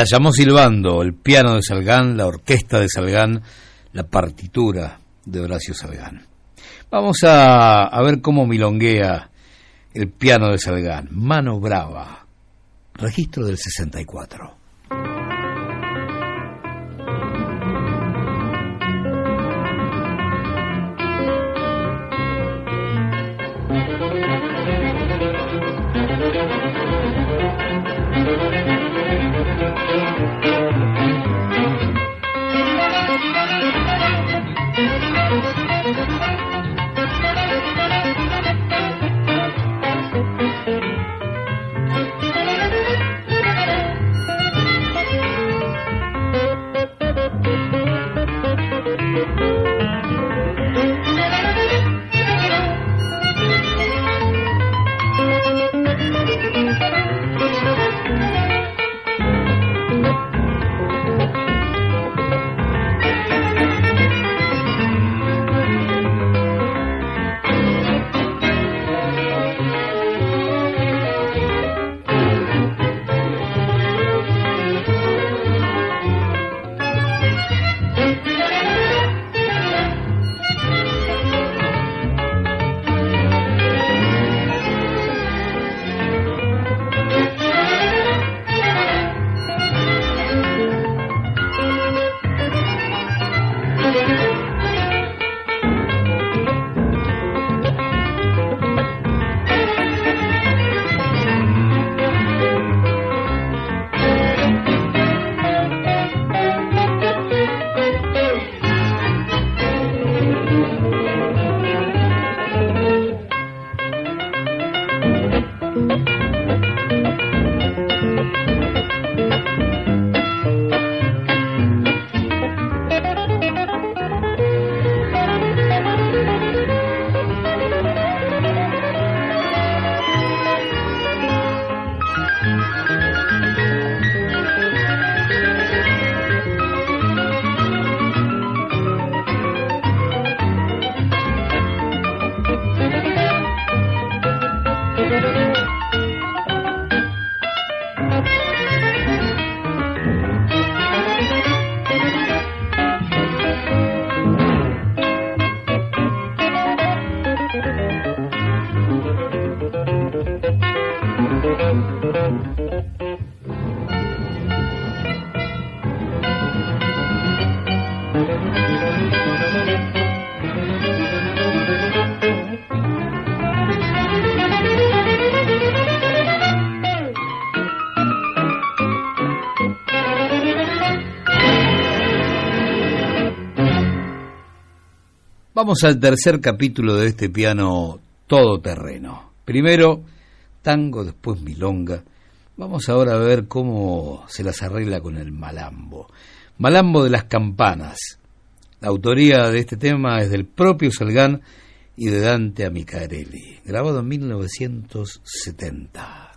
Speaker 1: La llamó silbando el piano de Salgán, la orquesta de Salgán, la partitura de Horacio Salgán. Vamos a, a ver cómo milonguea el piano de Salgán. Mano Brava, registro del 64. Vamos al tercer capítulo de este piano todoterreno. Primero tango, después milonga. Vamos ahora a ver cómo se las arregla con el malambo. Malambo de las campanas. La autoría de este tema es del propio Salgán y de Dante Amicarelli, grabado en 1970.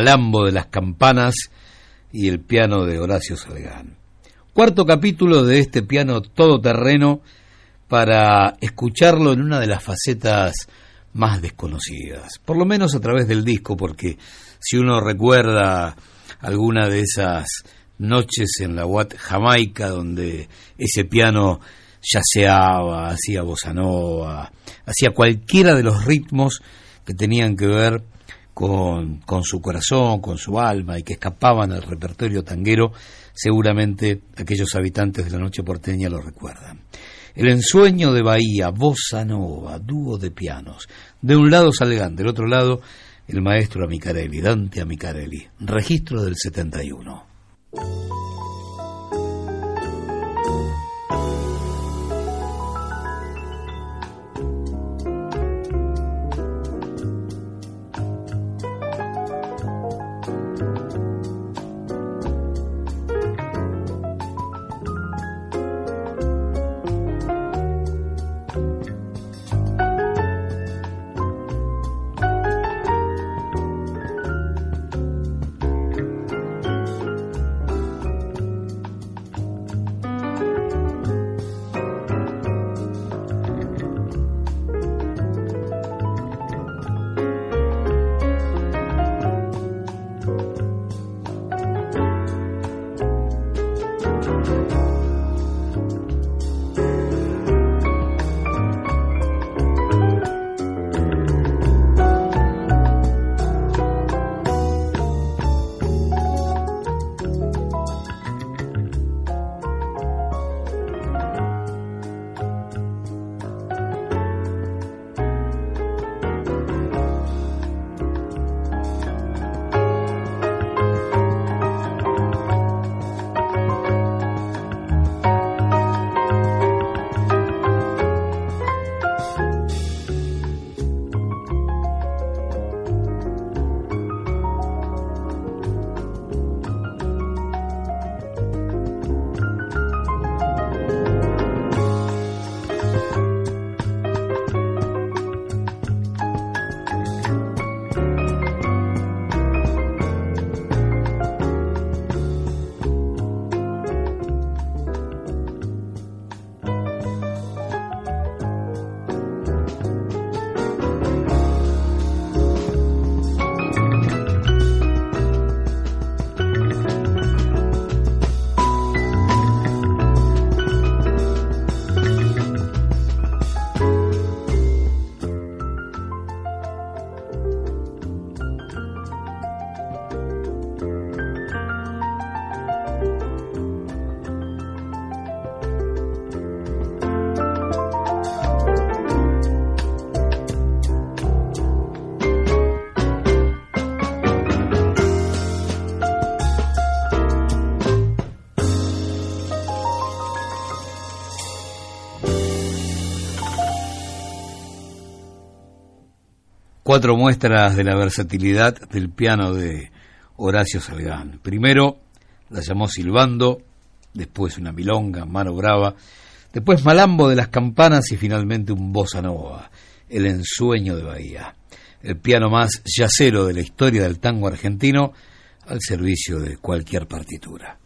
Speaker 1: Malambo de las Campanas y el piano de Horacio Salgán. Cuarto capítulo de este piano todoterreno para escucharlo en una de las facetas más desconocidas, por lo menos a través del disco, porque si uno recuerda alguna de esas noches en la Watt Jamaica donde ese piano yaceaba, hacía bossa nova, hacía cualquiera de los ritmos que tenían que ver con, con su corazón, con su alma y que escapaban al repertorio tanguero, seguramente aquellos habitantes de la noche porteña lo recuerdan. El ensueño de Bahía, Bossa Nova, dúo de pianos. De un lado Salgán, del otro lado el maestro Amicarelli, Dante Amicarelli. Registro del 71. Cuatro muestras de la versatilidad del piano de Horacio Salgán. Primero la llamó Silbando, después una milonga, mano brava, después Malambo de las campanas y finalmente un bossa nova, el ensueño de Bahía, el piano más yacero de la historia del tango argentino al servicio de cualquier partitura.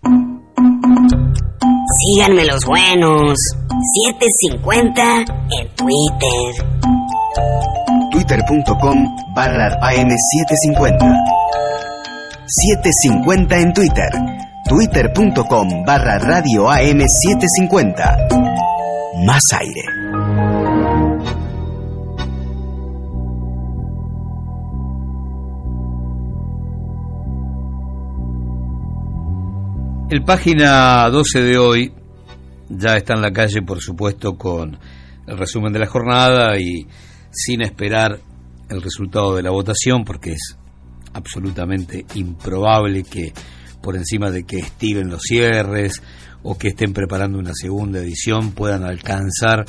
Speaker 34: Síganme los buenos. 750 en Twitter.
Speaker 2: Twitter.com barra AM750. 750 en Twitter. Twitter.com barra radio AM750. Más aire.
Speaker 1: El página 12 de hoy ya está en la calle, por supuesto, con el resumen de la jornada y sin esperar el resultado de la votación, porque es absolutamente improbable que por encima de que estiren los cierres o que estén preparando una segunda edición puedan alcanzar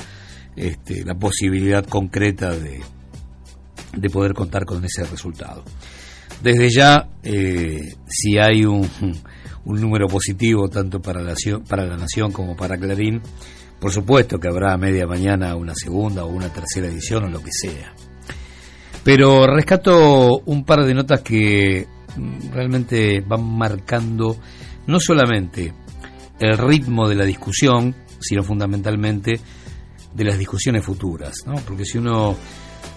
Speaker 1: este, la posibilidad concreta de, de poder contar con ese resultado. Desde ya, eh, si hay un, un número positivo tanto para la, para la Nación como para Clarín, por supuesto que habrá a media mañana una segunda o una tercera edición o lo que sea. Pero rescato un par de notas que mm, realmente van marcando no solamente el ritmo de la discusión, sino fundamentalmente de las discusiones futuras, ¿no? Porque si uno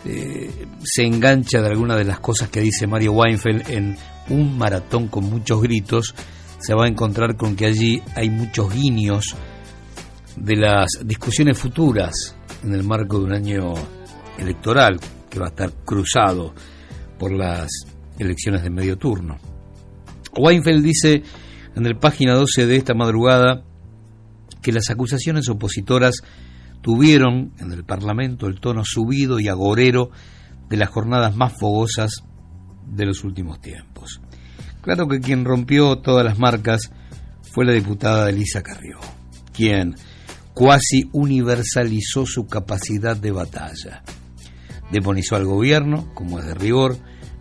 Speaker 1: eh, se engancha de alguna de las cosas que dice Mario Weinfeld en un maratón con muchos gritos, se va a encontrar con que allí hay muchos guiños de las discusiones futuras en el marco de un año electoral que va a estar cruzado por las elecciones de medio turno. Weinfeld dice en el página 12 de esta madrugada que las acusaciones opositoras tuvieron en el Parlamento el tono subido y agorero de las jornadas más fogosas de los últimos tiempos. Claro que quien rompió todas las marcas fue la diputada Elisa Carrió, quien cuasi universalizó su capacidad de batalla. Demonizó al gobierno, como es de rigor,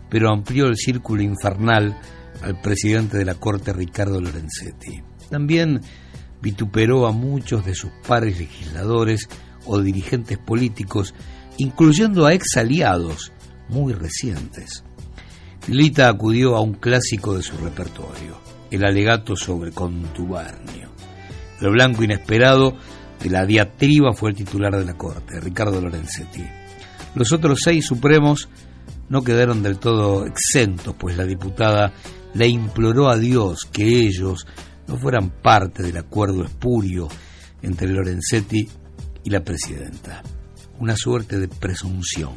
Speaker 1: pero amplió el círculo infernal al presidente de la Corte, Ricardo Lorenzetti. También vituperó a muchos de sus pares legisladores o dirigentes políticos, incluyendo a ex aliados muy recientes. Lita acudió a un clásico de su repertorio, el alegato sobre contubernio. Lo blanco inesperado de la diatriba fue el titular de la Corte, Ricardo Lorenzetti. Los otros seis supremos no quedaron del todo exentos, pues la diputada le imploró a Dios que ellos no fueran parte del acuerdo espurio entre Lorenzetti y la presidenta. Una suerte de presunción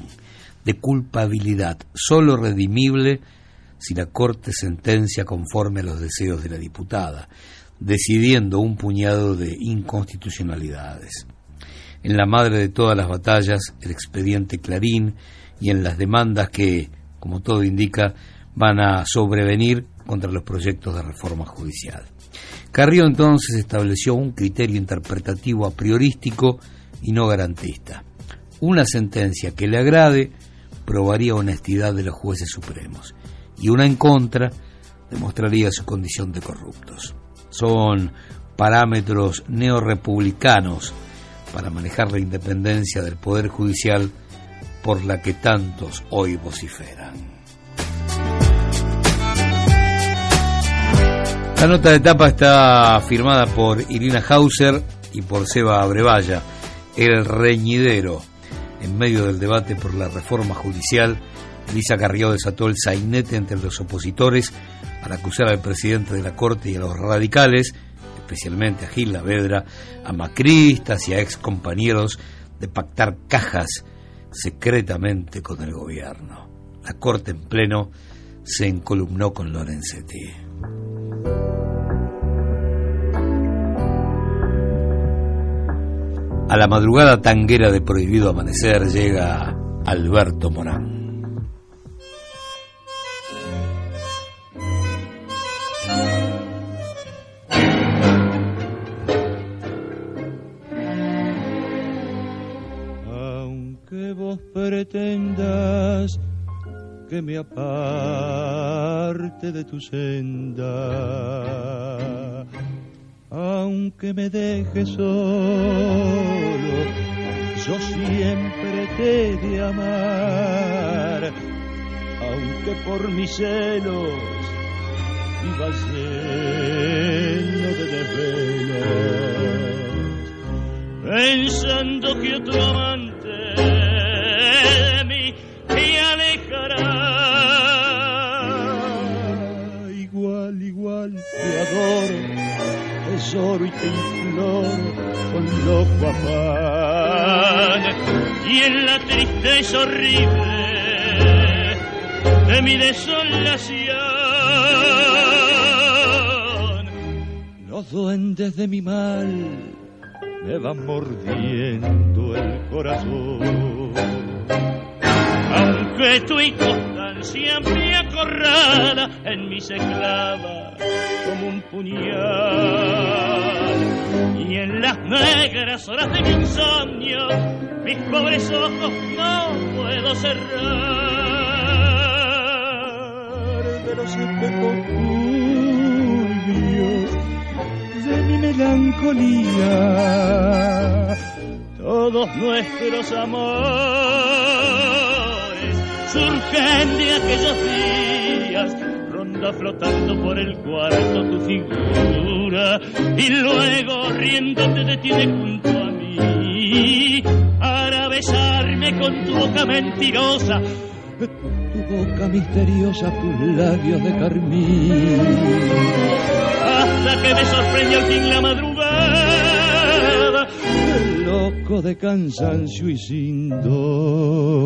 Speaker 1: de culpabilidad, solo redimible si la Corte sentencia conforme a los deseos de la diputada, decidiendo un puñado de inconstitucionalidades. En la madre de todas las batallas, el expediente Clarín, y en las demandas que, como todo indica, van a sobrevenir contra los proyectos de reforma judicial. Carrió entonces estableció un criterio interpretativo a priorístico y no garantista. Una sentencia que le agrade probaría honestidad de los jueces supremos y una en contra demostraría su condición de corruptos. Son parámetros neorepublicanos para manejar la independencia del Poder Judicial por la que tantos hoy vociferan. La nota de etapa está firmada por Irina Hauser y por Seba Abrevaya, el reñidero en medio del debate por la reforma judicial, Elisa Carrió desató el sainete entre los opositores al acusar al presidente de la Corte y a los radicales, especialmente a Gil Lavedra, a macristas y a ex compañeros, de pactar cajas secretamente con el gobierno. La Corte en pleno se encolumnó con Lorenzetti. A la madrugada tanguera de Prohibido Amanecer llega Alberto Morán.
Speaker 21: Pretendas
Speaker 35: que me aparte de tu senda. Aunque me dejes solo, yo siempre te he de amar. Aunque por mis celos vivas lleno de desvelos, pensando que otro amante me alejará. Igual, igual, te adoro, tesoro y te imploro con loco afán. Y en la tristeza horrible de mi desolación, los duendes de mi mal me van mordiendo el corazón. Aunque tu inconstancia me acorrala, en mí se clava como un puñal. Y en las negras horas de mi insomnio, mis pobres ojos no puedo cerrar de los espejos turbios de mi melancolía. Todos nuestros amores surgen de aquellos días, ronda flotando por el cuarto tu figura y luego riendo te detiene junto a mí para besarme con tu boca mentirosa. Tu boca misteriosa, tus labios de carmín hasta que me sorprende al fin la madrugada, loco de cansancio y sin dormir.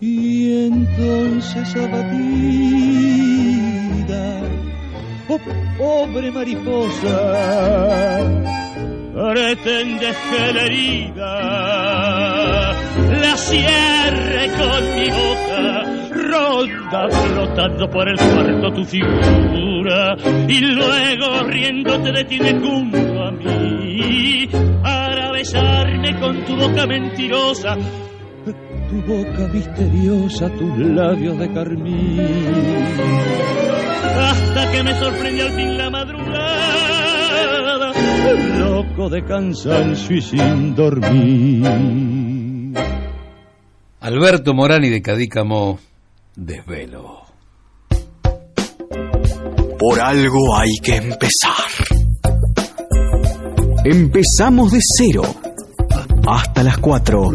Speaker 35: Y pobre mariposa, pretendes que la herida la cierre con mi boca, ronda flotando por el cuarto tu figura y luego riendo te detiene junto a mí para besarme con tu boca mentirosa tu boca misteriosa, tus labios de carmín. Hasta que me sorprende al fin la madrugada, loco de cansancio y sin dormir.
Speaker 1: Alberto Morani de Cadícamo, Desvelo.
Speaker 2: Por algo hay que empezar. Empezamos de cero. Hasta las 4.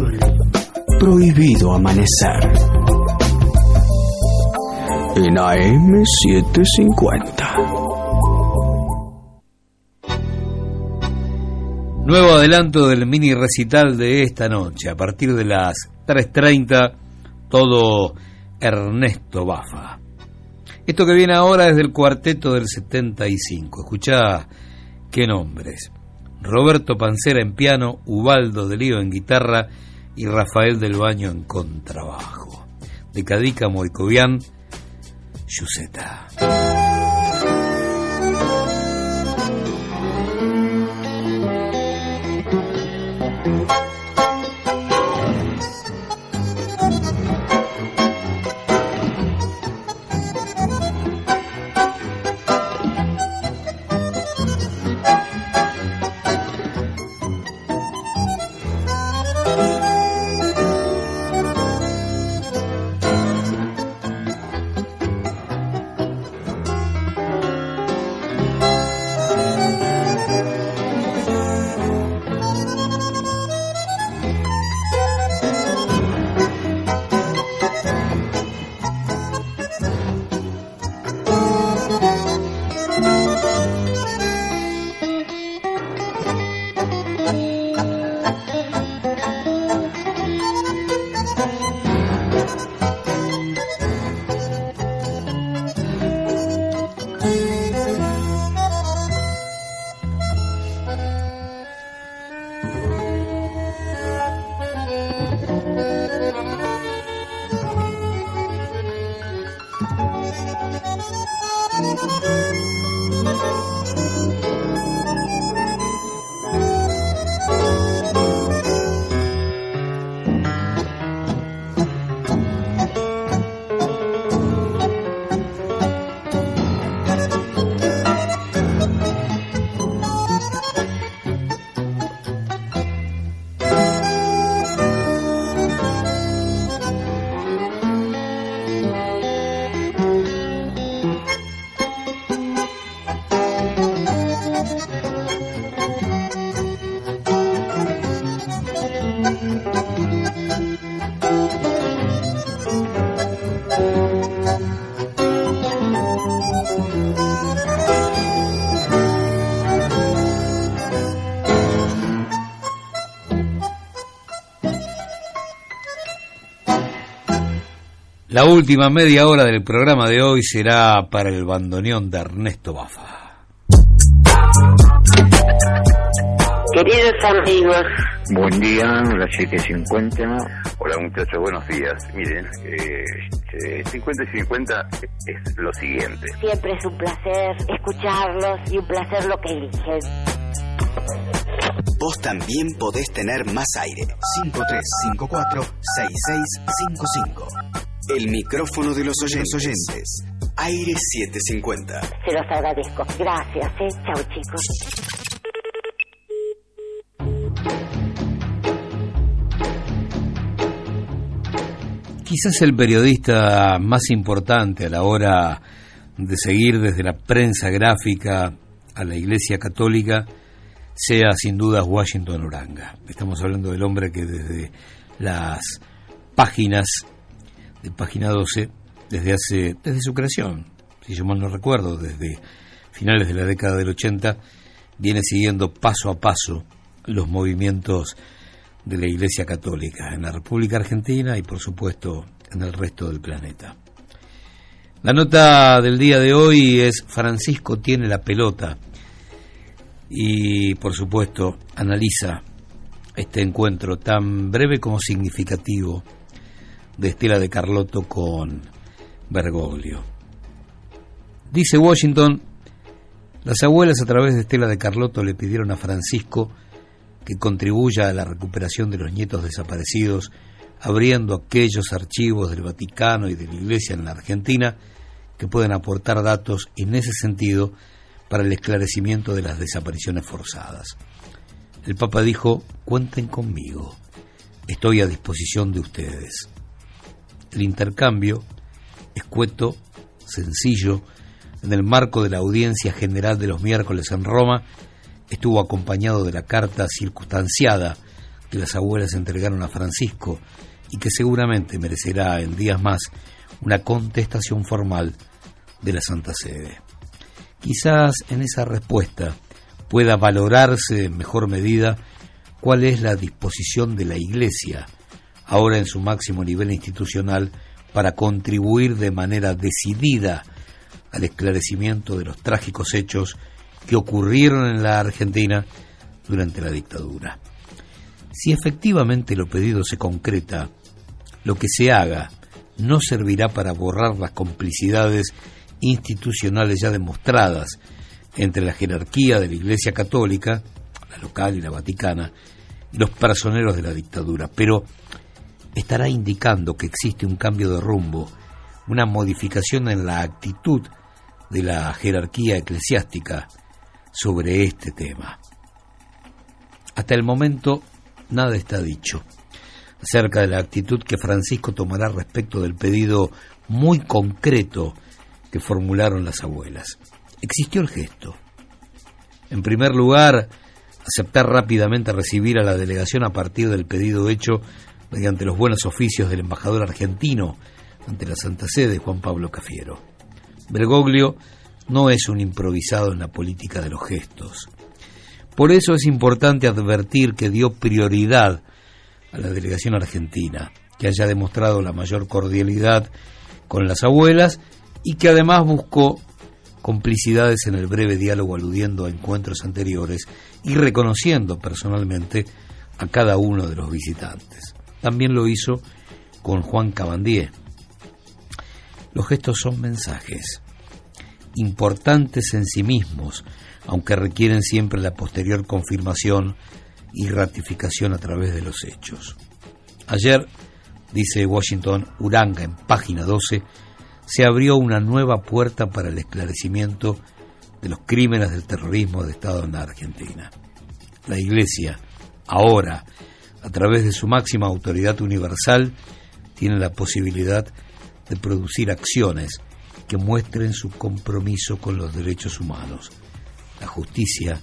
Speaker 2: Prohibido amanecer. En AM750.
Speaker 1: Nuevo adelanto del mini recital de esta noche. A partir de las 3.30, todo Ernesto Bafa. Esto que viene ahora es del cuarteto del 75. Escuchá qué nombres. Roberto Pancera en piano, Ubaldo de Lío en guitarra y Rafael del Baño en contrabajo. De Cadícamo y Cobian, Yuseta. La última media hora del programa de hoy será para el bandoneón de Ernesto Bafa.
Speaker 36: Queridos amigos,
Speaker 37: Buen día, las 7.50. Hola muchachos, buenos días. Miren, eh, 50 y 50 es lo siguiente.
Speaker 36: siempre es un placer escucharlos y un placer lo que eligen.
Speaker 2: Vos también podés tener más aire. 5354-6655. El micrófono de los oyentes. oyentes. Aire 750.
Speaker 36: Se los agradezco. Gracias, ¿eh? Chao, chicos.
Speaker 1: Quizás el periodista más importante a la hora de seguir desde la prensa gráfica a la Iglesia Católica sea sin dudas Washington Uranga. Estamos hablando del hombre que desde las páginas de página 12, desde hace desde su creación, si yo mal no recuerdo, desde finales de la década del 80, viene siguiendo paso a paso los movimientos de la Iglesia Católica en la República Argentina y por supuesto en el resto del planeta. La nota del día de hoy es Francisco tiene la pelota y por supuesto analiza este encuentro tan breve como significativo de Estela de Carlotto con Bergoglio. Dice Washington, las abuelas a través de Estela de Carlotto le pidieron a Francisco que contribuya a la recuperación de los nietos desaparecidos, abriendo aquellos archivos del Vaticano y de la Iglesia en la Argentina que pueden aportar datos en ese sentido para el esclarecimiento de las desapariciones forzadas. El Papa dijo, cuenten conmigo, estoy a disposición de ustedes. El intercambio, escueto, sencillo, en el marco de la audiencia general de los miércoles en Roma, estuvo acompañado de la carta circunstanciada que las abuelas entregaron a Francisco y que seguramente merecerá en días más una contestación formal de la Santa Sede. Quizás en esa respuesta pueda valorarse en mejor medida cuál es la disposición de la Iglesia, ahora en su máximo nivel institucional, para contribuir de manera decidida al esclarecimiento de los trágicos hechos que ocurrieron en la Argentina durante la dictadura. Si efectivamente lo pedido se concreta, lo que se haga no servirá para borrar las complicidades institucionales ya demostradas entre la jerarquía de la Iglesia Católica, la local y la vaticana, y los personeros de la dictadura, pero estará indicando que existe un cambio de rumbo, una modificación en la actitud de la jerarquía eclesiástica sobre este tema. Hasta el momento nada está dicho acerca de la actitud que Francisco tomará respecto del pedido muy concreto que formularon las abuelas. Existió el gesto. En primer lugar, aceptar rápidamente recibir a la delegación a partir del pedido hecho mediante los buenos oficios del embajador argentino ante la Santa Sede, Juan Pablo Cafiero. Bergoglio no es un improvisado en la política de los gestos. Por eso es importante advertir que dio prioridad a la delegación argentina, que haya demostrado la mayor cordialidad con las abuelas y que además buscó complicidades en el breve diálogo aludiendo a encuentros anteriores y reconociendo personalmente a cada uno de los visitantes. También lo hizo con Juan Cabandier. Los gestos son mensajes importantes en sí mismos, aunque requieren siempre la posterior confirmación y ratificación a través de los hechos. Ayer, dice Washington Uranga en página 12, se abrió una nueva puerta para el esclarecimiento de los crímenes del terrorismo de Estado en la Argentina. La Iglesia, ahora, a través de su máxima autoridad universal, tiene la posibilidad de producir acciones que muestren su compromiso con los derechos humanos, la justicia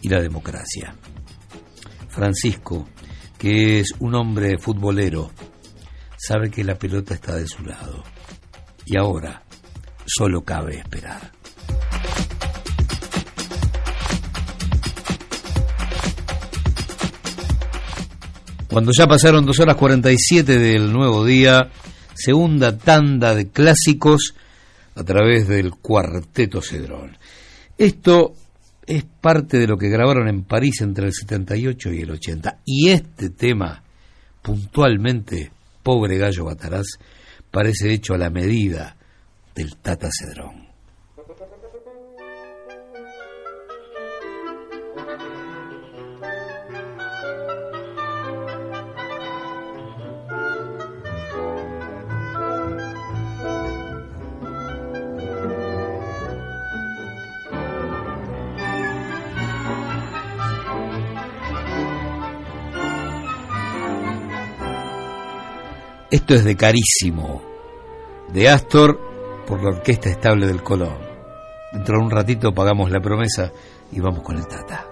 Speaker 1: y la democracia. Francisco, que es un hombre futbolero, sabe que la pelota está de su lado. Y ahora solo cabe esperar. Cuando ya pasaron dos horas 47 del nuevo día, segunda tanda de clásicos a través del cuarteto Cedrón. Esto es parte de lo que grabaron en París entre el 78 y el 80. Y este tema, puntualmente, pobre gallo Bataraz, parece hecho a la medida del Tata Cedrón. Esto es de carísimo, de Astor por la Orquesta Estable del Colón. Dentro de un ratito pagamos la promesa y vamos con el Tata.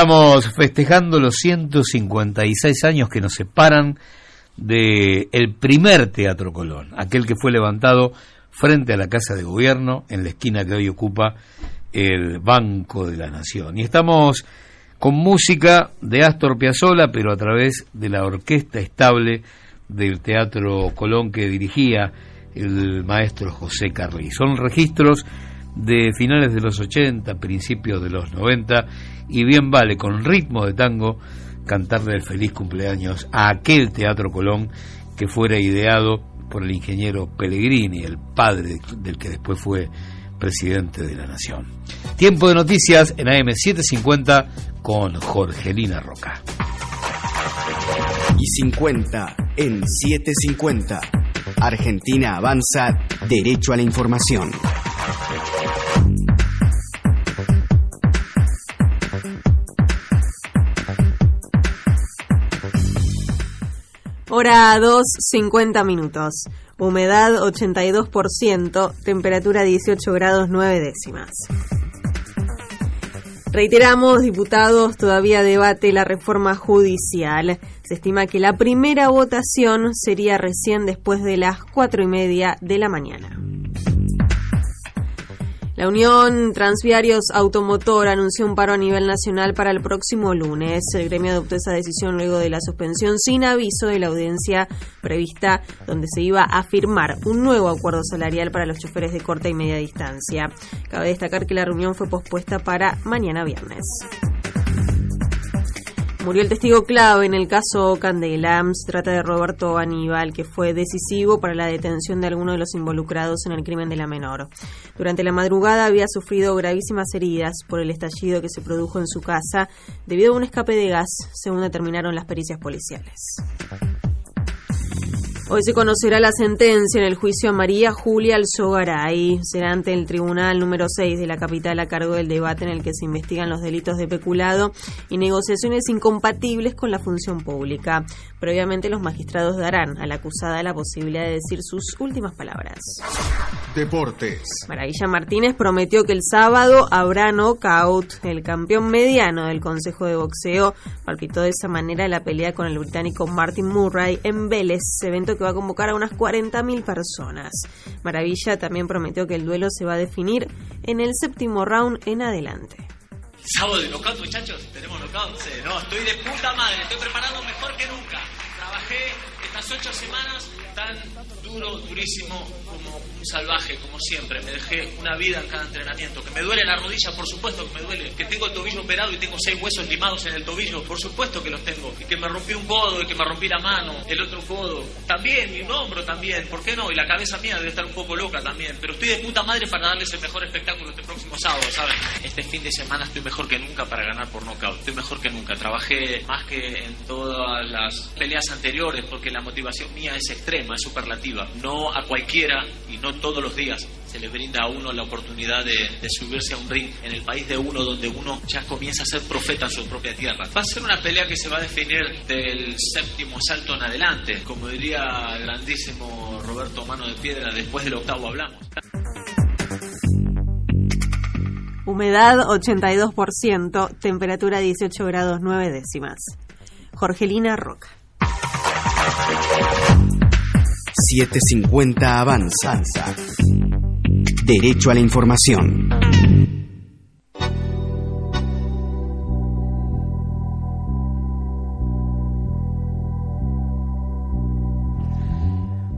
Speaker 1: Estamos festejando los 156 años que nos separan de primer Teatro Colón, aquel que fue levantado frente a la Casa de Gobierno, en la esquina que hoy ocupa el Banco de la Nación. Y estamos con música de Astor Piazzolla, pero a través de la orquesta estable del Teatro Colón que dirigía el maestro José Carli. Son registros de finales de los 80, principios de los 90 y bien vale con ritmo de tango cantarle el feliz cumpleaños a aquel Teatro Colón que fuera ideado por el ingeniero Pellegrini, el padre del que después fue presidente de la Nación. Tiempo de noticias en AM750 con Jorgelina Roca.
Speaker 2: Y 50 en 750. Argentina avanza derecho a la información.
Speaker 9: Hora 2, 50 minutos. Humedad 82%, temperatura 18 grados 9 décimas. Reiteramos, diputados, todavía debate la reforma judicial. Se estima que la primera votación sería recién después de las cuatro y media de la mañana. La Unión Transviarios Automotor anunció un paro a nivel nacional para el próximo lunes. El gremio adoptó esa decisión luego de la suspensión sin aviso de la audiencia prevista donde se iba a firmar un nuevo acuerdo salarial para los choferes de corta y media distancia. Cabe destacar que la reunión fue pospuesta para mañana viernes. Murió el testigo clave en el caso Candela. Se trata de Roberto Aníbal, que fue decisivo para la detención de algunos de los involucrados en el crimen de la menor. Durante la madrugada había sufrido gravísimas heridas por el estallido que se produjo en su casa debido a un escape de gas, según determinaron las pericias policiales. Hoy se conocerá la sentencia en el juicio a María Julia Alzogaray. Será ante el tribunal número 6 de la capital a cargo del debate en el que se investigan los delitos de peculado y negociaciones incompatibles con la función pública. Previamente los magistrados darán a la acusada la posibilidad de decir sus últimas palabras.
Speaker 2: Deportes.
Speaker 9: Maravilla Martínez prometió que el sábado habrá knockout. El campeón mediano del Consejo de Boxeo palpitó de esa manera la pelea con el británico Martin Murray en Vélez, evento que va a convocar a unas 40.000 personas. Maravilla también prometió que el duelo se va a definir en el séptimo round en adelante.
Speaker 38: Sábado de knockout, muchachos. Tenemos knockout. Sí, no, estoy de puta madre. Estoy preparado mejor que nunca. Trabajé estas ocho semanas tan duro, durísimo, como un salvaje, como siempre. Me dejé una vida en cada entrenamiento. Que me duele la rodilla, por supuesto que me duele. Que tengo el tobillo operado y tengo seis huesos limados en el tobillo, por supuesto que los tengo. Y que me rompí un codo y que me rompí la mano, el otro codo. También, y un hombro también, ¿por qué no? Y la cabeza mía debe estar un poco loca también. Pero estoy de puta madre para darles el mejor espectáculo este próximo sábado, ¿saben? Este fin de semana estoy mejor que nunca para ganar por nocaut. Estoy mejor que nunca. Trabajé más que en todas las peleas anteriores porque la motivación mía es extrema, es superlativa. No a cualquiera y no todos los días se le brinda a uno la oportunidad de, de subirse a un ring en el país de uno donde uno ya comienza a ser profeta en su propia tierra. Va a ser una pelea que se va a definir del séptimo salto en adelante. Como diría el grandísimo Roberto Mano de Piedra, después del octavo hablamos.
Speaker 9: Humedad 82%, temperatura 18 grados 9 décimas. Jorgelina Roca.
Speaker 2: 750 Avanza. Derecho a la información.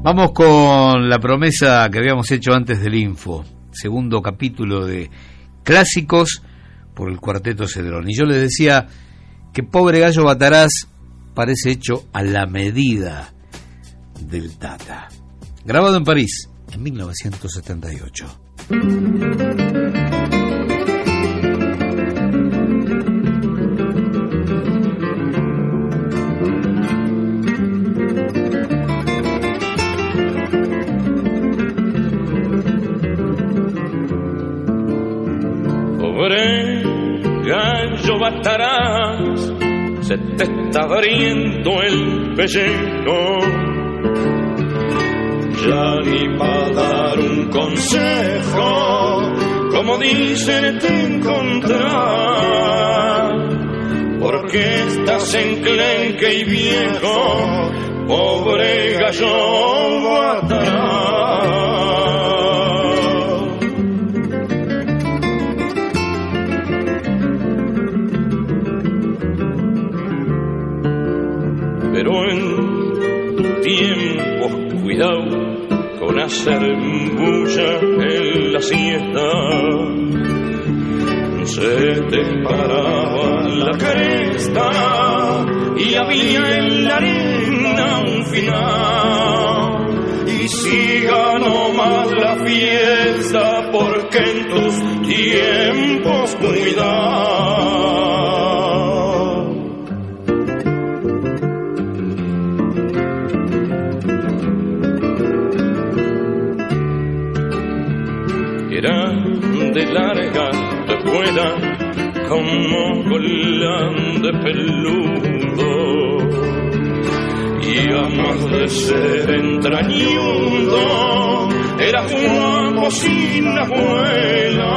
Speaker 1: Vamos con la promesa que habíamos hecho antes del Info, segundo capítulo de Clásicos por el Cuarteto Cedrón. Y yo les decía que Pobre Gallo Batarás parece hecho a la medida del Tata. Grabado en París en 1978.
Speaker 18: Pobre gallo batarás, se te está abriendo el pellejo. Ya ni para dar un consejo, como dicen te encontrar. Porque estás enclenque y viejo, pobre gallo batarás. Hacer bulla en la siesta. Se te paraba la cresta y había en la arena un final. Y siga nomás la fiesta porque en tus tiempos cuidado. Como colán de peludo y a más de ser entrañudo era guapo sin abuela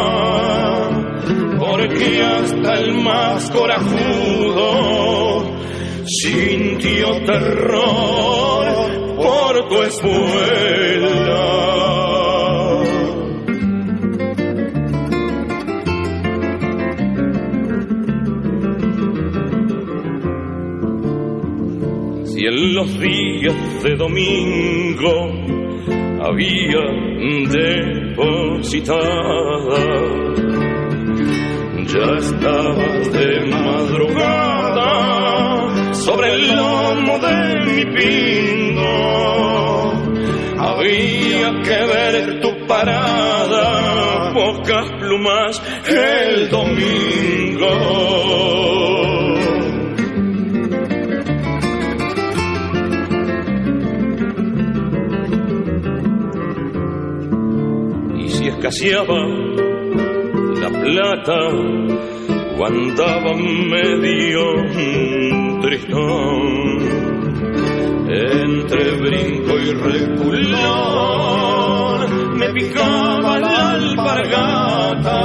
Speaker 18: porque hasta el más corajudo sintió terror por tu espuela. Los días de domingo había depositada ya estabas de madrugada sobre el lomo de mi pingo. Había que ver tu parada, pocas plumas el domingo. Escaseaba la plata o andaba medio tristón. Entre brinco y reculón me picaba la alpargata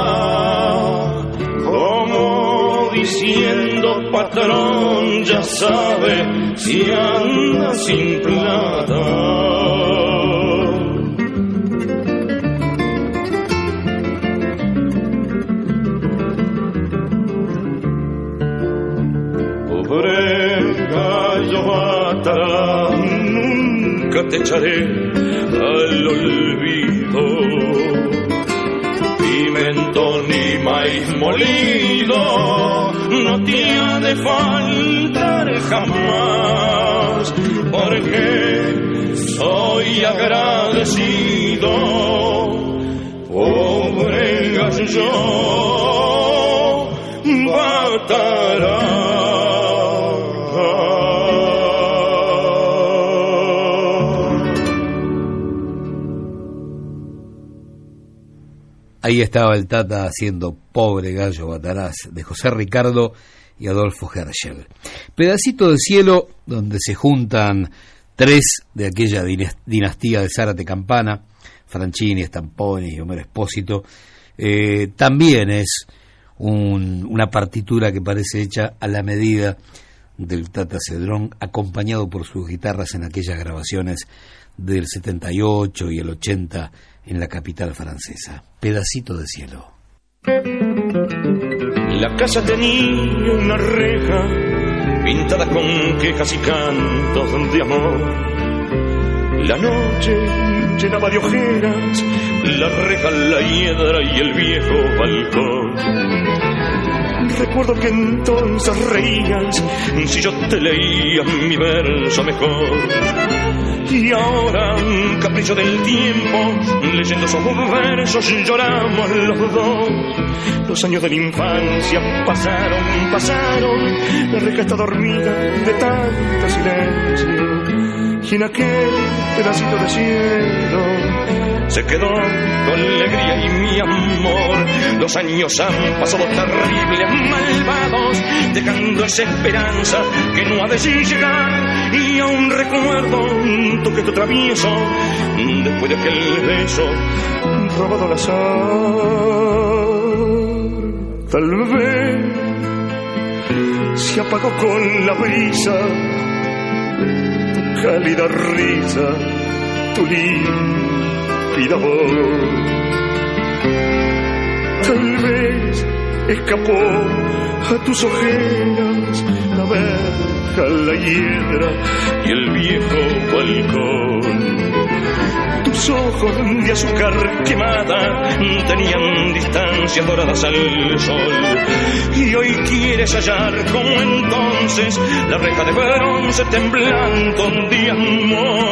Speaker 18: como diciendo patrón ya sabe si anda sin plata te echaré al olvido. Pimentón y maíz molido no te ha de faltar jamás, porque soy agradecido. Pobre gallo batará.
Speaker 1: Estaba el Tata haciendo Pobre Gallo Bataraz de José Ricardo y Adolfo Herschel. Pedacito de cielo donde se juntan tres de aquella dinastía de Zárate Campana, Franchini, Stamponi y Homero Espósito. Eh, también es un, una partitura que parece hecha a la medida del Tata Cedrón, acompañado por sus guitarras en aquellas grabaciones del 78 y el 80 en la capital francesa. Pedacito de cielo.
Speaker 18: La casa tenía una reja pintada con quejas y cantos de amor. La noche llenaba de ojeras la reja, la hiedra y el viejo balcón. Recuerdo que entonces reías si yo te leía mi verso mejor. Y ahora, capricho del tiempo, leyendo esos versos lloramos los dos. Los años de la infancia pasaron, pasaron, la reja está dormida de tanto silencio. Y en aquel pedacito de cielo se quedó tu alegría y mi amor. Los años han pasado terribles, malvados, dejando esa esperanza que no ha de llegar. Y aún recuerdo un toque te travieso después de aquel beso robado al azar. Tal vez se apagó con la brisa tu cálida risa, tu límpida Tal vez escapó a tus ojeras la verja, la hiedra y el viejo balcón. Tus ojos de azúcar quemada tenían distancias doradas al sol. Y hoy quieres hallar como entonces la reja de bronce temblando de amor.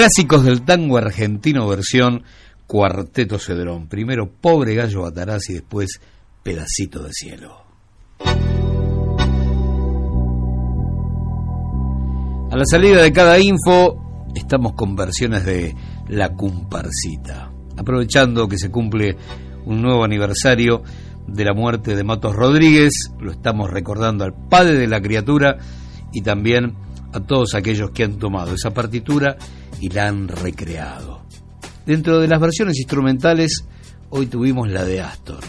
Speaker 1: Clásicos del tango argentino versión Cuarteto Cedrón. Primero Pobre Gallo Bataraz y después Pedacito de Cielo. A la salida de cada info estamos con versiones de La Cumparcita, aprovechando que se cumple un nuevo aniversario de la muerte de Matos Rodríguez, lo estamos recordando al padre de la criatura y también a todos aquellos que han tomado esa partitura y la han recreado. Dentro de las versiones instrumentales, hoy tuvimos la de Astor.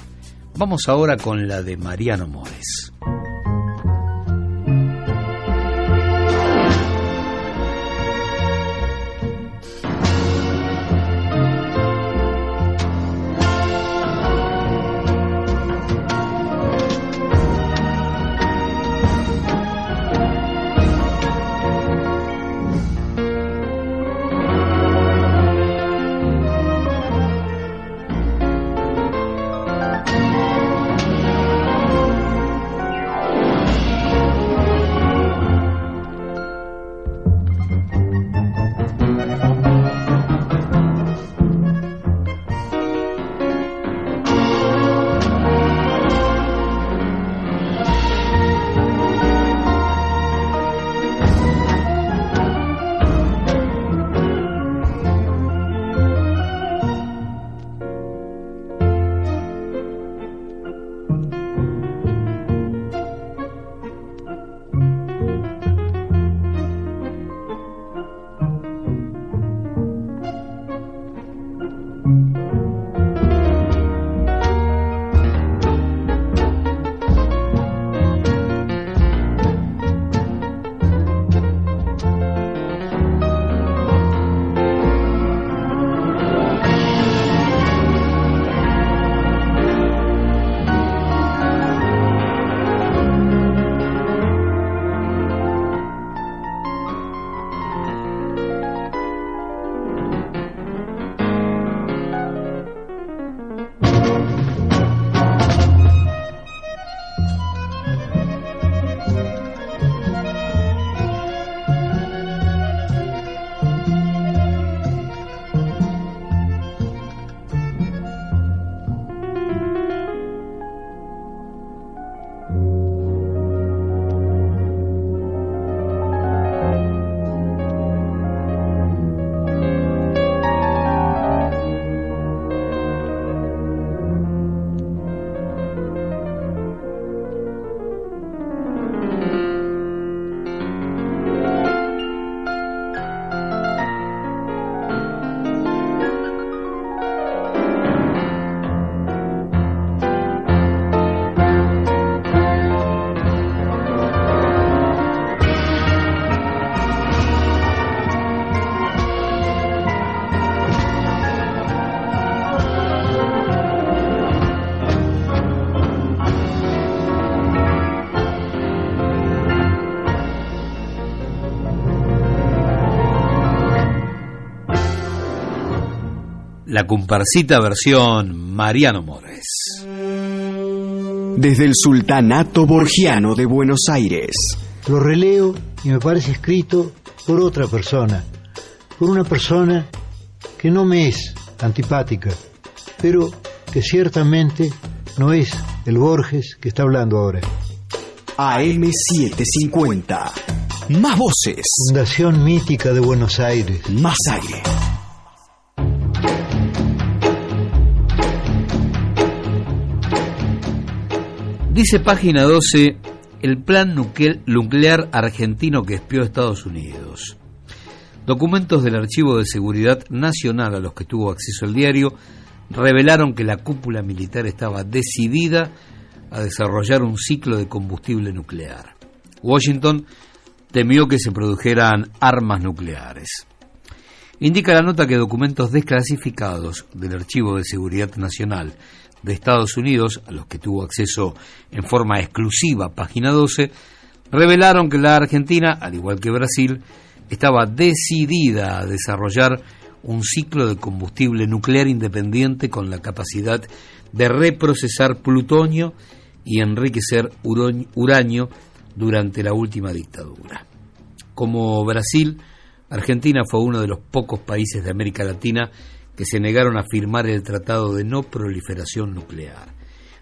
Speaker 1: Vamos ahora con la de Mariano Mores. Comparsita versión Mariano Mores.
Speaker 2: Desde el Sultanato Borgiano de Buenos Aires.
Speaker 39: Lo releo y me parece escrito por otra persona, por una persona que no me es antipática, pero que ciertamente no es el Borges que está hablando ahora.
Speaker 2: AM750. Más voces.
Speaker 39: Fundación Mítica de Buenos Aires.
Speaker 2: Más aire.
Speaker 1: Dice página 12 el plan nuclear argentino que espió a Estados Unidos. Documentos del Archivo de Seguridad Nacional a los que tuvo acceso el diario revelaron que la cúpula militar estaba decidida a desarrollar un ciclo de combustible nuclear. Washington temió que se produjeran armas nucleares. Indica la nota que documentos desclasificados del Archivo de Seguridad Nacional de Estados Unidos, a los que tuvo acceso en forma exclusiva, página 12, revelaron que la Argentina, al igual que Brasil, estaba decidida a desarrollar un ciclo de combustible nuclear independiente con la capacidad de reprocesar plutonio y enriquecer uranio durante la última dictadura. Como Brasil, Argentina fue uno de los pocos países de América Latina que se negaron a firmar el Tratado de No Proliferación Nuclear.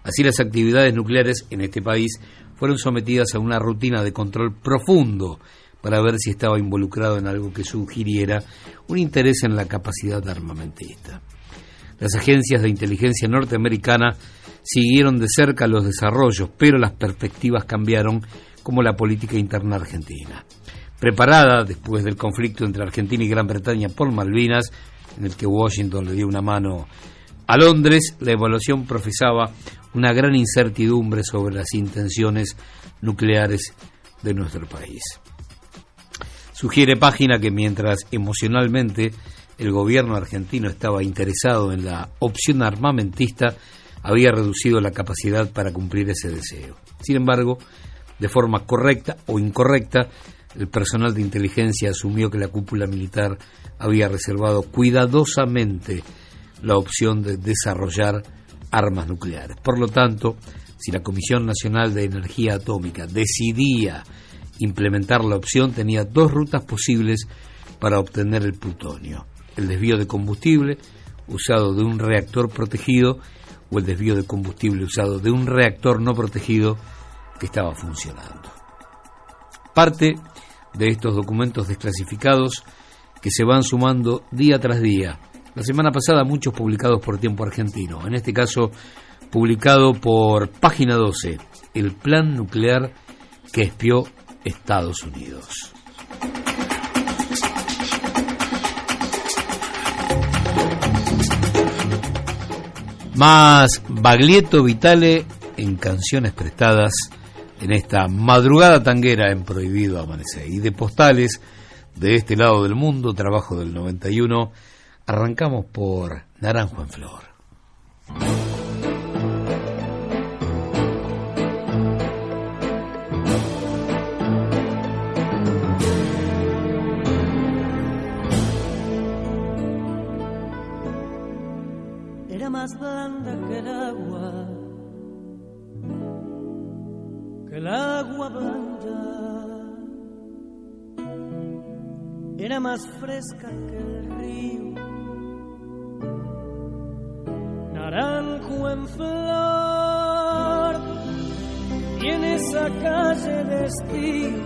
Speaker 1: Así las actividades nucleares en este país fueron sometidas a una rutina de control profundo para ver si estaba involucrado en algo que sugiriera un interés en la capacidad armamentista. Las agencias de inteligencia norteamericana siguieron de cerca los desarrollos, pero las perspectivas cambiaron como la política interna argentina. Preparada después del conflicto entre Argentina y Gran Bretaña por Malvinas, en el que Washington le dio una mano a Londres, la evaluación profesaba una gran incertidumbre sobre las intenciones nucleares de nuestro país. Sugiere página que mientras emocionalmente el gobierno argentino estaba interesado en la opción armamentista, había reducido la capacidad para cumplir ese deseo. Sin embargo, de forma correcta o incorrecta, el personal de inteligencia asumió que la cúpula militar había reservado cuidadosamente la opción de desarrollar armas nucleares. Por lo tanto, si la Comisión Nacional de Energía Atómica decidía implementar la opción, tenía dos rutas posibles para obtener el plutonio. El desvío de combustible usado de un reactor protegido o el desvío de combustible usado de un reactor no protegido que estaba funcionando. Parte de estos documentos desclasificados que se van sumando día tras día. La semana pasada muchos publicados por Tiempo Argentino, en este caso publicado por Página 12, el plan nuclear que espió Estados Unidos. Más Baglietto Vitale en canciones prestadas en esta madrugada tanguera en Prohibido Amanecer. Y de postales de este lado del mundo, trabajo del 91, arrancamos por Naranjo en Flor.
Speaker 21: El agua blanda. Era más fresca que el río, naranjo en flor. Y en esa calle de estío,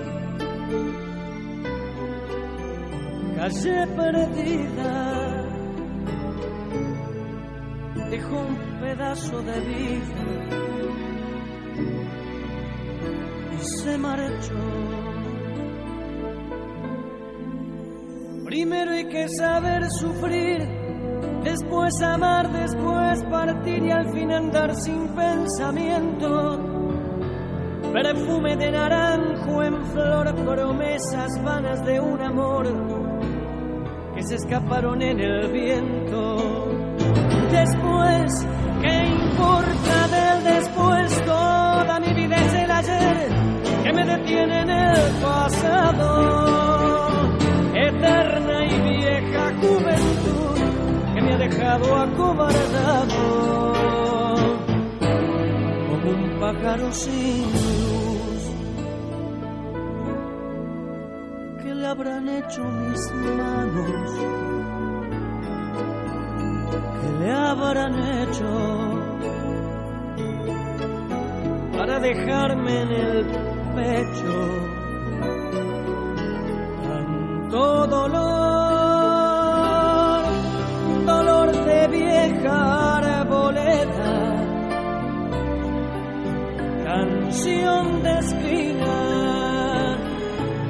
Speaker 21: calle perdida dejó un pedazo de vida se marchó. Primero hay que saber sufrir, después amar, después partir y al fin andar sin pensamiento. Perfume de naranjo en flor, promesas vanas de un amor que se escaparon en el viento después, ¿qué importa del después? Toda mi vida es el ayer que me detiene en el pasado. Eterna y vieja juventud que me ha dejado acobardado como un pájaro sin luz. ¿Qué le habrán hecho mis manos? le habrán hecho para dejarme en el pecho. Tanto dolor, dolor de vieja arboleda, canción de esquina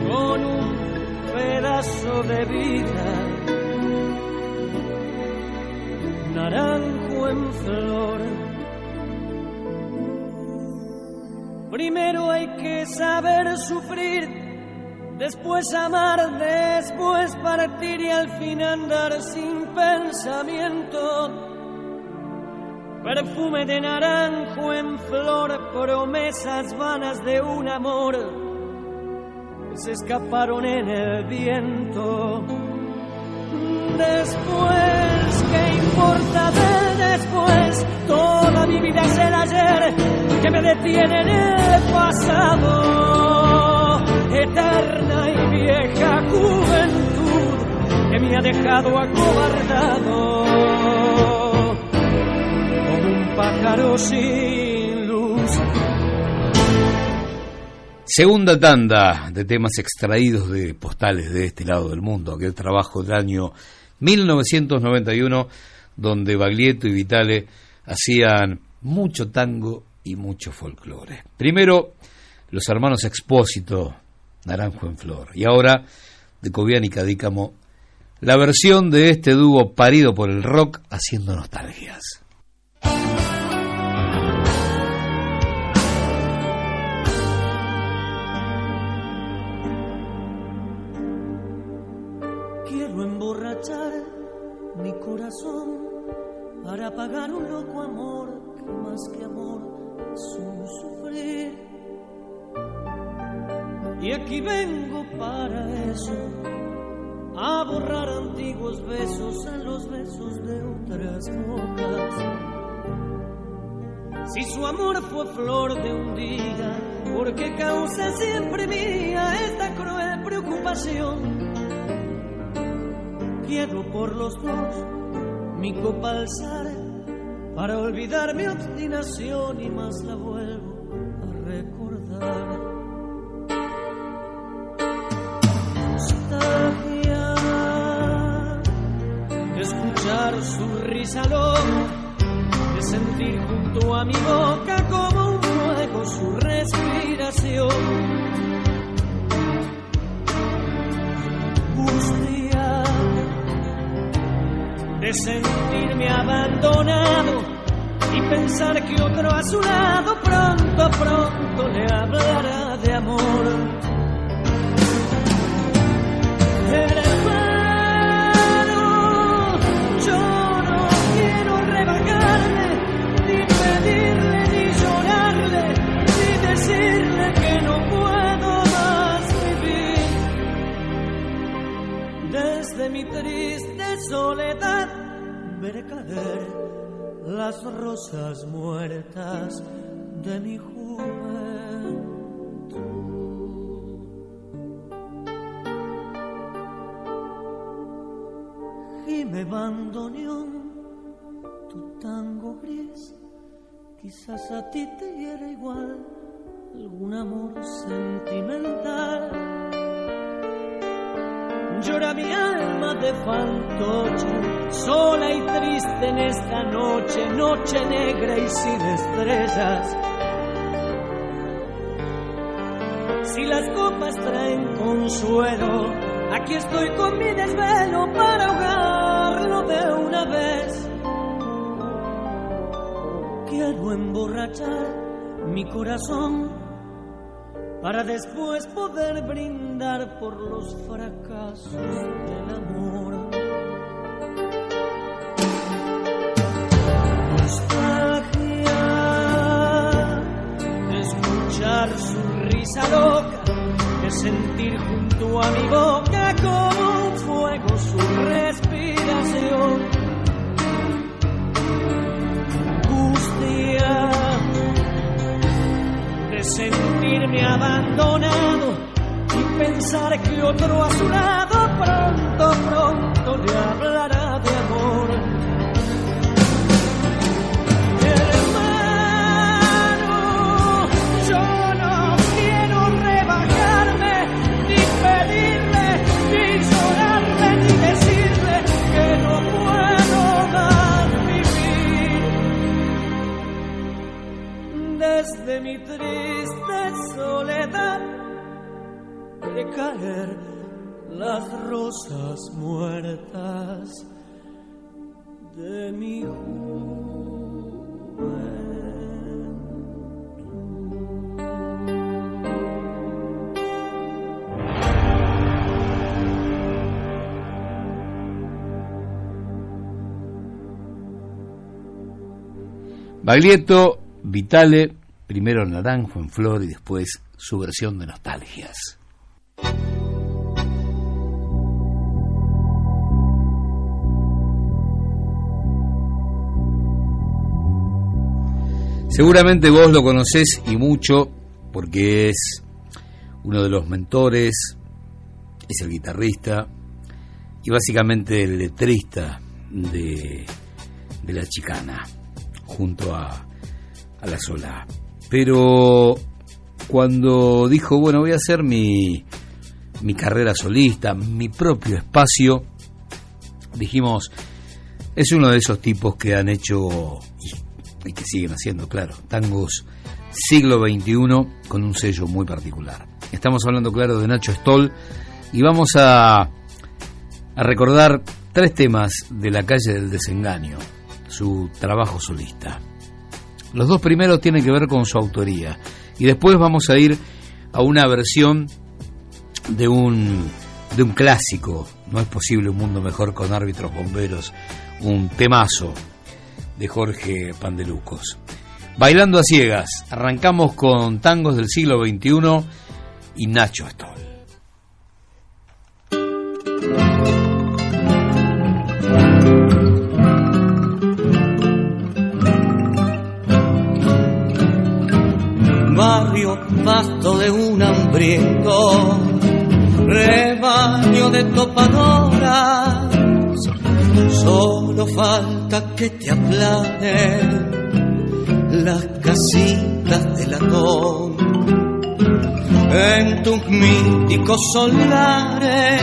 Speaker 21: con un pedazo de vida. Naranjo en flor. Primero hay que saber sufrir, después amar, después partir y al fin andar sin pensamiento. Perfume de naranjo en flor, promesas vanas de un amor que se escaparon en el viento. Después, ¿qué importa del después? Toda mi vida es el ayer que me detiene en el pasado. Eterna y vieja juventud que me ha dejado acobardado como un pájaro sin luz.
Speaker 1: Segunda tanda de temas extraídos de postales de este lado del mundo, aquel trabajo del año 1991 donde Baglietto y Vitale hacían mucho tango y mucho folclore. Primero, los hermanos Expósito, Naranjo en Flor, y ahora, de Cobian y Cadícamo, la versión de este dúo parido por el rock haciendo nostalgias.
Speaker 21: Y aquí vengo para eso, a borrar antiguos besos a los besos de otras bocas. Si su amor fue flor de un día, ¿por qué causa siempre mía esta cruel preocupación? Quiero por los dos mi copa alzar para olvidar mi obstinación y más la vuelvo a recordar. De escuchar su risa loca, de sentir junto a mi boca como un fuego su respiración. Angustia de sentirme abandonado y pensar que otro a su lado pronto, pronto le hablará de amor. Las rosas muertas de mi juventud. Y me bandoneón tu tango gris, quizás a ti te hiera igual algún amor sentimental. Llora mi alma de fantoche, sola y triste en esta noche, noche negra y sin estrellas. Si las copas traen consuelo, aquí estoy con mi desvelo para ahogarlo de una vez. Quiero emborrachar mi corazón para después poder brindar por los fracasos del amor. Nostalgia escuchar su risa loca, de sentir junto a mi boca como un fuego su respiración. Angustia de sentirme abandonado y pensar que otro a su lado pronto, pronto le hablará de caer las rosas muertas de mi
Speaker 1: Baglietto, Vitale, primero Naranjo en Flor y después su versión de Nostalgias. Seguramente vos lo conocés y mucho porque es uno de los mentores, es el guitarrista y básicamente el letrista de, de La Chicana junto a, a La Sola. Pero cuando dijo, bueno, voy a hacer mi, mi carrera solista, mi propio espacio, dijimos, es uno de esos tipos que han hecho y que siguen haciendo, claro, tangos siglo XXI con un sello muy particular. Estamos hablando, claro, de Nacho Stoll y vamos a, a recordar tres temas de la calle del desengaño, su trabajo solista. Los dos primeros tienen que ver con su autoría y después vamos a ir a una versión de un, de un clásico, No es posible un mundo mejor con árbitros bomberos, un temazo de Jorge Pandelucos. Bailando a ciegas, arrancamos con tangos del siglo XXI y Nacho Stoll.
Speaker 40: Pasto de un hambriento, rebaño de topadoras, solo falta que te aplanen las casitas de latón. En tus míticos solares,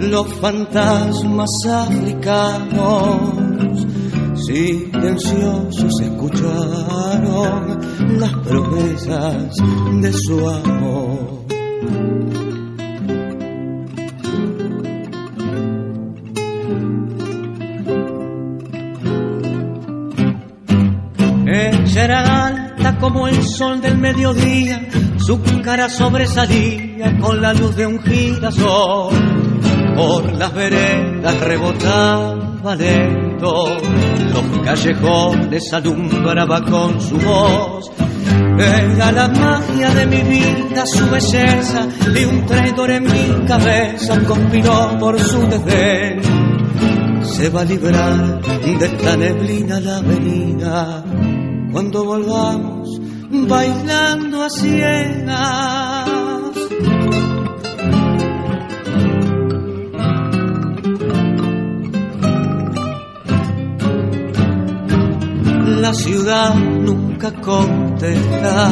Speaker 40: los fantasmas africanos silenciosos escucharon las promesas de su amor. Ella era alta como el sol del mediodía, su cara sobresalía con la luz de un girasol. Por las veredas rebotaba los callejones alumbraba con su voz. Era la magia de mi vida, su belleza, y un traidor en mi cabeza conspiró por su desdén. Se va a librar de esta neblina la avenida cuando volvamos bailando a ciegas. La ciudad nunca contesta,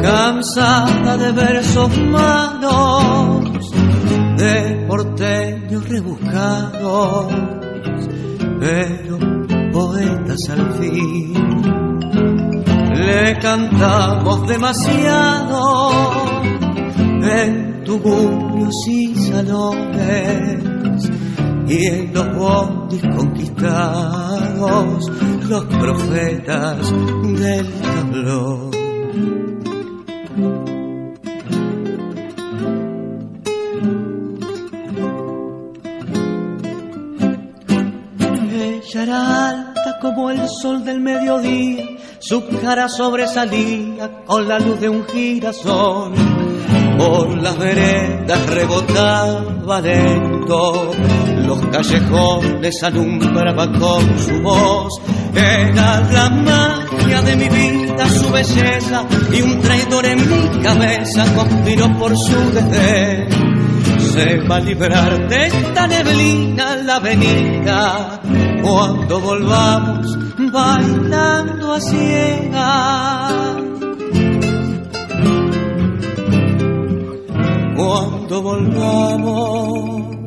Speaker 40: cansada de versos malos, de porteños rebuscados, pero poetas al fin. Le cantamos demasiado en tuburios y salones y en los bondis conquistados los profetas del tablón. Ella era alta como el sol del mediodía, su cara sobresalía con la luz de un girasol. Por las veredas rebotaba los callejones alumbraba con su voz. Era la magia de mi vida, su belleza, y un traidor en mi cabeza conspiró por su desdén. Se va a librar de esta neblina la avenida cuando volvamos bailando a ciegas. Cuando volvamos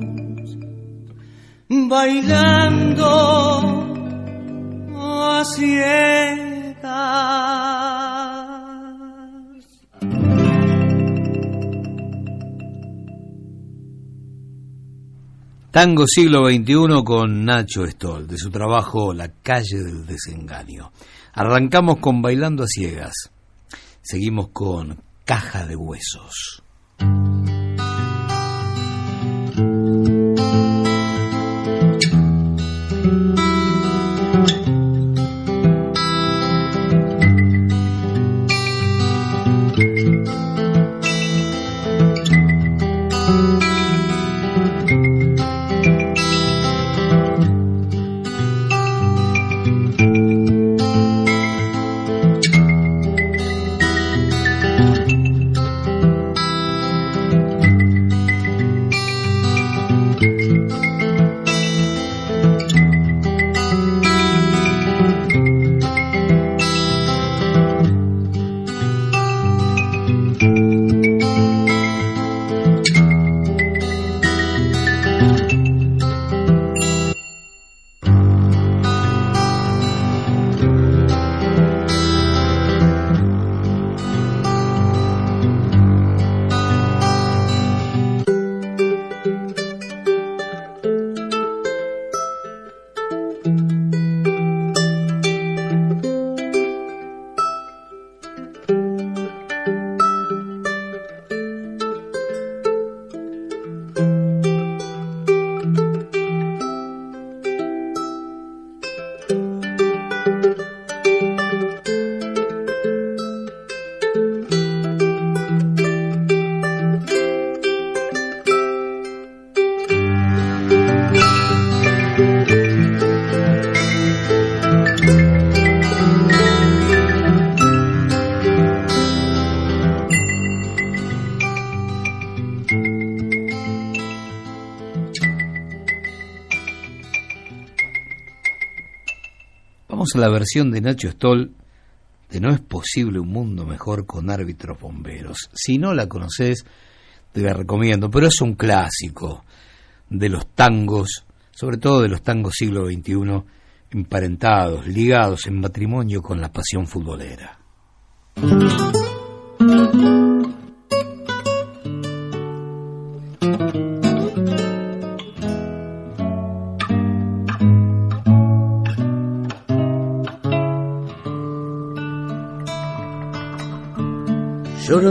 Speaker 40: bailando a ciegas.
Speaker 1: Tango siglo XXI con Nacho Stoll, de su trabajo La calle del desengaño. Arrancamos con Bailando a Ciegas. Seguimos con Caja de Huesos. La versión de Nacho Stoll de No es posible un mundo mejor con árbitros bomberos. Si no la conoces, te la recomiendo, pero es un clásico de los tangos, sobre todo de los tangos siglo XXI, emparentados, ligados en matrimonio con la pasión futbolera.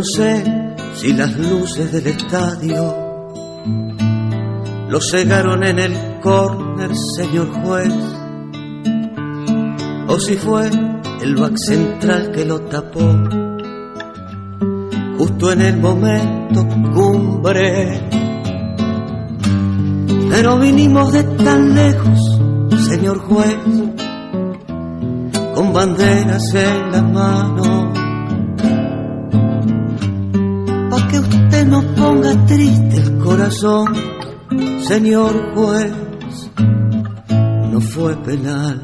Speaker 40: No sé si las luces del estadio lo cegaron en el córner, señor juez, o si fue el back central que lo tapó justo en el momento cumbre. Pero vinimos de tan lejos, señor juez, con banderas en la mano que usted no ponga triste el corazón, señor juez, no fue penal.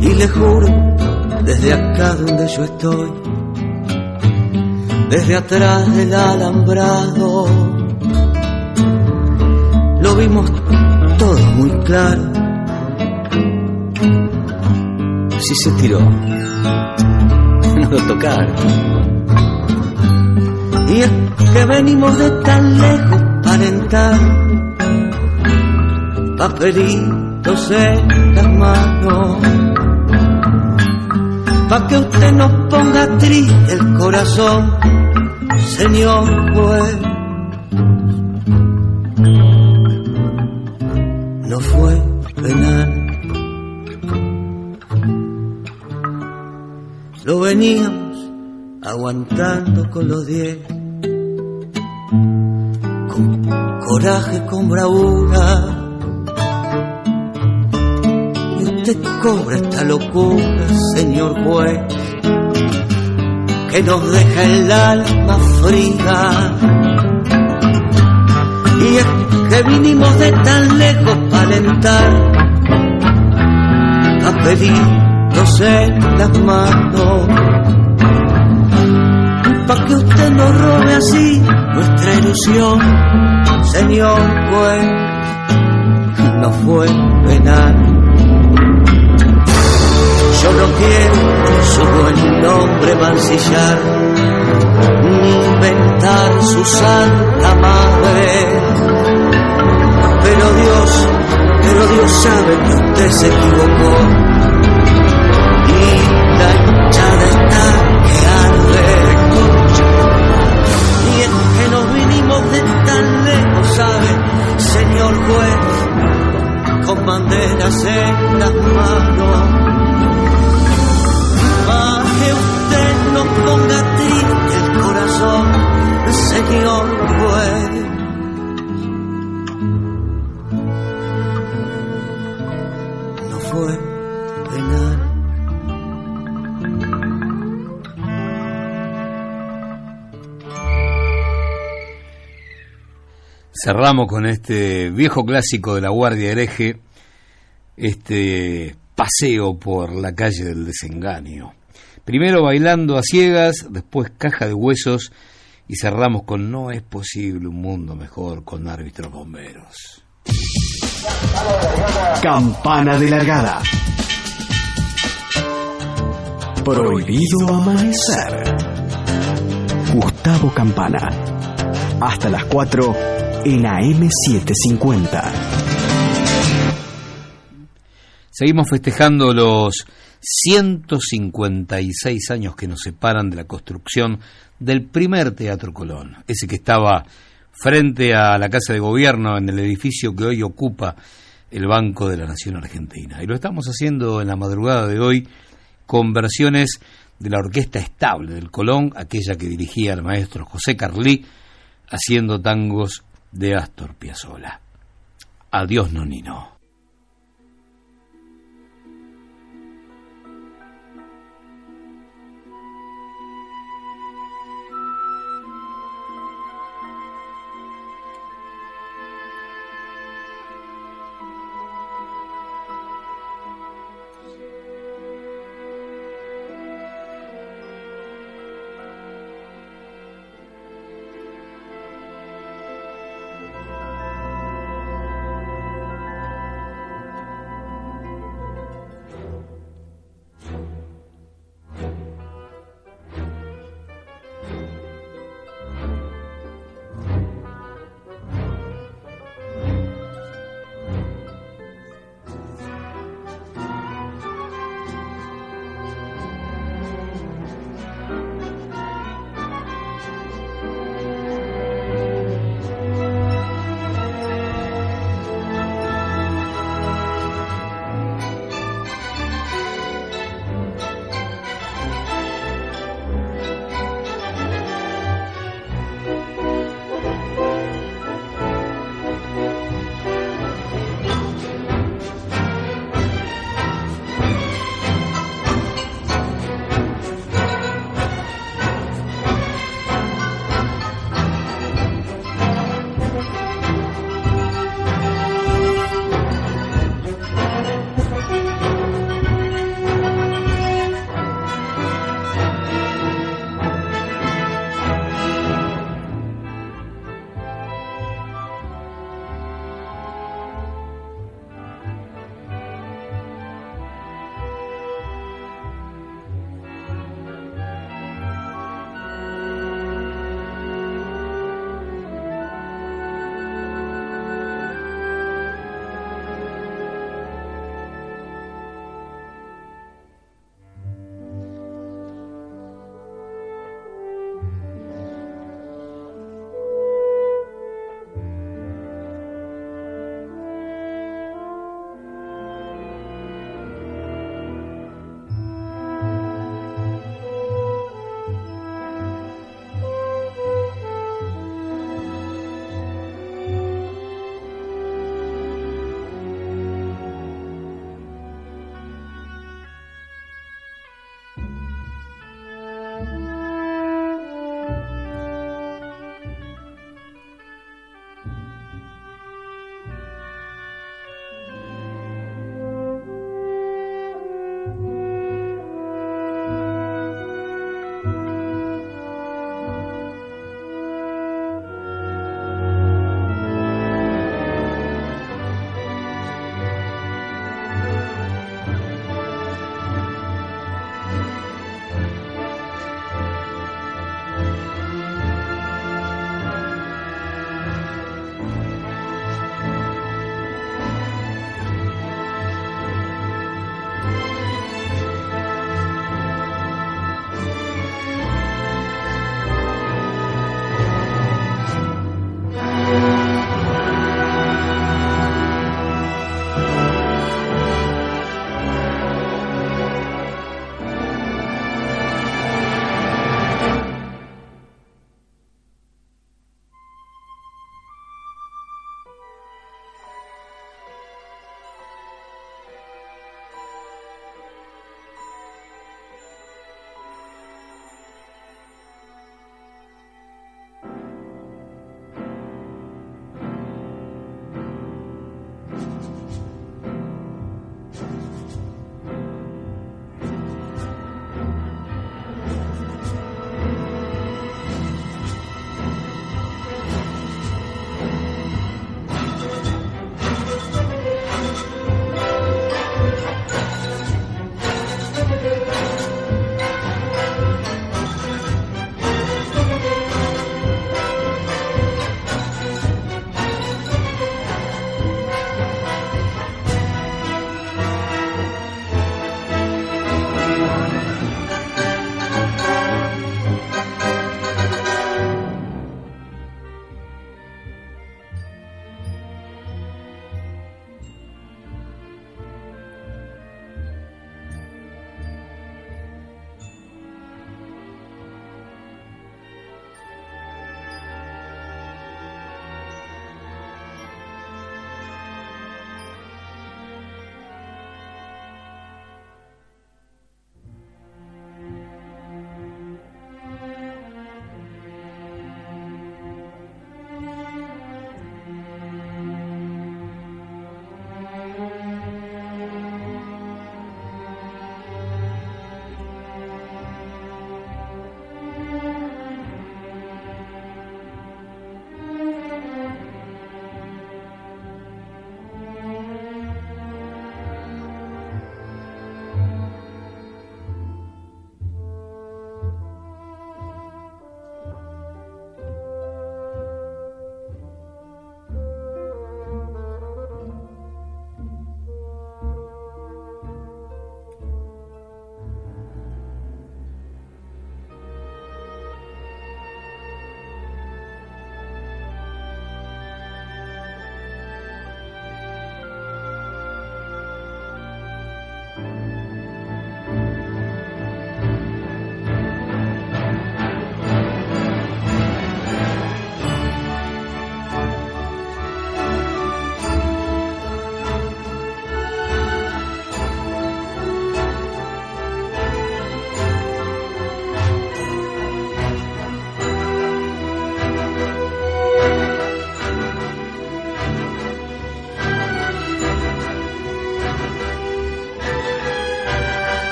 Speaker 40: Y le juro, desde acá donde yo estoy, desde atrás del alambrado, lo vimos todo muy claro.
Speaker 1: Si se tiró, <laughs> no lo tocaron.
Speaker 40: Y que venimos de tan lejos para entrar, papelitos en las manos, pa' que usted nos ponga triste el corazón, señor juez. No fue penal. Lo veníamos aguantando con los diez coraje con bravura. Y usted cobra esta locura, señor juez, que nos deja el alma fría. Y es que vinimos de tan lejos para alentar, papelitos en las manos, para que usted nos robe así nuestra ilusión señor juez, no fue penal. Yo no quiero su buen nombre mancillar, ni inventar su santa madre. Pero Dios, pero Dios sabe que usted se equivocó. Banderas en las manos. Para que usted no ponga triste el corazón, señor juez. No fue penal.
Speaker 1: Cerramos con este viejo clásico de la Guardia Hereje, este paseo por la calle del desengaño. Primero bailando a ciegas, después caja de huesos y cerramos con No es posible un mundo mejor con árbitros bomberos.
Speaker 2: Campana de largada. Prohibido amanecer. Gustavo Campana. Hasta las 4 en AM750.
Speaker 1: Seguimos festejando los 156 años que nos separan de la construcción del primer Teatro Colón, ese que estaba frente a la Casa de Gobierno en el edificio que hoy ocupa el Banco de la Nación Argentina. Y lo estamos haciendo en la madrugada de hoy con versiones de la Orquesta Estable del Colón, aquella que dirigía el maestro José Carlí, haciendo tangos de Astor Piazzolla. Adiós, Nonino.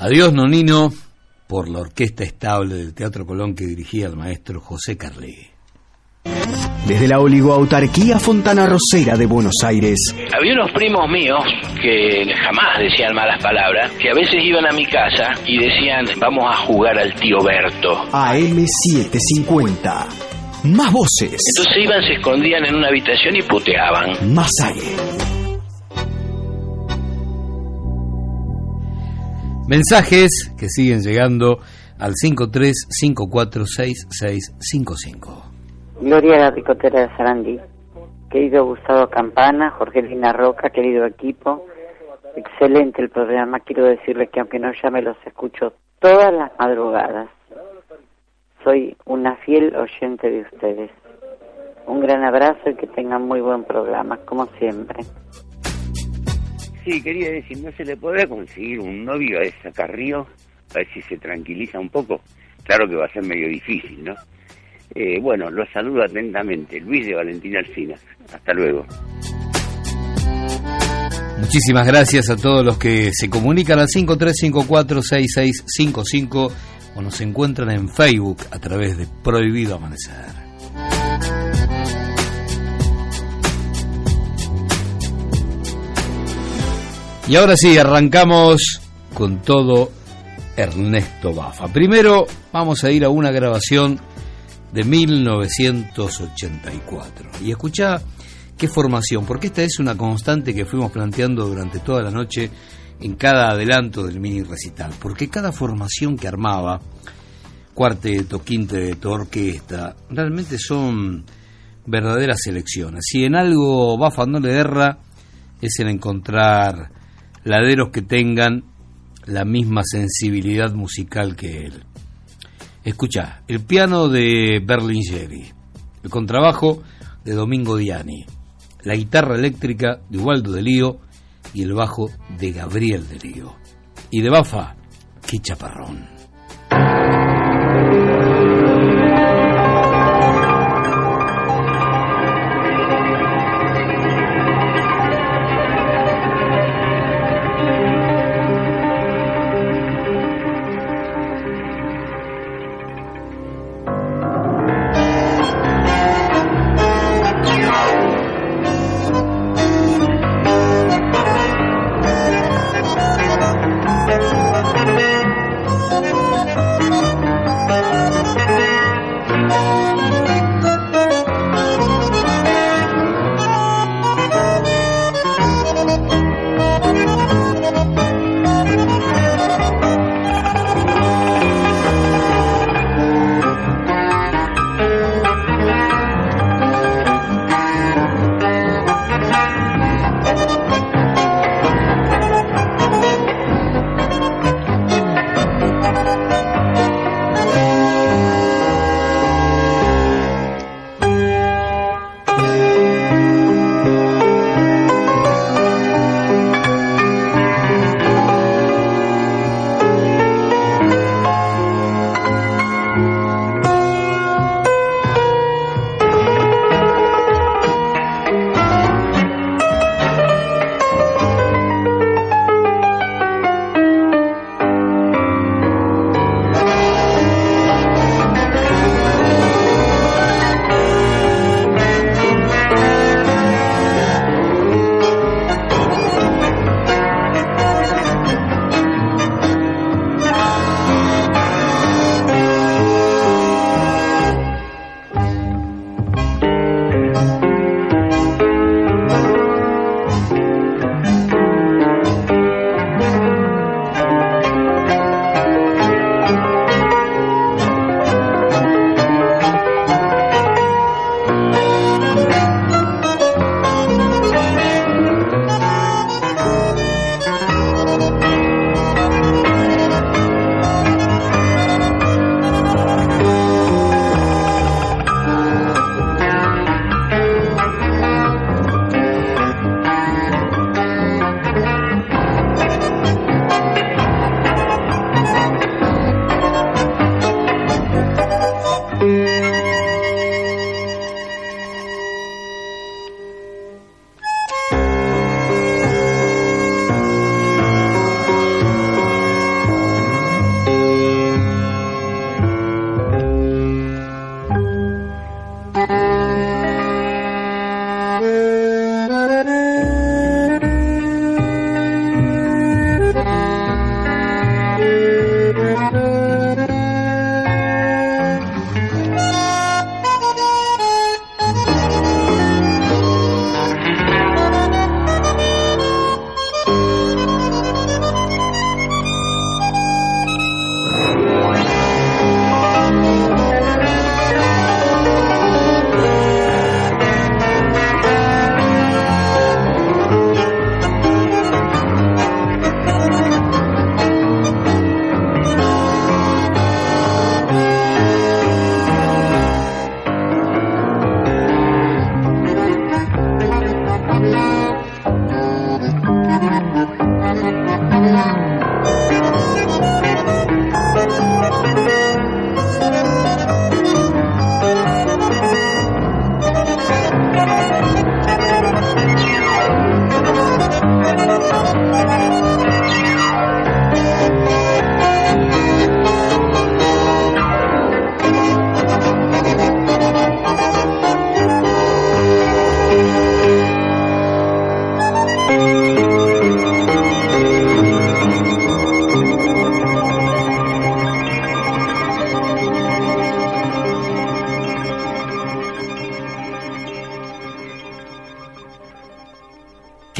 Speaker 1: Adiós, Nonino, por la orquesta estable del Teatro Colón que dirigía el maestro José Carlegui.
Speaker 2: Desde la oligoautarquía Fontana Rosera de Buenos Aires,
Speaker 41: Había unos primos míos que jamás decían malas palabras, que a veces iban a mi casa y decían, vamos a jugar al tío Berto.
Speaker 2: AM750. Más voces,
Speaker 41: Entonces iban, se escondían en una habitación y puteaban.
Speaker 2: más aire.
Speaker 1: Mensajes que siguen llegando al 53546655.
Speaker 42: Gloria la Ricotera de Sarandí. Querido Gustavo Campana, Jorgelina Roca, querido equipo. Excelente el programa. Quiero decirles que aunque no llame, los escucho todas las madrugadas. Soy una fiel oyente de ustedes. Un gran abrazo y que tengan muy buen programa, como siempre.
Speaker 43: Sí, quería decir, ¿no se le podrá conseguir un novio a esa Carrillo? A ver si se tranquiliza un poco. Claro que va a ser medio difícil, ¿no? Eh, bueno, lo saludo atentamente. Luis de Valentina Alcina. Hasta luego.
Speaker 1: Muchísimas gracias a todos los que se comunican al 53546655 o nos encuentran en Facebook a través de Prohibido Amanecer. Y ahora sí, arrancamos con todo Ernesto Bafa. Primero vamos a ir a una grabación de 1984. Y escucha qué formación, porque esta es una constante que fuimos planteando durante toda la noche en cada adelanto del mini recital, porque cada formación que armaba, cuarteto, quinteto, orquesta, realmente son verdaderas selecciones. Si en algo Bafa no le erra, es en encontrar laderos que tengan la misma sensibilidad musical que él. Escucha, el piano de Berlingeri, el contrabajo de Domingo Diani, la guitarra eléctrica de Ubaldo de Lío y el bajo de Gabriel de Lío. Y de Bafa, qué chaparrón.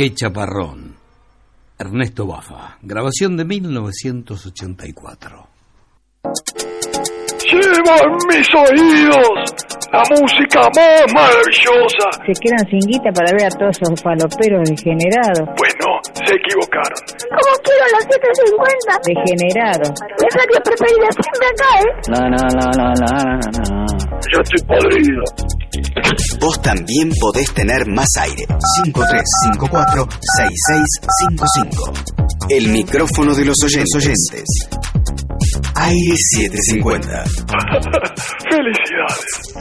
Speaker 1: Qué chaparrón. Ernesto Bafa, grabación de 1984.
Speaker 44: Lleva en mis oídos la música más maravillosa.
Speaker 45: Se quedan sin guita para ver a todos esos faloperos degenerados.
Speaker 44: Bueno, se equivocaron.
Speaker 46: ¿Cómo quiero los 750?
Speaker 45: Degenerados.
Speaker 46: Es radio preferida siempre acá, ¿eh?
Speaker 45: La, la, la, la, la, la.
Speaker 44: Yo estoy podrido.
Speaker 2: Vos también podés tener más aire. 5354-6655. El micrófono de los oyentes. oyentes. Aire 750. <laughs>
Speaker 44: Felicidades.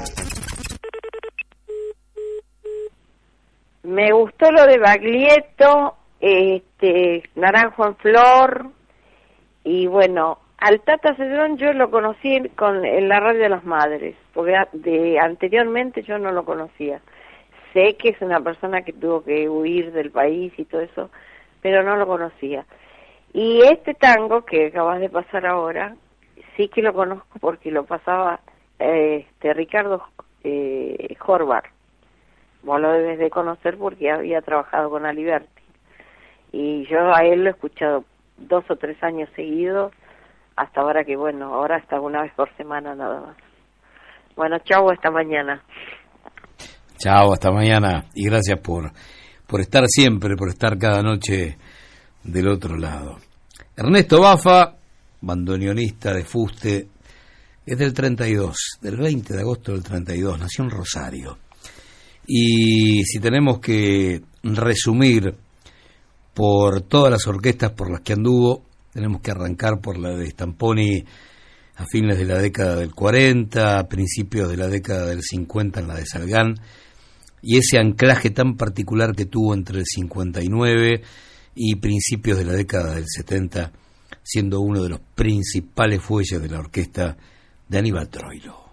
Speaker 32: Me gustó lo de Baglietto, este, Naranjo en Flor, y bueno, al Tata Cedrón yo lo conocí con, en la radio de las madres, porque de, anteriormente yo no lo conocía. Sé que es una persona que tuvo que huir del país y todo eso, pero no lo conocía. Y este tango que acabas de pasar ahora, sí que lo conozco porque lo pasaba eh, este Ricardo eh, Horvath. Vos lo debes de conocer porque había trabajado con Aliberti. Y yo a él lo he escuchado dos o tres años seguidos, hasta ahora que, bueno, ahora hasta una vez por semana nada más. Bueno, chau, hasta mañana.
Speaker 1: Chao, hasta mañana. Y gracias por, por estar siempre, por estar cada noche del otro lado. Ernesto Bafa, bandoneonista de Fuste, es del 32, del 20 de agosto del 32, nació en Rosario. Y si tenemos que resumir por todas las orquestas por las que anduvo, tenemos que arrancar por la de Stamponi a fines de la década del 40, a principios de la década del 50 en la de Salgán, y ese anclaje tan particular que tuvo entre el 59 y principios de la década del 70, siendo uno de los principales fuelles de la orquesta de Aníbal Troilo.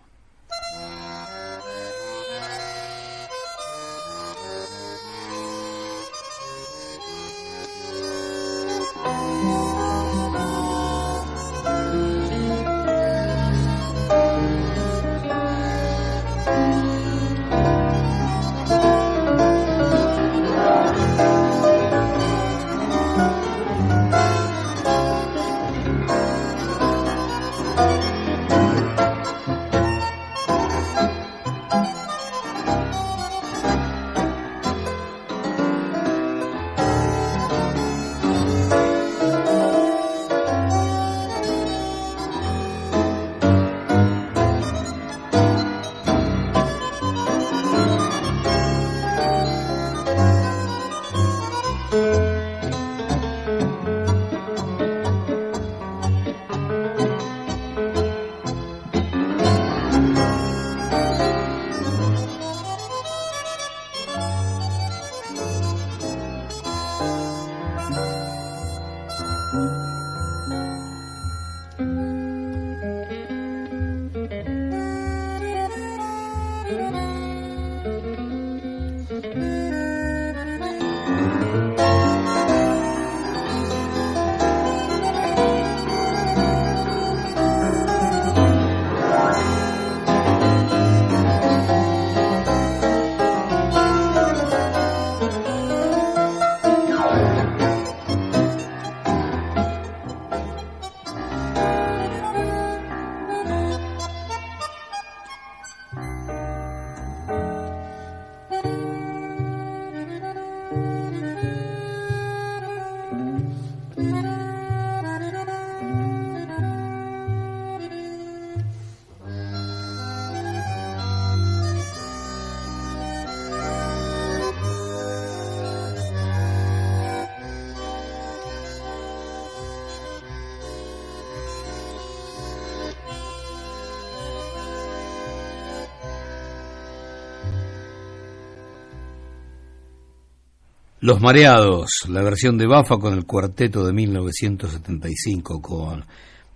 Speaker 1: Los Mareados, la versión de Bafa con el cuarteto de 1975, con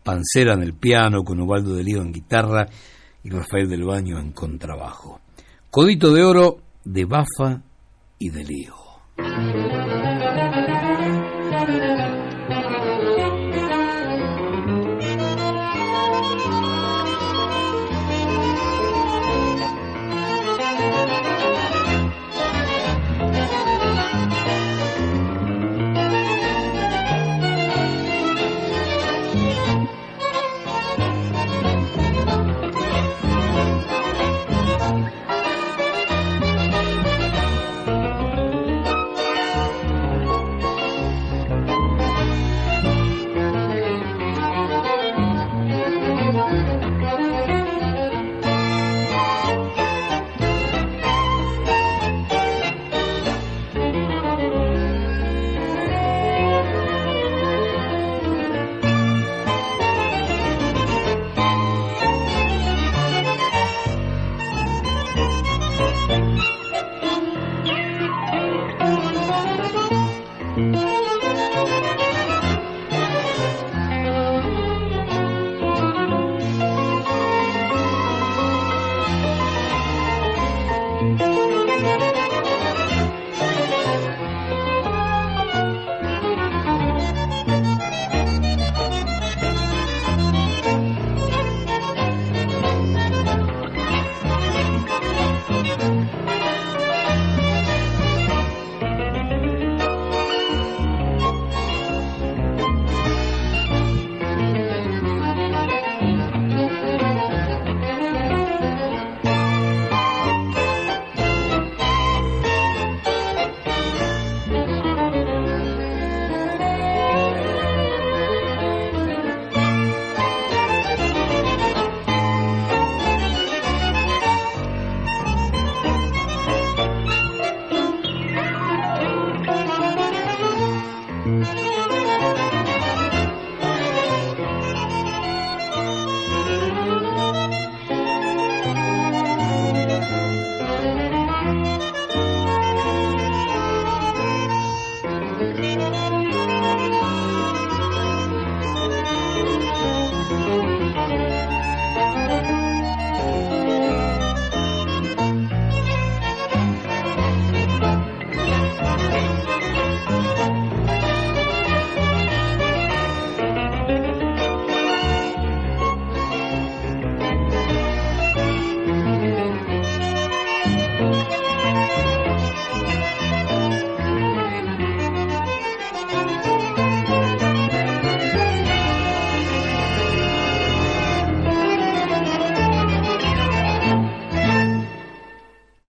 Speaker 1: Pancera en el piano, con Ubaldo de Lío en guitarra y Rafael del Baño en contrabajo. Codito de oro de Bafa y de Lío.